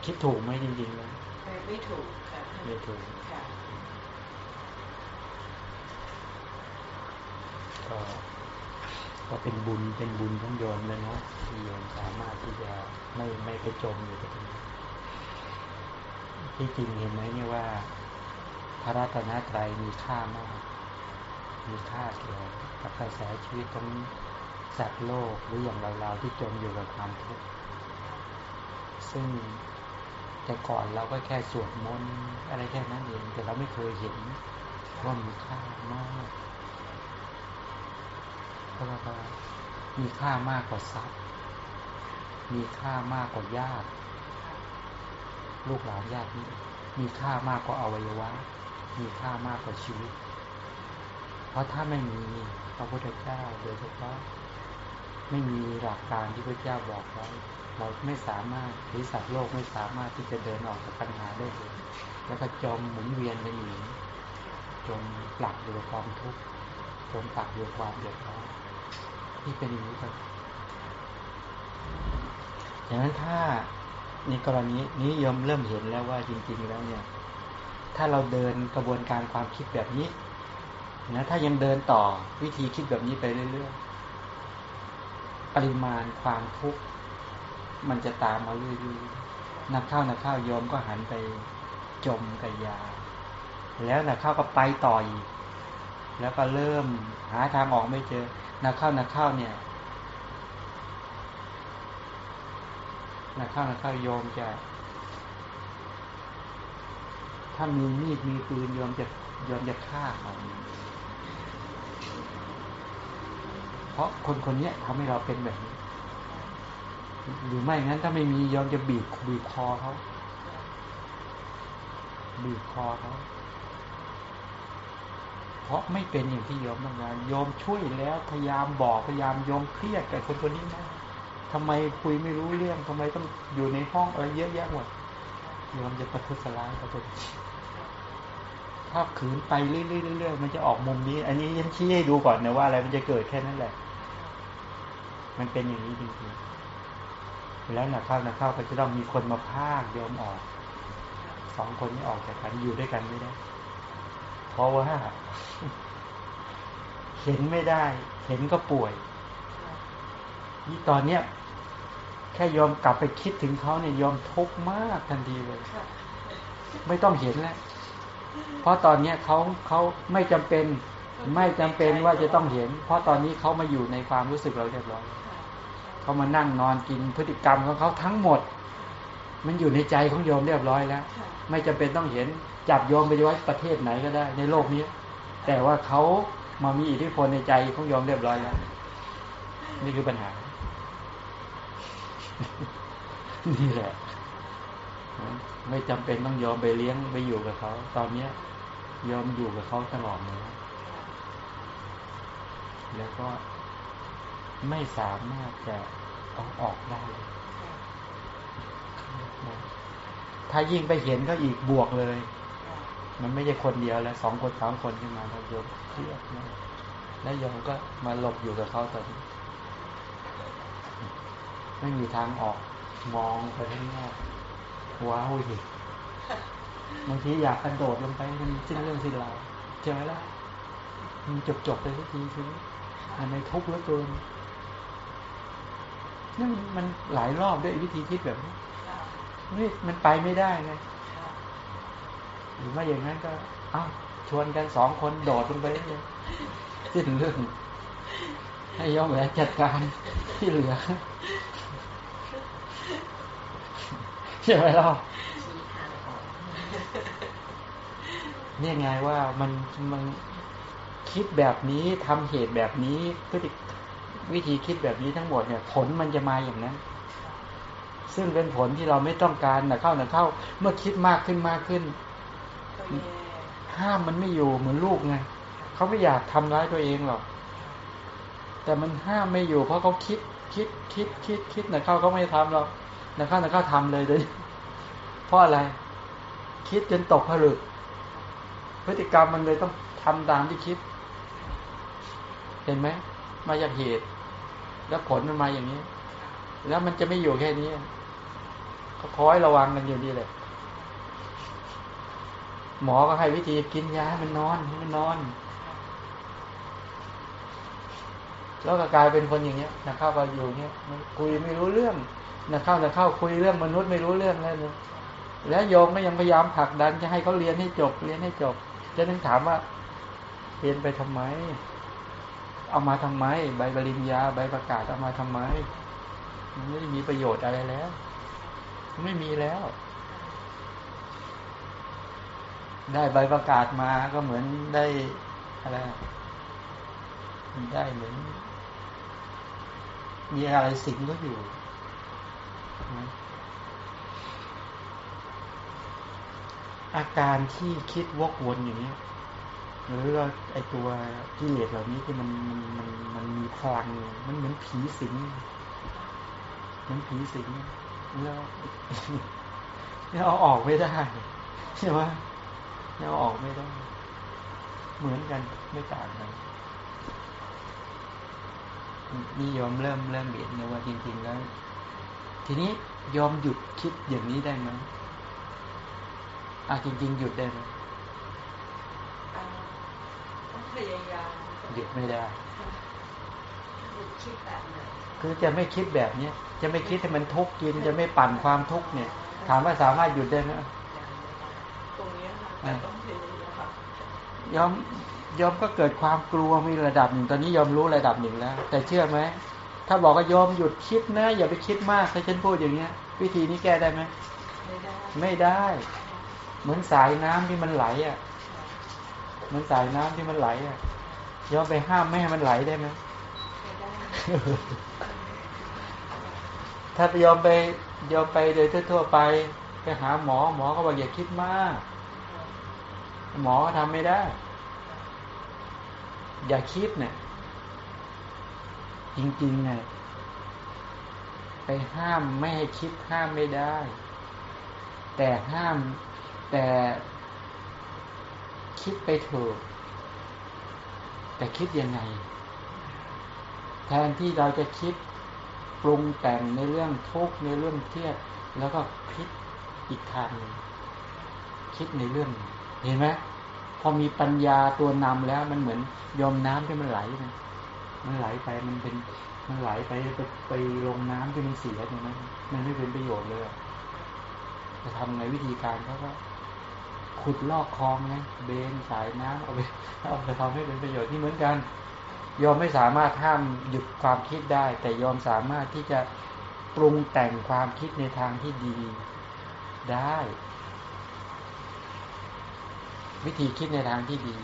คิดถูกไหมจริงๆแล้วไม่ไม่ถูกค่ะไม่ถูกค่ะก็ก็เป็นบุญเป็นบุญของโยมเลยเนาะที่โยมสามารถที่จะไม่ไม่ไปจมอยู่กับตรงนี้ที่จริงเห็นไหมเนี่ยว่า พระรัตนตรัยมีค่ามาก มีค่าเกี่ยวกับกระแสชีวิตของสัตว์โลกหรืออย่างเราๆที่จมอยู่กับความทุกข์ซึ่ง แต่ก่อนเราก็แค่สวดมนต์อะไรแค่นั้นเอง แต่เราไม่เคยเห็นว่ามีค่ามากเพราะว่ามีค่ามากกว่าทรัพย์ มีค่ามากกว่าญาติ ลูกหลานญาตินี่มีค่ามากกว่าอวัยวะ มีค่ามากกว่าชีวิต เพราะถ้าไม่มีพระพุทธเจ้าโดยเฉพาะไม่มีหลักการที่พระเจ้าบอกไว้ เราไม่สามารถหรือสัตว์โลกไม่สามารถที่จะเดินออกจากปัญหาได้เลยแล้วก็จมหมุนเวียนไปอยู่จมปลักอยู่กับความทุกข์จมปลักอยู่กับความเดือดร้อนที่เป็นอย่างนี้ครับอย่างนั้นถ้าในกรณีนี้ยมเริ่มเห็นแล้วว่าจริง ๆ แล้วเนี่ย ถ้าเราเดินกระบวนการความคิดแบบนี้นะถ้ายังเดินต่อวิธีคิดแบบนี้ไปเรื่อยๆปริมาณความทุกข์ มันจะตามมาเรื่อยๆนักเข้านักเข้ายอมก็หันไปจมกับยา แล้วนักเข้าก็ไปต่ออีก แล้วก็เริ่มหาทางออกไม่เจอ นักเข้านักเข้าเนี่ย นักเข้านักเข้าโยมจะ ถ้ามีมีดมีปืนโยมจะโยมจะฆ่าเขาเพราะคนคนนี้ทำให้เราเป็นแบบนี้ หรือไม่งั้นถ้าไม่มียอมจะบีบบีบคอเขาบีบคอเขาเพราะไม่เป็นอย่างที่ยอมต้องการยอมช่วยแล้วพยายามบอกพยายามยอมเครียดกับคนคนนี้นะทำไมคุยไม่รู้เรื่องทำไมต้องอยู่ในห้องอะไรเยอะแยะหมดยอมจะประทุษร้ายประทุษถ้าขืนไปเรื่อยๆมันจะออกมุมนี้ อันนี้ยันชี้ให้ดูก่อนนะว่าอะไรมันจะเกิดแค่นั้นแหละ มันเป็นอย่างนี้จริงๆ แล้วนะข้าวนะข้าวก็จะต้องมีคนมาพากยมออก สองคนนี้ออกจากกันอยู่ด้วยกันไม่ได้ เพราะว่าเห็นไม่ได้ เห็นก็ป่วย นี่ตอนเนี้ยแค่ยอมกลับไปคิดถึงเขาเนี่ยยอมทุกข์มากทันทีเลย ไม่ต้องเห็นแล้ว เพราะตอนเนี้ยเขาเขาไม่จำเป็น ไม่จำเป็นว่าจะต้องเห็น เพราะตอนนี้เขามาอยู่ในความรู้สึกเราเรียบร้อย เขามานั่งนอนกินพฤติกรรมของเขาทั้งหมด มันอยู่ในใจของโยมเรียบร้อยแล้ว ไม่จำเป็นต้องเห็นจับโยมไปไว้ประเทศไหนก็ได้ ในโลกนี้ แต่ว่าเขามามีอิทธิพลในใจของโยมเรียบร้อยแล้ว นี่คือปัญหา นี่แหละ ไม่จำเป็นต้องยอมไปเลี้ยงไปอยู่กับเขา ตอนเนี้ยยอมอยู่กับเขาตลอดเลยแล้วก็ไม่สามารถจะ เอาออกได้ ถ้ายิ่งไปเห็นก็อีกบวกเลย มันไม่ใช่คนเดียวแล้วสองคนสามคนขึ้นมาแล้วโยมเครียดนะแล้วโยมก็มาหลบอยู่กับเขาตอนนี้ไม่มีทางออกมองไปข้างนอกว้าวหิบางทีอยากกระโดดลงไปมันสิ้นเรื่องสิ้นราวเจอแล้วมันจบจบไปทุกทีชีวิตมันในทุกข์เหลือเกิน นี่มันหลายรอบด้วยวิธีคิดแบบนี้นี่มันไปไม่ได้ไงหรือไม่อย่างนั้นก็เอ้าชวนกันสองคนโดดลงไปเลยสิ้นเรื่อง ให้ยอมแหวนจัดการที่เหลือใช่ไหมล่ะนี่ไงว่ามันมันคิดแบบนี้ทำเหตุแบบนี้พฤติ วิธีคิดแบบนี้ทั้งหมดเนี่ย ผลมันจะมาอย่างนั้น ซึ่งเป็นผลที่เราไม่ต้องการนะเข้านะเข้า เมื่อคิดมากขึ้นมากขึ้น ห้ามมันไม่อยู่เหมือนลูกไงเขาไม่อยากทำร้ายตัวเองหรอก แต่มันห้ามไม่อยู่ เพราะเขาคิดคิดคิดคิดคิดนะเข้าเขาไม่ทำหรอกนะเข้านะเข้าทำเลยเลยเพราะอะไร คิดจนตกผลึก พฤติกรรมมันเลยต้องทำตามที่คิด เห็นไหมมาจากเหตุ แล้วผลมันมาอย่างนี้ แล้วมันจะไม่อยู่แค่นี้ก็คอยระวังกันอยู่ดีเลยหมอก็ให้วิธีกินยาให้มันนอนให้มันนอน แล้วก็กลายเป็นคนอย่างเงี้ยนะเข้าก็อยู่เงี้ยคุยไม่รู้เรื่องนะเข้านะเข้าคุยเรื่องมนุษย์ไม่รู้เรื่องเลยนะแล้วโยมก็ยังพยายามผลักดันจะให้เขาเรียนให้จบเรียนให้จบจะต้องถามว่าเรียนไปทำไม เอามาทำไม ใบปริญญา ใบประกาศเอามาทำไม มันไม่ได้มีประโยชน์อะไรแล้ว ไม่มีแล้ว ได้ใบประกาศมาก็เหมือนได้อะไรได้เหมือน มีอะไรสิงก็อยู่อาการที่คิดวกวนอย่างนี้ หรือว่าไอตัวกิเลสเหล่านี้ที่มันมันมันมันมีพลังมันเหมือนผีสิงเหมือนผีสิงแล้วเนี่ยเอาออกไม่ได้ใช่ไหมเนี่ยเอาออกไม่ได้ เหมือนกันไม่ต่างกันนี่ยอมเริ่มเริ่มเห็นนะว่าจริงๆแล้ว ทีนี้ยอมหยุดคิดอย่างนี้ได้ไหมอะจริง ๆ หยุดได้ไหม ต้องพ ยายามหยุดไม่ได้หยุดคิดแบบไหนคือจะไม่คิดแบบเนี้ยจะไม่คิดให้มันทุกข์กิน จะไม่ปั่นความทุกข์เนี่ย ถามว่าสามารถหยุดได้ไหมตรงนี้ค่ะแต่ต้องพยายามยอมยอมก็เกิดความกลัวมีระดับหนึ่งตอนนี้ยอมรู้ระดับหนึ่งแล้ว แต่เชื่อไหมถ้าบอกว่ายอมหยุดคิดนะ อย่าไปคิดมากถ้าฉันพูดอย่างเงี้ย วิธีนี้แก้ได้ไหมไม่ได้ไม่ได้เหมือนสายน้ำที่มันไหลอะเห มือนสายน้ำที่มันไหลอะยอมไปห้ามไม่ให้มันไหลได้ไหมได้ถ้าไปยอมไปยอมไปโดยทั่วๆไปไปหาหมอหมอก็บอกอย่าคิดมาก หมอก็ทำไม่ได้ อย่าคิดเนี่ยจริงๆไงไปห้ามไม่ให้คิดห้ามไม่ได้ แต่ห้ามแต่ คิดไปเถอะแต่คิดยังไง แทนที่เราจะคิดปรุงแต่งในเรื่องทุกข์ในเรื่องเครียด แล้วก็คิดอีกทางหนึ่งคิดในเรื่องเห็นไหมพอมีปัญญาตัวนำแล้วมันเหมือนยอมน้ำที่มันไหลนะมันไหลไปมันเป็นมันไหลไปไปไปลงน้ำที่มันเสียอย่างนั้นมันไม่เป็นประโยชน์เลยจะทำไงวิธีการเขาก็ ขุดลอกคลองไงเบนสายน้ำเอาไปเอาไปทำให้เป็นประโยชน์ที่เหมือนกันยอมไม่สามารถห้ามหยุดความคิดได้ แต่ยอมสามารถที่จะปรุงแต่งความคิดในทางที่ดีได้ วิธีคิดในทางที่ดี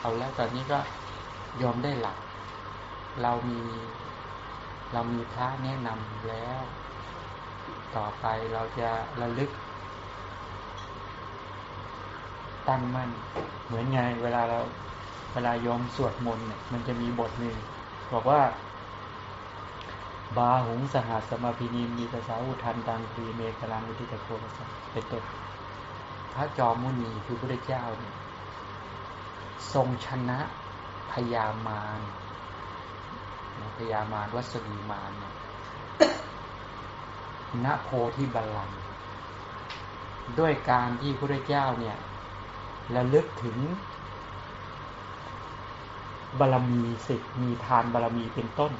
เอาแล้วตอนนี้ก็ยอมได้หลัก เรามี เรามีพระแนะนำแล้ว ต่อไปเราจะระลึก ตั้งมั่น เหมือนไง เวลาเราเวลายอมสวดมนต์เนี่ยมันจะมีบทหนึ่งบอกว่า บาหุงสหัสสมาพินีมีตสาวุทันตังคีเมฆลังอุทิตโคสเป็นต้นพระจอมมุนีคือพระเจ้าเนี่ยทรงชนะพยามารพยามารวัสดีมารเนี่ยณโพธิบัลลังก์ด้วยการที่พระเจ้าเนี่ย ระลึกถึง บารมีสิทธิ์มีทานบารมีเป็นต้น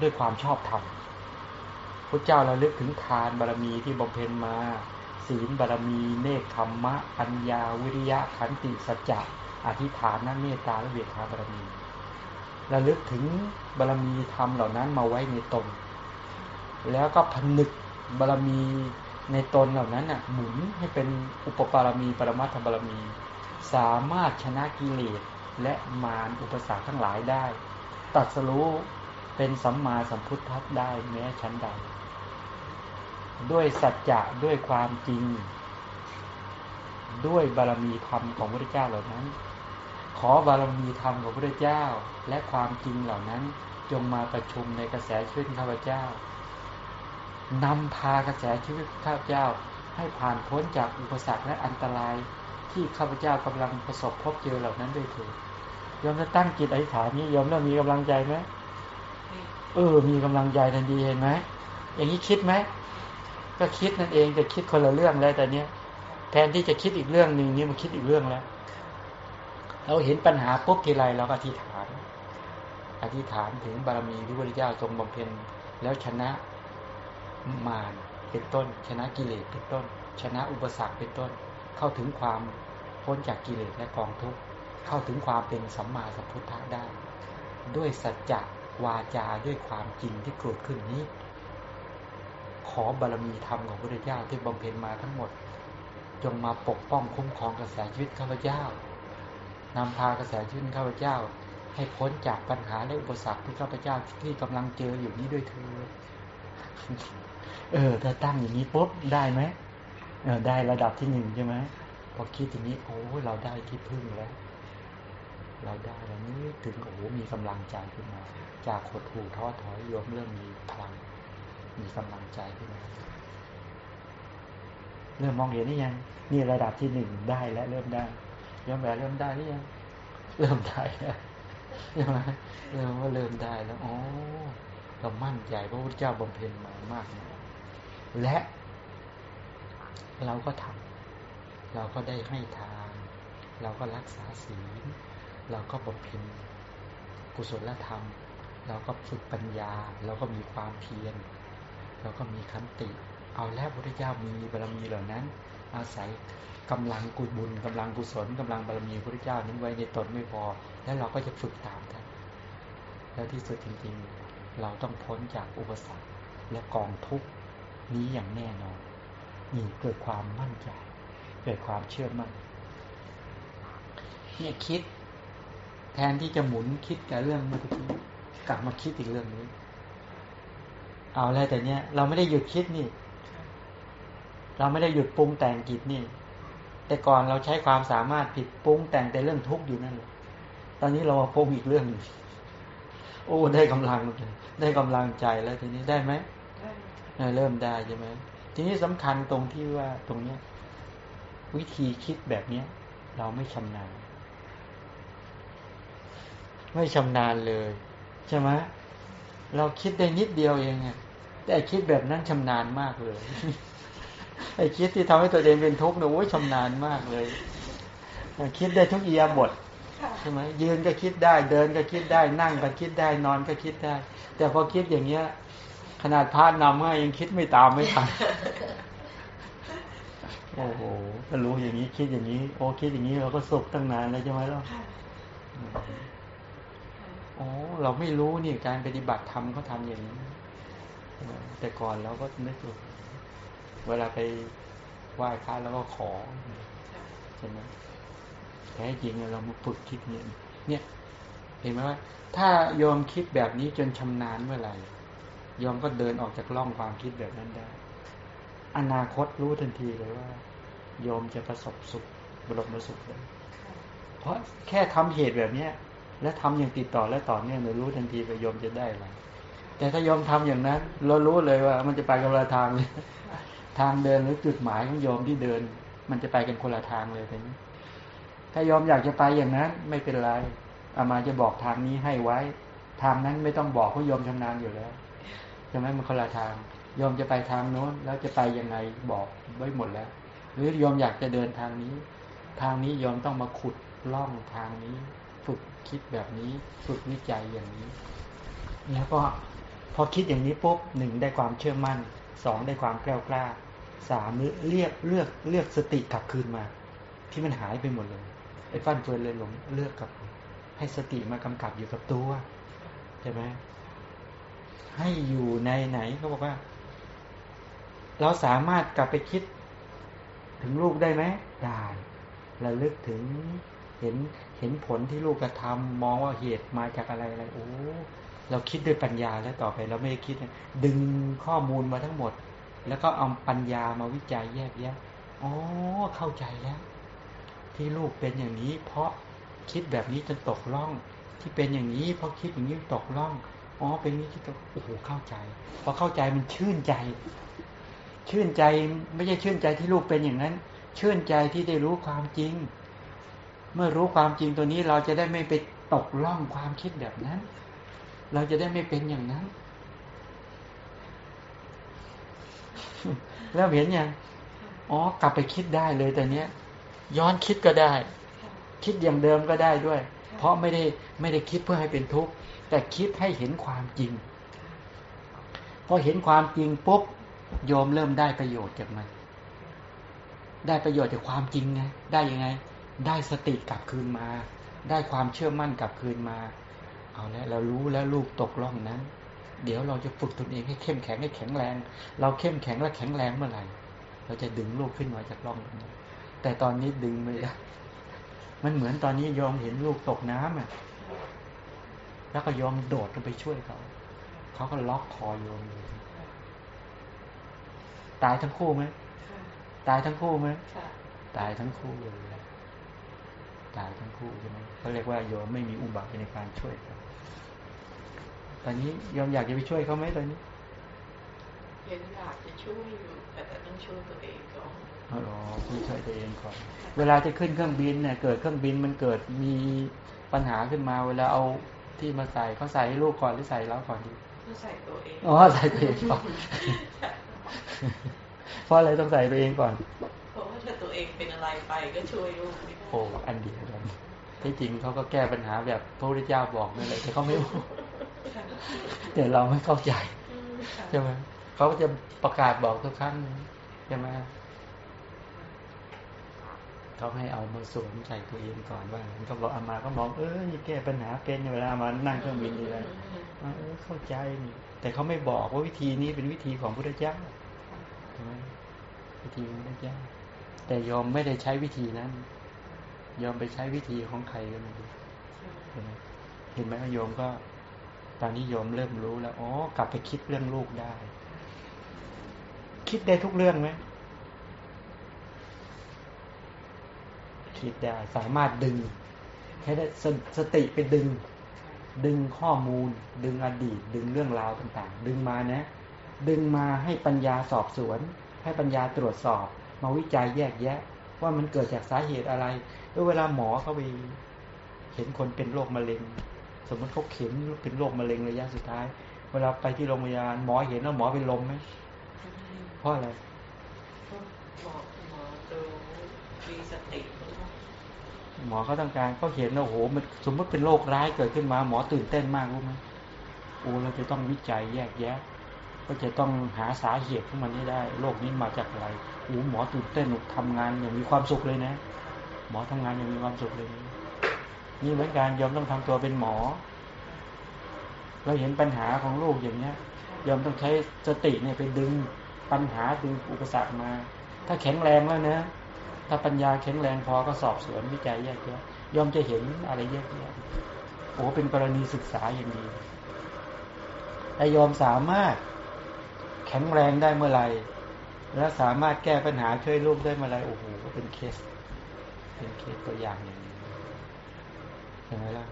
ด้วยความชอบธรรมพระเจ้าระลึกถึงทานบารมีที่บำเพ็ญมา ศีลบารมี เนคขมมะ ปัญญา วิริยะขันติสัจจะอธิษฐานนเมตตาและเบียดาบารมีระลึกถึงบารมีธรรมเหล่านั้นมาไว้ในตน แล้วก็ผนึกบารมีในตนเหล่านั้นน่ะหมุนให้เป็นอุปปารมีปรมัตถบารมี สามารถชนะกิเลสและมารอุปสรรคทั้งหลายได้ ตัดสรู้เป็นสัมมาสัมพุทธะได้แม้ชั้นใด ด้วยสัจจะด้วยความจริง ด้วยบารมีธรรมของพระเจ้าเหล่านั้น ขอบารมีธรรมของพระเจ้าและความจริงเหล่านั้นจงมาประชุมในกระแสชีวิตข้าพเจ้านำพากระแสชีวิตข้าพเจ้าให้ผ่านพ้นจากอุปสรรคและอันตราย ที่ข้าพเจ้ากำลังประสบพบเจอเหล่านั้นด้วยเถิดยอมจะตั้งจิตอธิษฐานนี้ยอมเริ่มมีกำลังใจไหมเออ มีกำลังใจทันทีเห็นไหมอย่างนี้คิดไหมก็คิดนั่นเองแต่คิดคนละเรื่องแล้วแต่เนี้ยแทนที่จะคิดอีกเรื่องหนึ่งนี่มาคิดอีกเรื่องแล้ว เราเห็นปัญหาปุ๊บทีไรเราก็อธิษฐาน อธิษฐานถึงบารมีที่พระเจ้าทรงบำเพ็ญแล้วชนะมารเป็นต้น ชนะกิเลสเป็นต้น ชนะอุปสรรคเป็นต้น เข้าถึงความ พ้นจากกิเลสและกองทุกข์เข้าถึงความเป็นสัมมาสัมพุทธะได้ ด้วยสัจจะวาจาด้วยความจริงที่เกิดขึ้นนี้ ขอบารมีธรรมของพระพุทธเจ้าที่บำเพ็ญมาทั้งหมด จงมาปกป้องคุ้มครองกระแสชีวิตข้าพเจ้านำพากระแสชีวิตข้าพเจ้า ให้พ้นจากปัญหาและอุปสรรคที่ข้าพเจ้าที่กำลังเจออยู่นี้ด้วยเธอเออถ้าตั้งอย่างนี้ปุ๊บได้ไหมเออได้ระดับที่หนึ่งใช่ไหม พอคิดอย่างนี้โอ้เราได้ที่พึ่งแล้ว เราได้แล้วนี้ถึงโอ้โหมีกำลังใจขึ้นมา จากขดหูท้อถอยโยมเริ่มมีพลัง มีกำลังใจขึ้นมาเริ่มมองเห็นนี่ยังนี่ระดับที่หนึ่งได้แล้วเริ่มได้ยอมแบบเริ่มได้หรือยังเริ่มได้ใช่ไหมเริ่มว่าเริ่มได้แล้วอ๋อเรามั่นใจพระพุทธเจ้าบำเพ็ญมามากนะและ เราก็ทำ เราก็ได้ให้ทาน เราก็รักษาศีล เราก็บำเพ็ญกุศลธรรม เราก็ฝึกปัญญา เราก็มีความเพียร เราก็มีคันติ เอาแล้วพระพุทธเจ้ามีบารมีเหล่านั้น อาศัยกำลังกุบุญกำลังกุศลกำลังบารมีพระพุทธเจ้านั้นไว้ในตนไม่พอ แล้วเราก็จะฝึกตามท่านแล้วที่สุดจริงๆ เราต้องพ้นจากอุปสรรคและกองทุกข์นี้อย่างแน่นอนนี่เกิดความมั่นใจ เกิดความเชื่อมั่นเนี่ยคิด แทนที่จะหมุนคิดกับเรื่องเมื่อกี้กลับมาคิดอีกเรื่องนี้ เอาแล้วแต่เนี้ยเราไม่ได้หยุดคิดนี่ เราไม่ได้หยุดปรุงแต่งจิตนี่ แต่ก่อนเราใช้ความสามารถผิดปรุงแต่งแต่เรื่องทุกข์อยู่นั่นแหละตอนนี้เราปรุงอีกเรื่องหนึ่งโอ้ได้กำลังได้กำลังใจแล้วทีนี้ได้ไหมเริ่มได้ใช่ไหมทีนี้สำคัญตรงที่ว่าตรงเนี้ย วิธีคิดแบบเนี้ยเราไม่ชำนาญ ไม่ชำนาญเลย ใช่ไหมเราคิดได้นิดเดียวเองแต่คิดแบบนั้นชำนาญมากเลยไอ้คิดที่ทำให้ตัวเองเป็นทุกข์เนี่ยโอ้ยชำนาญมากเลย คิดได้ทุกอียาบทใช่ไหมยืนก็คิดได้ เดินก็คิดได้ นั่งก็คิดได้ นอนก็คิดได้ แต่พอคิดอย่างเงี้ย ขนาดพระนำให้ยังคิดไม่ตามไม่ทัน โอ้โหถ้ารู้อย่างนี้คิดอย่างนี้ โอ้คิดอย่างนี้เราก็สุขตั้งนานแล้วใช่ไหมล่ะอ๋อเราไม่รู้นี่การปฏิบัติธรรมเขาทาอย่างนี้แต่ก่อนเราก็นึกว่าเวลาไปไหว้พระแล้วก็ขอใช่ไหมแท้จริงเรามาฝึกคิดเนี่ยเนี่ย เห็นไหมว่า ถ้าโยมคิดแบบนี้จนชำนาญเมื่อไหร่ยอมก็เดินออกจากร่องความคิดแบบนั้นได้ อนาคตรู้ทันทีเลยว่า โยมจะประสบสุขบรมสุขเลยเพราะแค่ทำเหตุแบบเนี้ย และทำอย่างติดต่อและต่อเนื่องเรารู้ทันทีว่าโยมจะได้อะไรแต่ถ้าโยมทำอย่างนั้น เรารู้เลยว่า มันจะไปคนละทางเลยทางเดินหรือจุดหมายของโยมที่เดิน มันจะไปกันคนละทางเลยทีนี้ถ้าโยมอยากจะไปอย่างนั้น ไม่เป็นไรอามาจะบอกทางนี้ให้ไว้ ทางนั้นไม่ต้องบอกเพราะโยมชำนาญอยู่แล้วใช่ไหมมันคนละทาง ยอมจะไปทางโน้น แล้วจะไปยังไงบอกไว้หมดแล้ว หรือยอมอยากจะเดินทางนี้ ทางนี้ยอมต้องมาขุดล่องทางนี้ ฝึกคิดแบบนี้ ฝึกวิจัยอย่างนี้ แล้วก็พอคิดอย่างนี้ปุ๊บหนึ่งได้ความเชื่อมั่นสองได้ความแกล้วกล้าสามเรียกเลือกเลือกสติกลับคืนมา ที่มันหายไปหมดเลยไอ้ฟันเฟือนเลยหลงเลือกกับให้สติมากำกับอยู่กับตัวใช่ไหมให้อยู่ในไหนเขาบอกว่า เราสามารถกลับไปคิดถึงลูกได้ไหมได้ระลึกถึงเห็นเห็นผลที่ลูกกระทำมองว่าเหตุมาจากอะไรอะไรโอ้เราคิดด้วยปัญญาแล้วต่อไปเราไม่ได้คิดดึงข้อมูลมาทั้งหมด แล้วก็เอาปัญญามาวิจัยแยกแยะอ๋อเข้าใจแล้ว ที่ลูกเป็นอย่างนี้ เพราะคิดแบบนี้จนตกล่อง ที่เป็นอย่างนี้ เพราะคิดอย่างนี้ตกล่องอ๋อเป็นนี้ที่ตกโอ้โหเข้าใจพอเข้าใจมันชื่นใจ ชื่นใจไม่ใช่ชื่นใจที่ลูกเป็นอย่างนั้น ชื่นใจที่ได้รู้ความจริง เมื่อรู้ความจริงตัวนี้เราจะได้ไม่ไปตกล่องความคิดแบบนั้น เราจะได้ไม่เป็นอย่างนั้น แล้วเห็นยังอ๋อกลับไปคิดได้เลยแต่เนี้ย ย้อนคิดก็ได้ คิดอย่างเดิมก็ได้ด้วย เพราะไม่ได้ไม่ได้คิดเพื่อให้เป็นทุกข์แต่คิดให้เห็นความจริงพอเห็นความจริงปุ๊บ โยมเริ่มได้ประโยชน์จากมัน ได้ประโยชน์จากความจริงไง ได้ยังไง ได้สติกลับคืนมา ได้ความเชื่อมั่นกลับคืนมา เอาแล้วเรารู้แล้วลูกตกล่องนั้นเดี๋ยวเราจะฝึกตนเองให้เข้มแข็งให้แข็งแรง เราเข้มแข็งและแข็งแรงเมื่อไหร่ เราจะดึงลูกขึ้นมาจากล่องนั้นแต่ตอนนี้ดึงไม่ได้ มันเหมือนตอนนี้ยอมเห็นลูกตกน้ำอะ แล้วก็ยอมโดดลงไปช่วยเขา เขาก็ล็อกคอโยมอยู่ ตายทั้งคู่ไหมตายทั้งคู่ไหมค่ะตายทั้งคู่เลยตายทั้งคู่ใช่ไหมเขาเรียกว่าโยมไม่มีอุบายในการช่วยเขาตอนนี้โยมอยากจะไปช่วยเขาไหมตอนนี้ยังอยากจะช่วยอยู่แต่แต่ต้องช่วยตัวเองก่อนอ๋อต้องช่วยตัวเองก่อน เวลาจะขึ้นเครื่องบินเนี่ยเกิดเครื่องบินมันเกิดมีปัญหาขึ้นมา เวลาเอาที่มาใส่เขาใส่ให้ลูกก่อนหรือใส่แล้วก่อนดีต้องใส่ตัวเองอ๋อใส่ตัวเองก่อน เพราะอะไรต้องใส่ตัวเองก่อนเพราะว่าถ้าตัวเองเป็นอะไรไปก็ช่วยลูกไม่ได้โอ้อันเดียวกันที่จริงเขาก็แก้ปัญหาแบบพระพุทธเจ้าบอกนั่นแหละแต่เขาไม่บอกค่ะแต่เราไม่เข้าใจอืมค่ะใช่ไหมเขาก็จะประกาศบอกทุกครั้งใช่ไหมเขาให้เอามาสวมใส่ตัวเองก่อนว่าเขาบอกอามาก็มองเออนี่แก้ปัญหาเป็นเวลามานั่งเครื่องบินนี่แหละเออเข้าใจนี่แต่เขาไม่บอกว่าวิธีนี้เป็นวิธีของพระพุทธเจ้าใช่ ไหมวิธีของพระพุทธเจ้าแต่ยอมไม่ได้ใช้วิธีนั้น ยอมไปใช้วิธีของใครก็ไม่รู้เห็นไหมเห็นไหมว่าโยมก็ ตอนนี้โยมเริ่มรู้แล้ว อ๋อ กลับไปคิดเรื่องลูกได้ คิดได้ทุกเรื่องไหมคิดได้ สามารถดึงให้ได้สสติไปดึง ดึงข้อมูล ดึงอดีต ดึงเรื่องราวต่าง ๆ ดึงมานะ ดึงมาให้ปัญญาสอบสวน ให้ปัญญาตรวจสอบ มาวิจัยแยกแยะ ว่ามันเกิดจากสาเหตุอะไรแล้วเวลาหมอเขาไปเห็นคนเป็นโรคมะเร็ง สมมติเขาเข็มเป็นโรคมะเร็งระยะสุดท้าย เวลาไปที่โรงพยาบาลหมอเห็นแล้วหมอเป็นลมไหมเพราะอะไรหมอหมอดูมีสติด้วยนะหมอเขาต้องการเขาเห็นว่าโอ้โหมันสมมติเป็นโรคร้ายเกิดขึ้นมา หมอตื่นเต้นมากรู้ไหมโอ้เราจะต้องวิจัยแยกแยะ ก็จะต้องหาสาเหตุของมันให้ได้ โรคนี้มาจากอะไรโอ้หมอตื่นเต้นทำงานอย่างมีความสุขเลยนะ หมอทำงานอย่างมีความสุขเลย นี่เหมือนกันยอมต้องทำตัวเป็นหมอ เราเห็นปัญหาของลูกอย่างเนี้ย ยอมต้องใช้สติเนี่ยไปดึงปัญหาดึงอุปสรรคมา ถ้าแข็งแรงแล้วนะ ถ้าปัญญาแข็งแรงพอก็สอบสวนวิจัยแยกแยะยอมจะเห็นอะไรแยกแยะโอ้เป็นกรณีศึกษาอย่างดีถ้ายอมสามารถ แข็งแรงได้เมื่อไหร่ และสามารถแก้ปัญหาช่วยลูกได้เมื่อไหร่โอ้โหก็เป็นเคส เป็นเคสตัวอย่างอย่างนี้ใช่ไหมล่ะ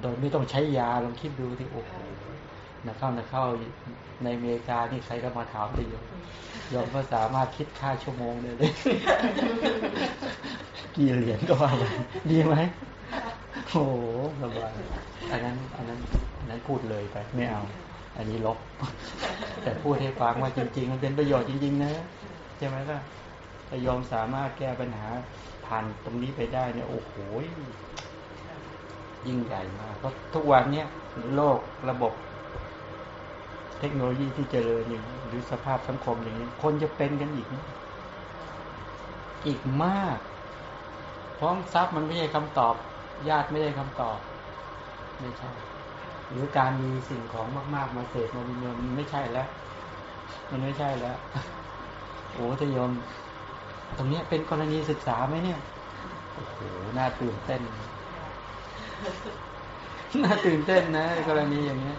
โดยไม่ต้องใช้ยาลองคิดดูที่โอ้โหนะเข้านะเข้าในอเมริกานี่ใครก็มาถามได้ยอมยอมก็สามารถคิดค่าชั่วโมงได้เลย กี่เหรียญก็ว่าไปดีไหมโอ้โหสบายอันนั้น อันนั้นอันนั้นพูดเลยไป ไม่เอา อันนี้ลบ แต่พูดให้ฟังว่าจริง ๆ มันเป็นประโยชน์จริง ๆ นะใช่ไหมล่ะถ้ายอมสามารถแก้ปัญหาผ่านตรงนี้ไปได้เนี่ย โอ้โหยิ่งใหญ่มากเพราะทุกวันเนี้ยโลกระบบ เทคโนโลยีที่เจริญอย่างนี้หรือสภาพสังคมอย่างนี้ คนจะเป็นกันอีก อีกมากเพราะทรัพย์มันไม่ใช่คำตอบ ญาติไม่ได้คำตอบ ไม่ใช่ หรือการมีสิ่งของมาก ๆ มาเสพมามีเงินมันไม่ใช่แล้ว มันไม่ใช่แล้ว โอ้ทยม ตรงเนี้ยเป็นกรณีศึกษาไหมเนี่ย โอ้โห น่าตื่นเต้น น่าตื่นเต้นนะกรณีอย่างเนี้ย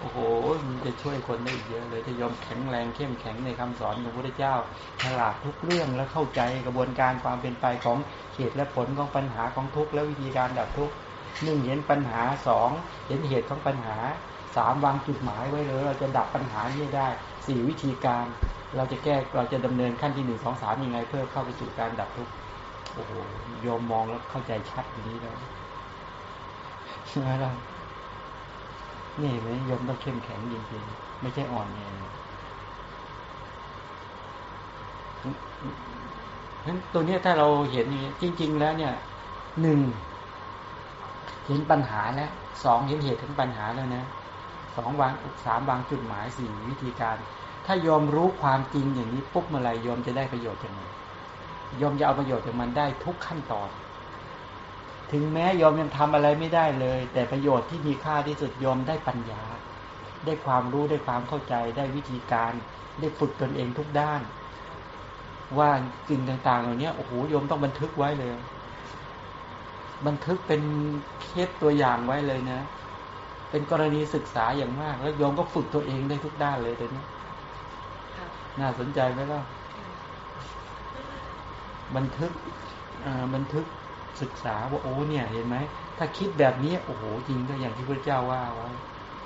โอ้โห มันจะช่วยคนได้อีกเยอะเลยถ้ายอมแข็งแรงเข้มแข็งในคำสอนของพระเจ้าฉลาดทุกเรื่องและเข้าใจกระบวนการความเป็นไปของเหตุและผลของปัญหาของทุกข์และวิธีการดับทุกข์ หนึ่งเห็นปัญหาสองเห็นเหตุของปัญหาสามวางจุดหมายไว้เลย เราจะดับปัญหานี้ได้สี่วิธีการ เราจะแก้เราจะดำเนินขั้นที่หนึ่งสองสามยังไง เพื่อเข้าไปสู่การดับทุกข์โอ้โหโยมมองแล้วเข้าใจชัดอย่างนี้แล้วใช่ไหมล่ะนี่ไหมยมต้องเข้มแข็งจริงๆไม่ใช่อ่อนแอนั้นตัวนี้ถ้าเราเห็นจริง ๆ แล้วเนี่ยหนึ่ง เห็นปัญหาแล้วสองเห็นเหตุถึงปัญหาแล้วนะสองวางสามวางจุดหมายสี่วิธีการ ถ้ายอมรู้ความจริงอย่างนี้ปุ๊บเมื่อไรยอมจะได้ประโยชน์ยังไงโยมจะเอาประโยชน์จากมันได้ทุกขั้นตอน ถึงแม้โยมยังทำอะไรไม่ได้เลย แต่ประโยชน์ที่มีค่าที่สุดโยมได้ปัญญา ได้ความรู้ได้ความเข้าใจได้วิธีการได้ฝึกตนเองทุกด้าน ว่าสิ่งต่างๆเหล่านี้โอ้โหยมต้องบันทึกไว้เลย บันทึกเป็นเคสตัวอย่างไว้เลยนะ เป็นกรณีศึกษาอย่างมาก แล้วโยมก็ฝึกตัวเองได้ทุกด้านเลยเดี๋ยวนี้ค่ะน่าสนใจไหมล่ะบันทึกบันทึกศึกษาว่าโอ้เนี่ย เห็นไหมถ้าคิดแบบนี้โอ้โหจริงก็อย่างที่พระเจ้าว่าไว้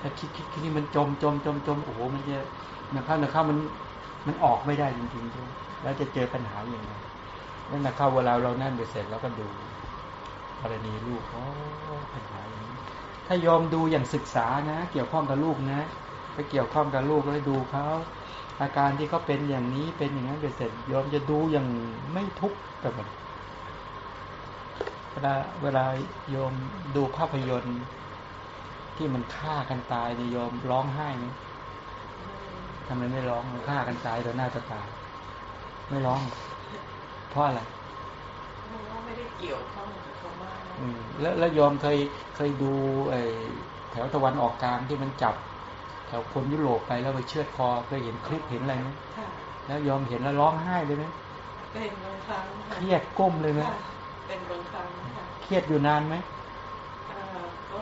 ถ้าคิดคิดคิดนี่มันจมจมจมจมโอ้โหมันจะนะเข้านะเข้ามันมันออกไม่ได้จริงๆด้วยแล้วจะเจอปัญหาอย่างไรแล้วนะเข้าเวลาเรานั่นไปเสร็จแล้วก็ดู กรณีลูกโอ้ปัญหาอย่างนี้ถ้ายอมดูอย่างศึกษานะ เกี่ยวข้องกับลูกนะไปเกี่ยวข้องกับลูกแล้วดูเขาอาการที่เขาเป็นอย่างนี้เป็นอย่างนั้นไปเสร็จยอมจะดูอย่างไม่ทุกข์กับมันเวลาเวลาโยมดูภาพยนตร์ที่มันฆ่ากันตายเนี่ยโยมร้องไห้ไหมทำไมไม่ร้องมันฆ่ากันตายต่อหน้าต่อตาไม่ร้อง เพราะอะไรเพราะว่าไม่ได้เกี่ยวข้อง แล้วแล้วโยมเคยเคยดูไอ้แถวตะวันออกกลางที่มันจับ แถวคนยุโรปไปแล้วไปเชือดคอเคยเห็นคลิปเห็นอะไรไหมค่ะแล้วยอมเห็นแล้วร้องไห้เลยไหมเป็นบางครั้งเคค่ะรียดก้มเลยไหมค่ะเป็นบางครั้งค่ะเครียดอยู่นานไหมอ่าก็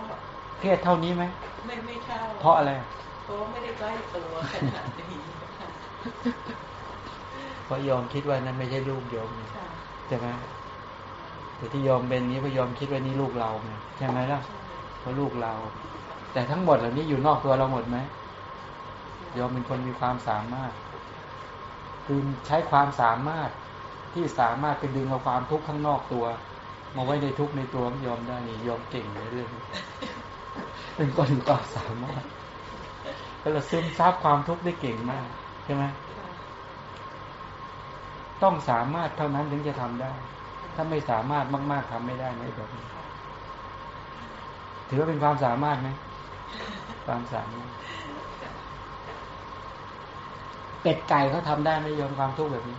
เครียดเท่านี้ไหมไม่ไม่เท่าเพราะอะไรเพราะว่าไม่ได้ใกล้ตัวขนาดนี้ค่ะเพราะยอมคิดว่านั้นไม่ใช่ลูกโยมไงค่ะใช่ไหม แต่ที่ยอมเป็นนี้เพราะยอมคิดว่านี่ลูกเราไงใช่ไหมล่ะใช่เพราะลูกเรา แต่ทั้งหมดเหล่านี้อยู่นอกตัวเราหมดไหมยอมเป็นคนมีความสามารถ คือใช้ความสามารถที่สามารถไปดึงเอาความทุกข์ข้างนอกตัว มาไว้ในทุกข์ในตัวของโยอมได้นี่โยอมเก่งในเรื่องนี้เป็นคนมีความสามารถแล้วเราซึมซับความทุกข์ได้เก่งมากใช่ไหมค่ะต้องสามารถเท่านั้นถึงจะทำได้ ถ้าไม่สามารถมาก ๆทำไม่ได้ไหมแบบนี้ถือว่าเป็นความสามารถไหมความสามารถเป็ดไก่เขาทำได้ไหมโยมความทุกข์แบบนี้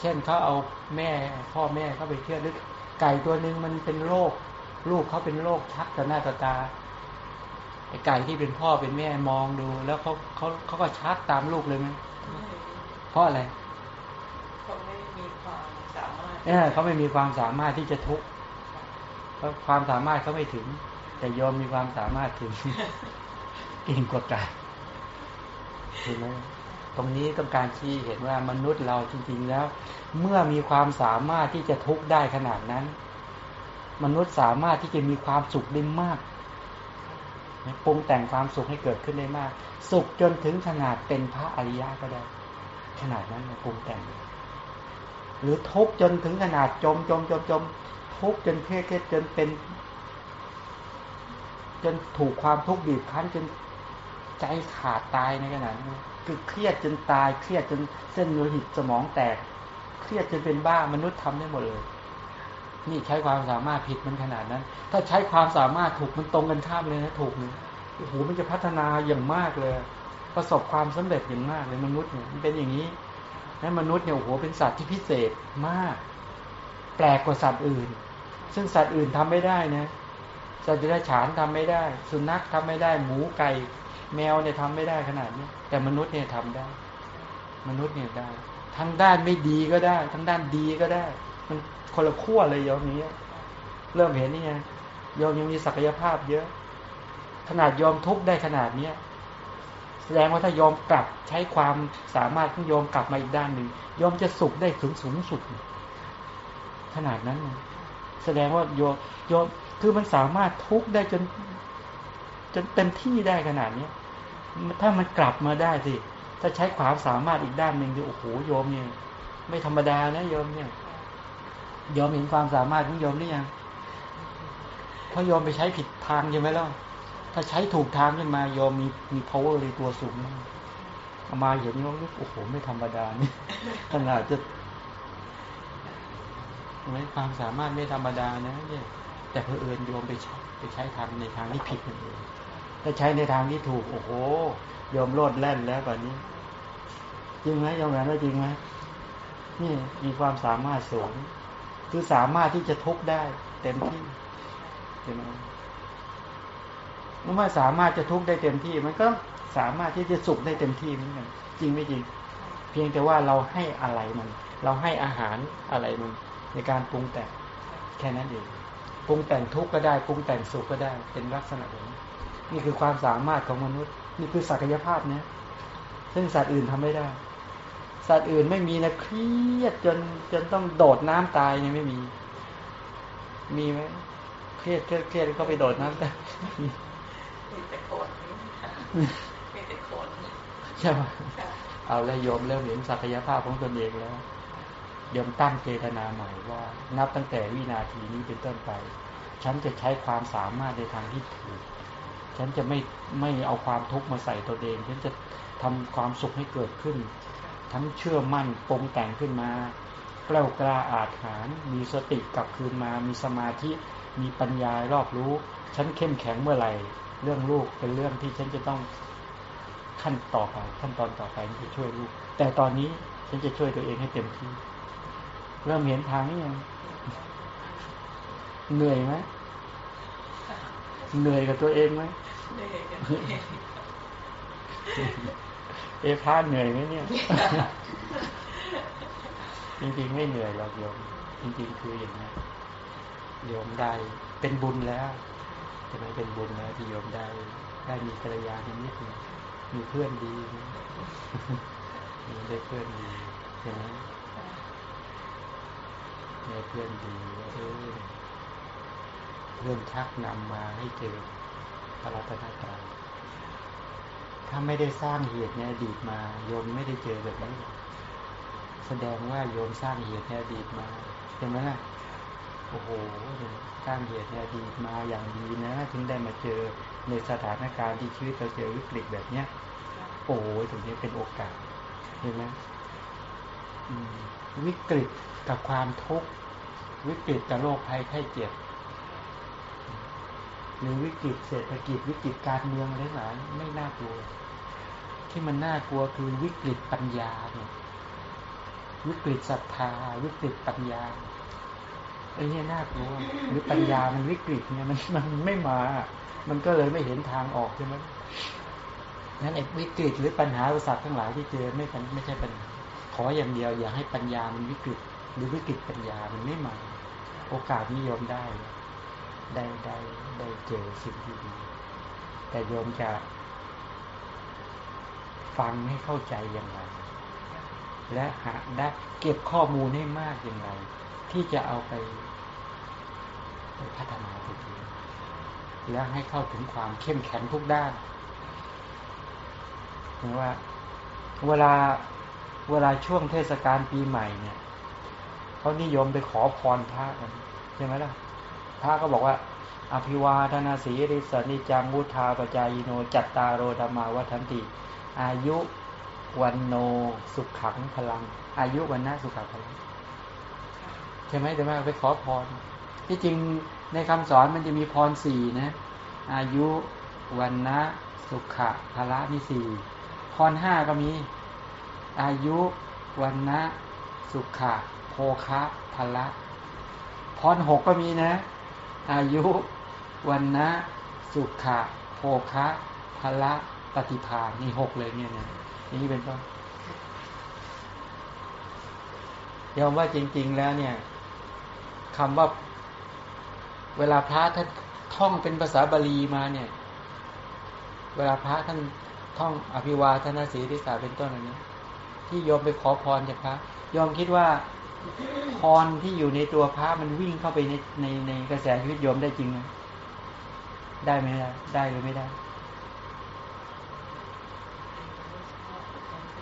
เช่นเขาเอาแม่พ่อแม่เขาไปเชื่อดหรือไก่ตัวหนึ่งมันเป็นโรค ลูกเขาเป็นโรคชักต่อหน้าต่อตาไอ้ไก่ที่เป็นพ่อเป็นแม่มองดู แล้วเขาเขาเขาก็ชักตามลูกเลยไหมเพราะอะไรเขาไม่มีความสามารถ เออเขาไม่มีความสามารถที่จะทุกข์เพราะความสามารถเขาไม่ถึง แต่โยมมีความสามารถถึงเก่งกว่าไก่เห็นไหมตรงนี้ต้องการชี้เห็นว่ามนุษย์เราจริง ๆ แล้ว เมื่อมีความสามารถที่จะทุกข์ได้ขนาดนั้น มนุษย์สามารถที่จะมีความสุขได้มากปรุงแต่งความสุขให้เกิดขึ้นได้มาก สุขจนถึงขนาดเป็นพระอริยะก็ได้ ขนาดนั้นปรุงแต่ง หรือทุกจนถึงขนาดจมจมจมจมทุกจนเครียดเครียจนเป็น จนถูกความทุกข์บีบคั้นจนใจขาดตายในขณะนั้นคือเครียดจนตาย เครียดจนเส้นโลหิตสมองแตก เครียดจนเป็นบ้ามนุษย์ทำได้หมดเลย นี่ใช้ความสามารถผิดมันขนาดนั้น ถ้าใช้ความสามารถถูกมันตรงกันข้ามเลยนะถูกเลยโอ้โหมันจะพัฒนาอย่างมากเลย ประสบความสำเร็จอย่างมากเลยมนุษย์เนี่ยมันเป็นอย่างนี้ นั้นมนุษย์เนี่ยโหเป็นสัตว์ที่พิเศษมาก แปลกกว่าสัตว์อื่น ซึ่งสัตว์อื่นทำไม่ได้นะสัตว์เดรัจฉานทำไม่ได้ สุนัขทำไม่ได้ หมูไก่ แมวเนี่ยทำไม่ได้ขนาดนี้แต่มนุษย์เนี่ยทำได้ มนุษย์เนี่ยได้ ทั้งด้านไม่ดีก็ได้ ทั้งด้านดีก็ได้ มันคนละขั้วเลยโยมนี้ เริ่มเห็นนี่ไงโยมยังมีศักยภาพเยอะ ขนาดยอมทุกข์ได้ขนาดเนี้ย แสดงว่าถ้ายอมกลับใช้ความสามารถของโยมกลับมาอีกด้านหนึ่งโยมจะสุขได้ถึงสูงสุด ขนาดนั้น แสดงว่าโยมโยมคือมันสามารถทุกได้จน จนเต็มที่ได้ขนาดเนี้ยถ้ามันกลับมาได้สิถ้าใช้ความสามารถอีกด้านหนึ่งคือโอ้โหโยมเนี่ยไม่ธรรมดานะโยมเนี่ยโยมเห็นความสามารถของโยมหรือยังเพราะโยมไปใช้ผิดทางใช่ไหมล่ะ ถ้าใช้ถูกทางขึ้นมาโยมมีมี power ในตัวสูงมากเอามาเห็นว่าโอ้โห ไม่ธรรมดานี่ขนาดจะเห็นไหมความสามารถไม่ธรรมดานะเนี่ยแต่เพอเอิญโยมไปใช้ไปใช้ทางในทางที่ผิดนั่นเองถ้าใช้ในทางที่ถูกโอ้โหโยมโลดแล่นแล้วแบบนี้ จริงไหมโยมแหวนว่าจริงไหมนี่มีความสามารถสูง คือสามารถที่จะทุกได้ เต็มที่เห็นไหม เมื่อสามารถจะทุกข์ได้เต็มที่ มันก็สามารถที่จะสุขได้เต็มที่เหมือนกันจริงไม่จริง เพียงแต่ว่าเราให้อะไรมัน เราให้อาหารอะไรมัน ในการปรุงแต่งแค่นั้นเองปรุงแต่งทุกข์ก็ได้ปรุงแต่งสุขก็ได้ เป็นลักษณะนี้นี่คือความสามารถของมนุษย์ นี่คือศักยภาพเนี้ยซึ่งสัตว์อื่นทำไม่ได้ สัตว์อื่นไม่มีนะเครียดจนจนต้องโดดน้ำตายเนี่ยไม่มี มีไหมเครียดเครียดเครียดก็ไปโดดน้ำตาย มีแต่คนมีแต่คนใช่ไหมเอาแล้วโยมเริ่มเห็นศักยภาพของตนเองแล้วโยมตั้งเจตนาใหม่ว่า นับตั้งแต่วินาทีนี้เป็นต้นไป ฉันจะใช้ความสามารถในทางที่ถูก ฉันจะไม่ไม่เอาความทุกข์มาใส่ตัวเอง ฉันจะทำความสุขให้เกิดขึ้น ทั้งเชื่อมั่นปรงแต่งขึ้นมากล้ากล้าอาถรรพ์มีสติกลับคืนมา มีสมาธิ มีปัญญารอบรู้ ฉันเข้มแข็งเมื่อไหร่ เรื่องลูกเป็นเรื่องที่ฉันจะต้องขั้นต่อไปขั้นตอนต่อไปจะช่วยลูก แต่ตอนนี้ฉันจะช่วยตัวเองให้เต็มที่ เริ่มเห็นทางนี้ยังเหนื่อยไหมเหนื่อยกับตัวเองไหมเอพาเหนื่อยไหมเนี่ย จริงๆไม่เหนื่อยหรอกโยมจริงๆคืออย่างนี้โยมได้เป็นบุญแล้ว ใช่ไหมเป็นบุญแล้วที่โยมได้ ได้มีภรรยาในนิดนึงมีเพื่อนดีมีได้เพื่อนดีใช่ไหมได้เพื่อนดีเออเพื่อนชักนำมาให้เจอพระรัตนตรัยถ้าไม่ได้สร้างเหตุในอดีตมา โยมไม่ได้เจอแบบนี้แสดงว่าโยมสร้างเหตุในอดีตมาเห็นไหมล่ะโอ้โห สร้างเหตุในอดีตมาอย่างดีนะถึงได้มาเจอในสถานการณ์ที่ชีวิตเราเจอวิกฤตแบบเนี้ยโอ้ยตรงนี้เป็นโอกาสเห็นไหมมวิกฤตกับความทุกข์วิกฤตกับโรคภัยไข้เจ็บหรือวิกฤตเศรษฐกิจวิกฤตการเมืองอะไรหลายไม่น่ากลัว ที่มันน่ากลัวคือวิกฤตปัญญาเนี่ยวิกฤตศรัทธา วิกฤตปัญญา ไอ้เนี่ยน่ากลัวหรือปัญญามันวิกฤตเนี่ยมันมันไม่มา มันก็เลยไม่เห็นทางออกใช่ไหมนั้นไอ้วิกฤตหรือปัญหาอุปสรรคทั้งหลายที่เจอไม่เป็นไม่ใช่ปัญหาขออย่างเดียว อย่าให้ปัญญามันวิกฤต หรือวิกฤตปัญญามันไม่มา โอกาสนิยมได้ ได้ได้ได้เจอสิ่งที่ดี แต่โยมจะฟังให้เข้าใจอย่างไร และหาได้เก็บข้อมูลให้มากอย่างไร ที่จะเอาไปไปพัฒนาตัวเองและให้เข้าถึงความเข้มแข็งทุกด้านเห็นว่าเวลาเวลาช่วงเทศกาลปีใหม่เนี่ยเขานิยมไปขอพรพระกันใช่ไหมล่ะพระก็บอกว่า อภิวาทนาสีริสนิจังมุทาปจายโน จัตตาโรธรรมาวัฒนติ อายุวันโนสุขขังพลัง อายุวันนะสุขขังพลัง ช่ไหมแต่ว่าไปขอพรที่จริงในคำสอนมันจะมีพรสี่นะ อายุวันนะสุขะพละมีสี่พรห้าก็มี อายุวันนะสุขะโภคะพละพรหกก็มีนะ อายุวันนะสุขะโภคะพละปฏิภาณนี่หกเลยเนี่ยนะนี่เป็นต้นยอมว่าจริง ๆ แล้วเนี่ย คำว่า เวลาพระท่านท่องเป็นภาษาบาลีมาเนี่ย เวลาพระท่านท่องอภิวาทนาสีทิสาเป็นต้นอันนี้ ที่โยมไปขอพรจากพระยอมคิดว่าพรที่อยู่ในตัวพระมันวิ่งเข้าไปในในในกระแสชีวิตโยมได้จริงไหมได้ไหมได้ได้หรือไม่ได้ น่าจะได้นะคะท่านน่าจะ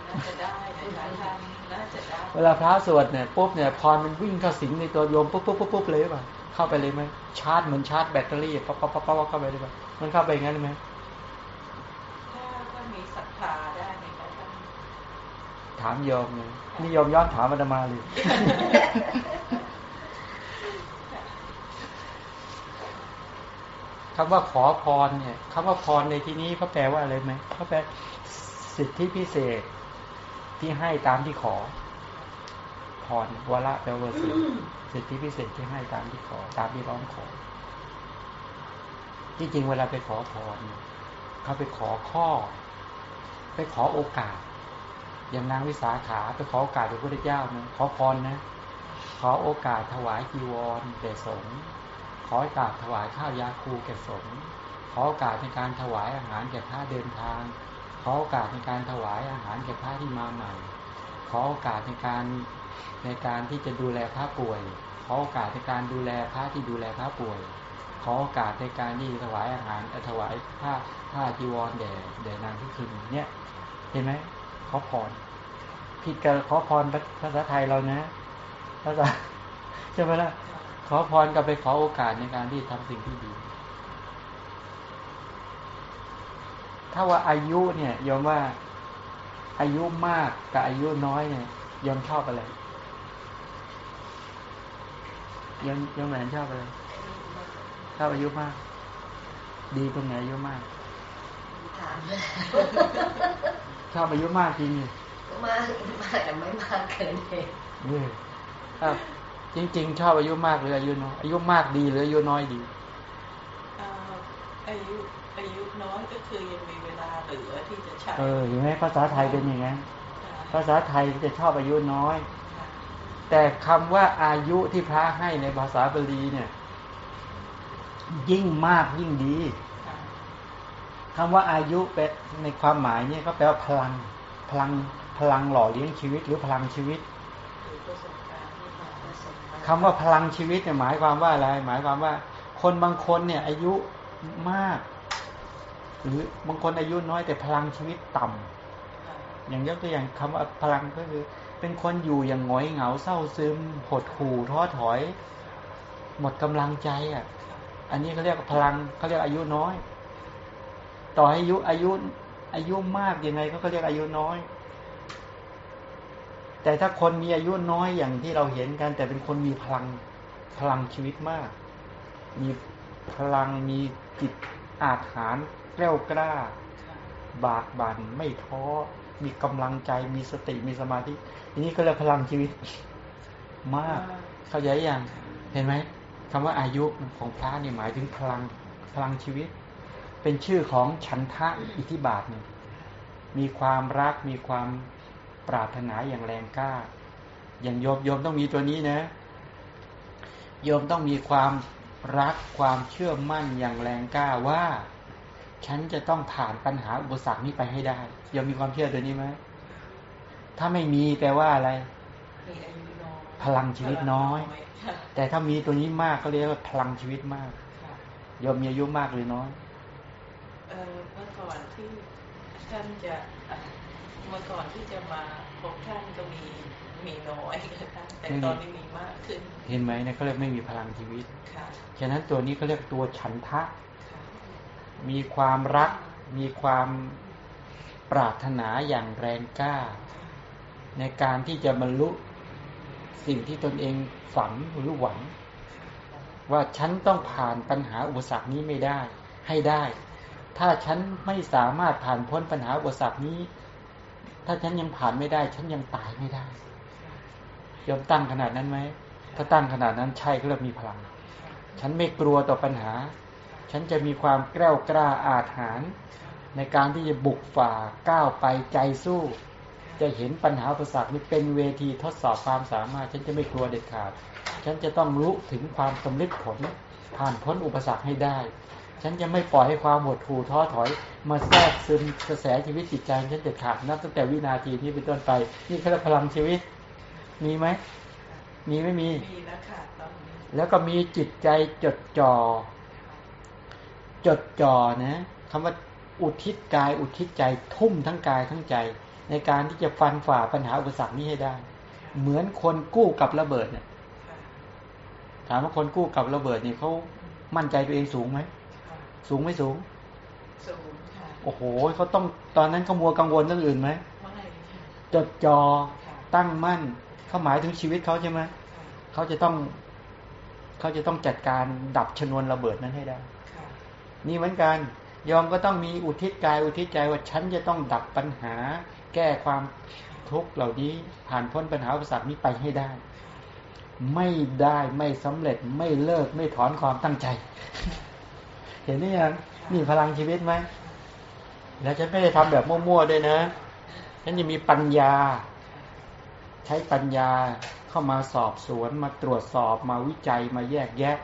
ได้ เวลาพระสวดเนี่ยปุ๊บเนี่ยพรมันวิ่งเข้าสิงในตัวโยมปุ๊บปุ๊บปุ๊บปุ๊บเลยป่ะเข้าไปเลยไหมชาร์จเหมือนชาร์จแบตเตอรี่ปั๊บปั๊บปั๊บปั๊บเข้าไปเลยป่ะมันเข้าไปงั้นไหมถ้าถ้ามีศรัทธาได้ไหมคะท่านถามโยมไงนี่โยมย้อนถามอาตมาเลยคำว่าขอพรเนี่ยคำว่าพรในที่นี้เขาแปลว่าอะไรไหมเขาแปลสิทธิพิเศษ ที่ให้ตามที่ขอพรวาระแปลว่าสิทธิสิทธิพิเศษที่ให้ตามที่ขอ ตามที่ร้องขอ ที่จริงเวลาไปขอพรเขาไปขอข้อ ไปขอโอกาส อย่างนางวิสาขาไปขอโอกาสพระพุทธเจ้านะขอพรนะ ขอโอกาสถวายจีวรแก่สงฆ์ขอโอกาสถวายข้าวยาคูแก่สงฆ์ขอโอกาสในการถวายอาหารแก่พระเดินทาง ขอโอกาสในการถวายอาหารแก่พระที่มาใหม่ ขอโอกาสในการในการที่จะดูแลพระป่วย ขอโอกาสในการดูแลพระที่ดูแลพระป่วย ขอโอกาสในการที่ถวายอาหารถวายผ้าผ้าจีวรแด่แด่นางพิคุนเนี่ยเห็นไหมขอพรผิดกับขอพรภาษาไทยเรานะภาษาใช่ไหมล่ะขอพรกับไปขอโอกาสในการที่ทำสิ่งที่ดี ถ้าว่าอายุเนี่ยยอมว่าอายุมากกับอายุน้อยเนี่ยยอมชอบอะไรยอมยอมแหวนชอบอะไรชอบอายุมาก ดีตรงไหนอายุมากถามเลยชอบอายุมากจริงนี่มากมากแต่ไม่มากเกินเหตุเออครับจริง ๆ ชอบอายุมากหรืออายุน้อยอายุมากดีหรืออายุน้อยดีอ่าอายุ อายุน้อยก็คือยังมีเวลาเหลือที่จะใช้เออเห็นไหมภาษาไทยเป็นอย่างนั้นภาษาไทยจะชอบอายุน้อย แต่คำว่าอายุที่พระให้ในภาษาบาลีเนี่ย ยิ่งมากยิ่งดีคำว่าอายุเป็นในความหมายเนี่ยก็แปลว่าพลังพลังพลังหล่อเลี้ยงชีวิตหรือพลังชีวิตคือประสบการณ์ที่มาประสบกรณ์คำว่าพลังชีวิตเนี่ยหมายความว่าอะไร หมายความว่า คนบางคนเนี่ย อายุมาก หรือบางคนอายุน้อยแต่พลังชีวิตต่ำอย่างยกตัวอย่างคำว่าพลังก็คือ เป็นคนอยู่อย่างหงอยเหงาเศร้าซึม หดหู่ท้อถอย หมดกำลังใจอะ อันนี้เขาเรียกว่าพลังเขาเรียกอายุน้อย ต่อให้อายุอายุอายุมากยังไงเขาก็เรียกอายุน้อย แต่ถ้าคนมีอายุน้อยอย่างที่เราเห็นกัน แต่เป็นคนมีพลังพลังชีวิตมาก มีพลังมีจิตอาถรรพ์แกล้วกล้า บากบัน่นไม่ท้อ มีกำลังใจมีสติมีสมาธิอันนี้ก็เรียกพลังชีวิต มากเข้าใจยังเห็นไหมคำว่าอายุของพระนี่หมายถึงพลังพลังชีวิต เป็นชื่อของฉันทะอิทธิบาทเนี่ยมีความรักมีความปรารถนาอย่างแรงกล้า อย่างโยมโยมต้องมีตัวนี้นะ โยมต้องมีความรักความเชื่อมั่นอย่างแรงกล้าว่า ฉันจะต้องผ่านปัญหาอุปสรรคนี้ไปให้ได้โยมมีความเชื่อตัวนี้ไหมถ้าไม่มีแปลว่าอะไรมีอายุน้อยพลังชีวิตน้อยค่ะแต่ถ้ามีตัวนี้มากก็เรียกว่าพลังชีวิตมากค่ะโยมมีอายุมากหรือน้อยเอ่อเมื่อก่อนที่ท่านจะอะเมื่อก่อนที่จะมาพบท่านก็มีมีน้อยค่ะแต่ตอนนี้มีมากขึ้น เห็นไหมเนี่ยเขาเรียกไม่มีพลังชีวิตค่ะฉะนั้นตัวนี้เขาเรียกตัวฉันทะค่ะ มีความรัก มีความปรารถนาอย่างแรงกล้า ในการที่จะบรรลุสิ่งที่ตนเองฝันหรือหวัง ว่าฉันต้องผ่านปัญหาอุปสรรคนี้ไม่ได้ ให้ได้ ถ้าฉันไม่สามารถผ่านพ้นปัญหาอุปสรรคนี้ ถ้าฉันยังผ่านไม่ได้ ฉันยังตายไม่ได้ยอมตั้งขนาดนั้นไหมถ้าตั้งขนาดนั้นใช่ก็เริ่มมีพลัง ฉันไม่กลัวต่อปัญหา ฉันจะมีความแกล้วกล้าอาถรรพ์ในการที่จะบุกฝ่าก้าวไปใจสู้ จะเห็นปัญหาอุปสรรคนี้เป็นเวทีทดสอบความสามารถ ฉันจะไม่กลัวเด็ดขาด ฉันจะต้องรู้ถึงความสำเร็จผลผ่านพ้นอุปสรรคให้ได้ ฉันจะไม่ปล่อยให้ความหดหู่ท้อถอย มาแทรกซึมกระแสชีวิตจิตใจฉันเด็ดขาดนับตั้งแต่วินาทีนี้เป็นต้นไป นี่คือพลังชีวิต มีไหมมีไม่มีมีแล้วค่ะตอนนี้แล้วก็มีจิตใจจดจ่อ จดจ่อนะคำว่าอุทิศกายอุทิศใจทุ่มทั้งกายทั้งใจ ในการที่จะฟันฝ่าปัญหาอุปสรรคนี้ให้ได้ เหมือนคนกู้กับระเบิดเนี่ยค่ะถามว่าคนกู้กับระเบิดเนี่ยเขามั่นใจตัวเองสูงไหมค่ะสูงไม่สูงสูงค่ะโอ้โหเขาต้องตอนนั้นเขามัวกังวลเรื่องอื่นไหมไม่ค่ะจดจ่อค่ะตั้งมั่นเขาหมายถึงชีวิตเขาใช่ไหมค่ะเขาจะต้องเขาจะต้องจัดการดับชนวนระเบิดนั้นให้ได้ค่ะ นี่เหมือนกันยอมก็ต้องมีอุทิศกายอุทิศใจว่าฉันจะต้องดับปัญหา แก้ความทุกข์เหล่านี้ผ่านพ้นปัญหาอุปสรรคนี้ไปให้ได้ ไม่ได้ไม่สำเร็จไม่เลิกไม่ถอนความตั้งใจ เห็นไหมยังนี่พลังชีวิตไหมแล้วฉันไม่ได้ทำแบบมั่วๆด้วยนะฉันจะมีปัญญา ใช้ปัญญาเข้ามาสอบสวนมาตรวจสอบมาวิจัยมาแยกแยะ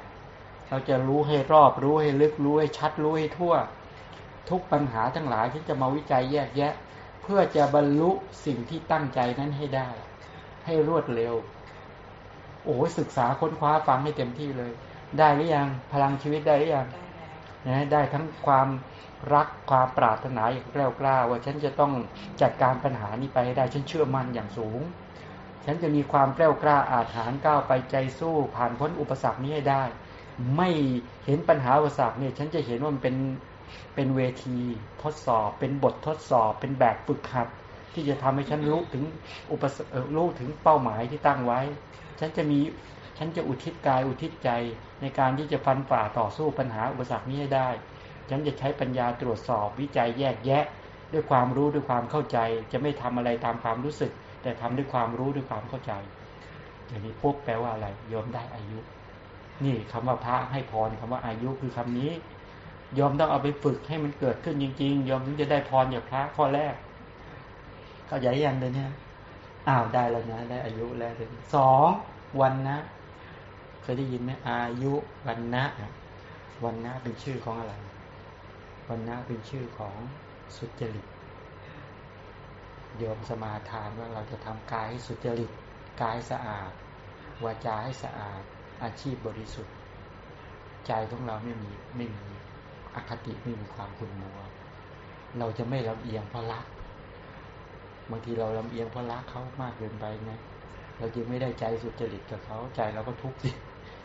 เราจะรู้ให้รอบรู้ให้ลึกรู้ให้ชัดรู้ให้ทั่ว ทุกปัญหาทั้งหลายที่จะมาวิจัยแยกแยะ เพื่อจะบรรลุสิ่งที่ตั้งใจนั้นให้ได้ ให้รวดเร็ว โอ้ศึกษาค้นคว้าฟังให้เต็มที่เลย ได้หรือยังพลังชีวิตได้หรือยังนะได้ทั้งความรักความปรารถนาอย่างแกล้วกล้า ว่าฉันจะต้องจัดการปัญหานี้ไปให้ได้ฉันเชื่อมั่นอย่างสูง ฉันจะมีความแกล้วกล้าอาถรรพ์ก้าวไปใจสู้ผ่านพ้นอุปสรรคนี้ให้ได้ ไม่เห็นปัญหาอุปสรรคเนี่ยฉันจะเห็นว่ามันเป็นเป็นเวทีทดสอบ เป็นบททดสอบ เป็นแบบฝึกหัด ที่จะทำให้ฉันรู้ถึงอุปสรรครู้ถึงเป้าหมายที่ตั้งไว้ ฉันจะมีฉันจะอุทิศกายอุทิศใจในการที่จะฟันฝ่าต่อสู้ปัญหาอุปสรรคนี้ให้ได้ ฉันจะใช้ปัญญาตรวจสอบวิจัยแยกแยะ ด้วยความรู้ด้วยความเข้าใจ จะไม่ทำอะไรตามความรู้สึก แต่ทำด้วยความรู้ด้วยความเข้าใจ อย่างนี้ปุ๊บแปลว่าอะไรยอมได้อายุ นี่คำว่าพระให้พรคำว่าอายุคือคำนี้ยอมต้องเอาไปฝึกให้มันเกิดขึ้นจริง ๆ ยอมถึงจะได้พรจากพระข้อแรก เข้าใจยังเลยเนี่ยอ้าวได้แล้วนะได้อายุแล้วสองวันนะเคยได้ยินไหมอายุวันนะวันนะเป็นชื่อของอะไร วันนะเป็นชื่อของสุจริตโยมสมาทานว่าเราจะทำกายให้สุจริตกายสะอาดวาจาให้สะอาด อาชีพบริสุทธิ์ ใจของเราไม่มีไม่มีอคติไม่มีความขุ่นมัว เราจะไม่ลำเอียงเพราะรักบางทีเราลำเอียงเพราะรักเขามากเกินไปไงเราจึงไม่ได้ใจสุจริตกับเขาใจเราก็ทุกข์สิ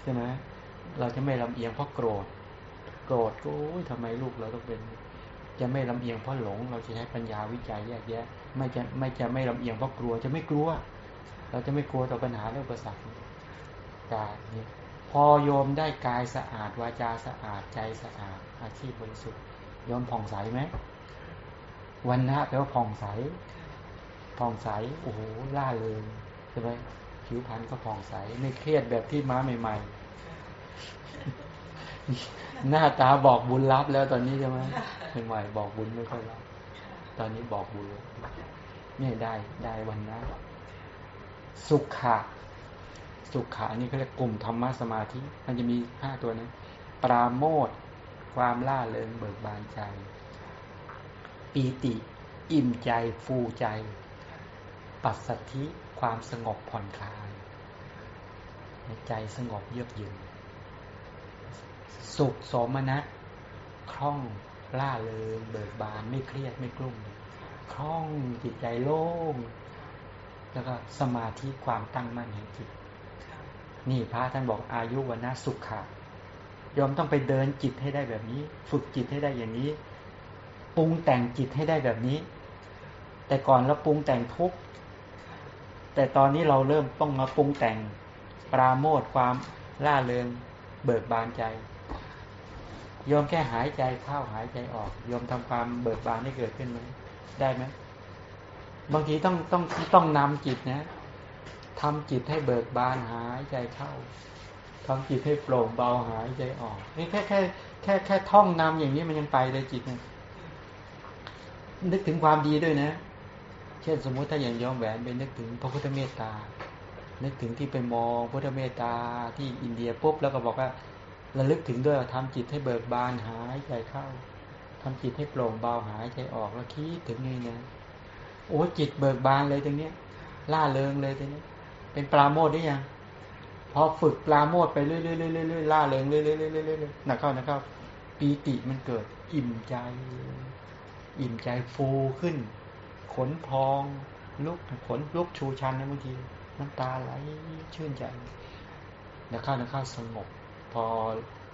ใช่ไหมเราจะไม่ลำเอียงเพราะโกรธ โกรธก็อ้ยทำไมลูกเราต้องเป็น จะไม่ลำเอียงเพราะหลง เราจะใช้ปัญญาวิจัยแยกแยะ ไม่จะไม่จะไม่ลำเอียงเพราะกลัว จะไม่กลัว เราจะไม่กลัวต่อปัญหาเรื่องประสาท กายนี่พอโยมได้กายสะอาดวาจาสะอาดใจสะอาดอาชีพบริสุทธิ์โยมผ่องใสไหมวันนะแปลว่าผ่องใส ผ่องใสโอ้โหล่าเลยใช่ไหมผิวพรรณก็ผ่องใสไม่เครียดแบบที่ม้าใหม่ๆ หน้าตาบอกบุญรับแล้วตอนนี้ใช่ไหมใหม่ๆบอกบุญไม่ค่อยรับตอนนี้บอกบุญเนี่ยได้ได้วันนะสุขะ สุขะนี่เขาเรียกกลุ่มธรรมะสมาธิ มันจะมีห้าตัวนั้นปราโมทความล่าเริงเบิกบานใจ ปีติ อิ่มใจฟูใจ ปัสสัทธิความสงบผ่อนคลายใจสงบเยือกเย็นสุขสมนัตคล่องล่าเริงเบิกบานไม่เครียดไม่กลุ้มคล่องจิตใจโล่ง แล้วก็สมาธิความตั้งมั่นแห่งจิต นี่พระท่านบอกอายุวันนะสุขะยอมต้องไปเดินจิตให้ได้แบบนี้ ฝึกจิตให้ได้อย่างนี้ปรุงแต่งจิตให้ได้แบบนี้ แต่ก่อนเราปรุงแต่งทุกแต่ตอนนี้เราเริ่มต้องมาปรุงแต่งปราโมทความล่าเริงเบิกบานใจยอมแค่หายใจเข้าหายใจออกยอมทำความเบิกบานให้เกิดขึ้นไหมได้ไหมบางทีต้องต้องต้องนำจิตนะ ทำจิตให้เบิกบานหายใจเข้าทำจิตให้โปร่งเบาหายใจออกนี่แค่แค่แค่แค่ท่องนำอย่างนี้มันยังไปเลยจิตเนะนึกถึงความดีด้วยนะ เช่นสมมุติถ้าอย่างยอมแหวนไปนึกถึงพระพุทธเมตตา นึกถึงที่ไปมองพุทธเมตตาที่อินเดียปุ๊บแล้วก็บอกว่าระลึกถึงด้วยทำจิตให้เบิกบานหายใจเข้าทำจิตให้โปร่งเบาหายใจออกแล้วคิดถึงนี่นะโอ้จิตเบิกบานเลยตรงนี้ล่าเริงเลยตรงนี้ เป็นปราโมทได้ยังพอฝึกปราโมทไปเรื่อยๆเรื่อยๆล่าเริงเรื่อยๆเรื่อยๆเรื่อยๆหนักเข้านักเข้าปีติมันเกิด อิ่มใจ อิ่มใจฟูขึ้น ขนพอง ลุกขนลุกชูชันนะบางทีน้ำตาไหลชื่นใจนักเข้านักเข้าสงบ พอ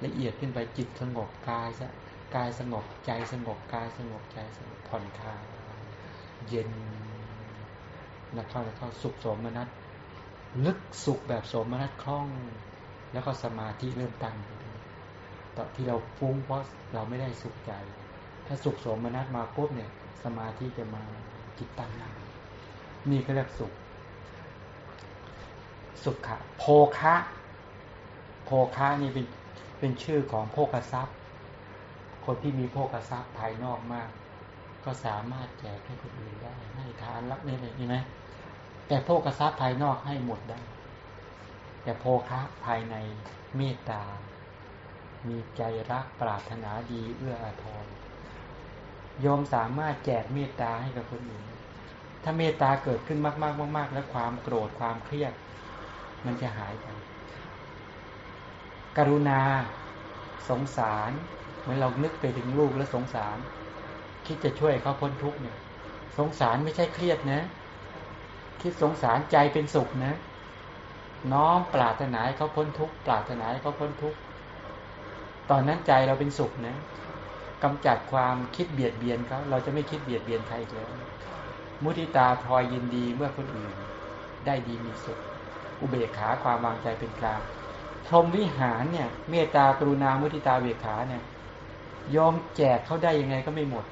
ละเอียดขึ้นไปจิตสงบกายซะกายสงบใจสงบกายสงบใจสงบผ่อนคลายเย็นนักเข้านักเข้าสุขสมนัต ลึกสุขแบบสมนัตคล่อง แล้วก็สมาธิเริ่มตั้งตอนที่เราฟุ้งเพราะเราไม่ได้สุขใจ ถ้าสุขสมนัตมาปุ๊บเนี่ย สมาธิจะมาจิตตั้งนั่งนี่เขาเรียกสุข สุขะโภคะโภคะนี่เป็นเป็นชื่อของโภคทรัพย์ คนที่มีโภคทรัพย์ภายนอกมาก ก็สามารถแจกให้คนอื่นได้ให้ทานรับนี่เลยนี่ไหม แต่โภคทรัพย์ภายนอกให้หมดได้ แต่โภคะภายในเมตตา มีใจรักปรารถนาดีเอื้ออาทรโยมสามารถแจกเมตตาให้กับคนอื่น ถ้าเมตตาเกิดขึ้นมากๆมาก ๆ แล้วความโกรธความเครียด มันจะหายไป กรุณา สงสารเหมือนเรานึกไปถึงลูกแล้วสงสาร คิดจะช่วยเขาพ้นทุกข์เนี่ย สงสารไม่ใช่เครียดนะ คิดสงสารใจเป็นสุขนะ น้อมปรารถนาให้เขาพ้นทุกข์ปรารถนาให้เขาพ้นทุกข์ตอนนั้นใจเราเป็นสุขนะกำจัดความคิดเบียดเบียนเขาเราจะไม่คิดเบียดเบียนใครอีกแล้วมุทิตาพลอยยินดีเมื่อคนอื่น ได้ดีมีสุข อุเบกขาความวางใจเป็นกลางพรหมวิหารเนี่ย เมตตากรุณามุทิตาเบกขาเนี่ยยอมแจกเขาได้ยังไงก็ไม่หมด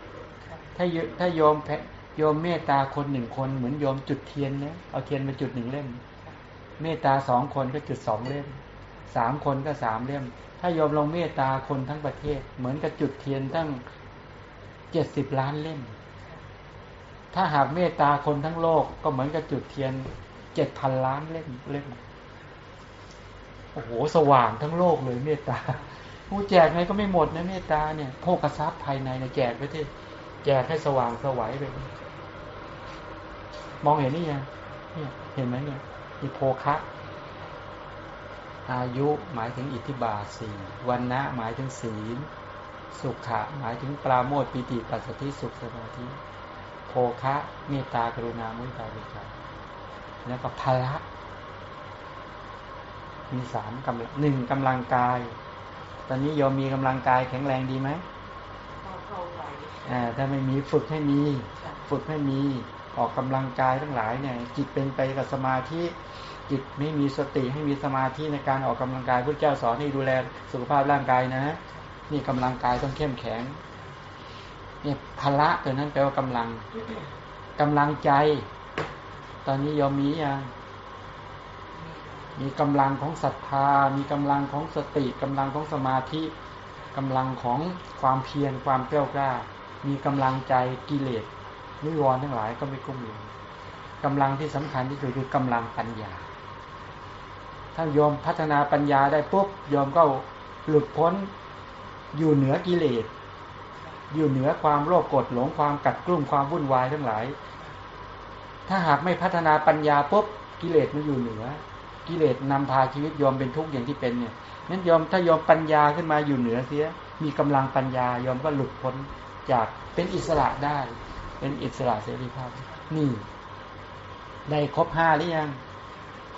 ถ้าถ้ายอม แพยมเมตตาคนหนึ่งคนเหมือนโยมจุดเทียนนะเอาเทียนมาจุดหนึ่งเล่ม เมตตาสองคนก็จุดสองเล่มสามคนก็สามเล่ม ถ้าโยมลงเมตตาคนทั้งประเทศ เหมือนกับจุดเทียนตั้งเจ็ดสิบล้านเล่ม ถ้าหากเมตตาคนทั้งโลกก็เหมือนกับจุดเทียนเจ็ดพันล้านเล่มเล่มโอ้โหสว่างทั้งโลกเลยเมตตาผู้แจกไงก็ไม่หมดนะเมตตาเนี่ยโภกทรัพย์ภายในนะแจกไปที่แจกให้สว่างสวัยไป มองเห็นนี่ยังเนี่ยเห็นไหมเนี่ยมีโภคะ อายุหมายถึงอิทธิบาทสี่วันนะหมายถึงศีล สุขะหมายถึงปราโมทปิติปัสสติสุขสมาธิโภคะเมตตากรุณามุตาวิจารแล้วก็พละมีสามกำลังหนึ่งกำลังกาย ตอนนี้โยมมีกำลังกายแข็งแรงดีไหมพอเข้าไหวอ่าถ้าไม่มีฝึกให้มี ฝึกให้มี ออกกำลังกายทั้งหลายเนี่ย จิตเป็นไปกับสมาธิจิตไม่มีสติให้มีสมาธิในการออกกำลังกายพระเจ้าสอนให้ดูแลสุขภาพร่างกายนะนี่กำลังกายต้องเข้มแข็งเนี่ยพละตัวนั้นแปลว่ากำลังกำลังใจ ตอนนี้ยอมมียังมีกำลังของศรัทธา มีกำลังของสติกำลังของสมาธิกำลังของความเพียรความกล้ากล้า มีกำลังใจกิเลส นิวรณ์ทั้งหลายก็ไม่กุ้มลงกำลังที่สำคัญที่สุดคือกำลังปัญญา ถ้ายอมพัฒนาปัญญาได้ปุ๊บยอมก็หลุดพ้นอยู่เหนือกิเลส อยู่เหนือความโลภโกรธหลงความกัดกลุ่มความวุ่นวายทั้งหลาย ถ้าหากไม่พัฒนาปัญญาปุ๊บกิเลสมันอยู่เหนือ กิเลสนำพาชีวิตยอมเป็นทุกข์อย่างที่เป็นเนี่ยนั้นยอมถ้ายอมปัญญาขึ้นมาอยู่เหนือเสีย มีกำลังปัญญายอมก็หลุดพ้นจากเป็นอิสระได้ เป็นอิสระเสรีภาพ นี่ ได้ครบห้าหรือยัง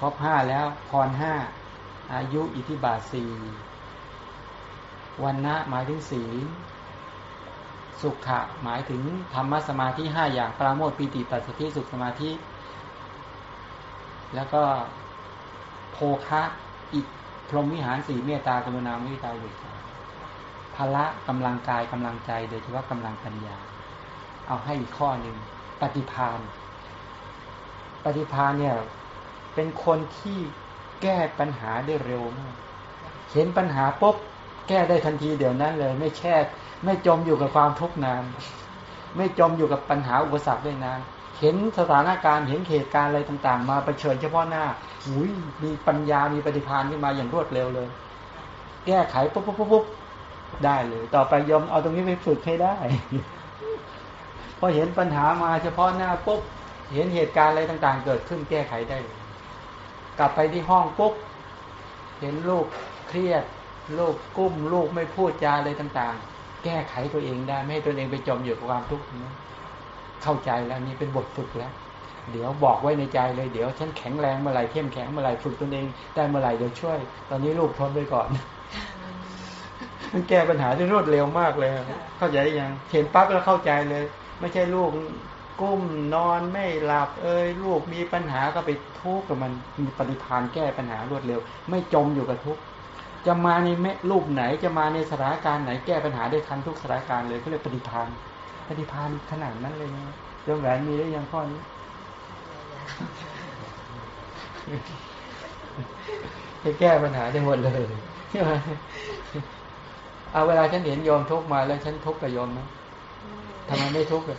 ครบห้าแล้ว พรห้า อายุอิทธิบาทสี่วันนะหมายถึงศีลสุขะหมายถึงธรรมสมาธิห้าอย่างปราโมทปีติปัสสติสุขสมาธิ แล้วก็โภคะอิพรหมวิหารสีเมตตากรุณาเมตตาเวทาภละกำลังกายกำลังใจโดยเฉพาะกำลังปัญญา เอาให้อีกข้อหนึ่งปฏิพานปฏิพานเนี่ย เป็นคนที่แก้ปัญหาได้เร็วมาก เห็นปัญหาปุ๊บแก้ได้ทันทีเดี๋ยวนั้นเลย ไม่แช่ไม่จมอยู่กับความทุกข์นาน ไม่จมอยู่กับปัญหาอุปสรรคได้นานเห็นสถานการณ์เห็นเหตุการณ์อะไรต่างๆ มาเผชิญเฉพาะหน้าอุ้ยมีปัญญามีปฏิภาณขึ้นมาอย่างรวดเร็วเลย แก้ไขปุ๊บปุ๊บปุ๊บได้เลย ต่อไปยอมเอาตรงนี้ไปฝึกให้ได้ พอเห็นปัญหามาเฉพาะหน้าปุ๊บเห็นเหตุการณ์อะไรต่างๆ เกิดขึ้นแก้ไขได้เลยกลับไปที่ห้องปุ๊บเห็นลูกเครียด ลูกกุ้ม ลูกไม่พูดจาอะไรต่างๆ แก้ไขตัวเองได้ ไม่ให้ตัวเองไปจมอยู่กับความทุกข์นะเข้าใจแล้วนี่เป็นบทฝึกแล้ว เดี๋ยวบอกไว้ในใจเลยเดี๋ยวฉันแข็งแรงเมื่อไหร่เข้มแข็งเมื่อไหร่ฝึกตัวเองได้เมื่อไหร่เดี๋ยวช่วย ตอนนี้ลูกทนไปก่อนมันแก้ปัญหาได้รวดเร็วมากเลย เข้าใจยัง เห็นปั๊บแล้วเข้าใจเลย ไม่ใช่ลูกกุ้มนอนไม่หลับเอ้ยลูกมีปัญหาก็ไปทุกข์กับมันมีปฏิภาณแก้ปัญหารวดเร็ว ไม่จมอยู่กับทุกข์จะมาในแม่รูปไหนจะมาในสถานการณ์ไหนแก้ปัญหาได้ทันทุกสถานการณ์เลยเขาเรียกปฏิภาณปฏิภาณขนาดนั้นเลยนะเรื่องแหวนมีได้ยังข้อนี้จะแก้ปัญหาได้หมดเลยใช่ไหมเอาเวลาฉันเห็นโยมทุกข์มาแล้วฉันทุกข์กับโยมไหม ทำไมไม่ทุกข์เลย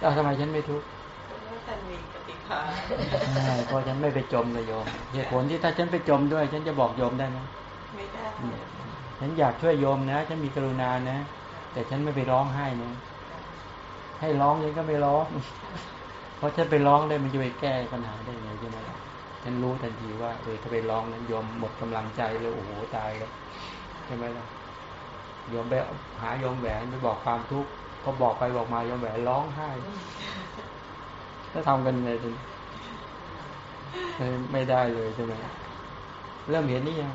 เอาทำไมฉันไม่ทุกข์ท่านมีปฏิภาณใช่เพราะฉันไม่ไปจมเลยโยม เหตุผลที่ถ้าฉันไปจมด้วย ฉันจะบอกโยมได้ไหมไม่ได้ ฉันอยากช่วยโยมนะ ฉันมีกรุณานะ แต่ฉันไม่ไปร้องไห้นะ ให้ร้องฉันก็ไม่ร้อง เพราะฉันไปร้องได้มันจะไปแก้ปัญหาได้ไงใช่ไหมล่ะฉันรู้ทันทีว่าเออถ้าไปร้องนั้นโยมหมดกำลังใจเลยโอ้โหตายแล้วใช่ไหมล่ะโยมไปหาโยมแหวนไปบอกความทุกข์ พอบอกไปบอกมายมแหวนร้องไห้ถ้าทำกันไงทีเลยไม่ได้เลยใช่ไหมเริ่มเห็นนี่ยัง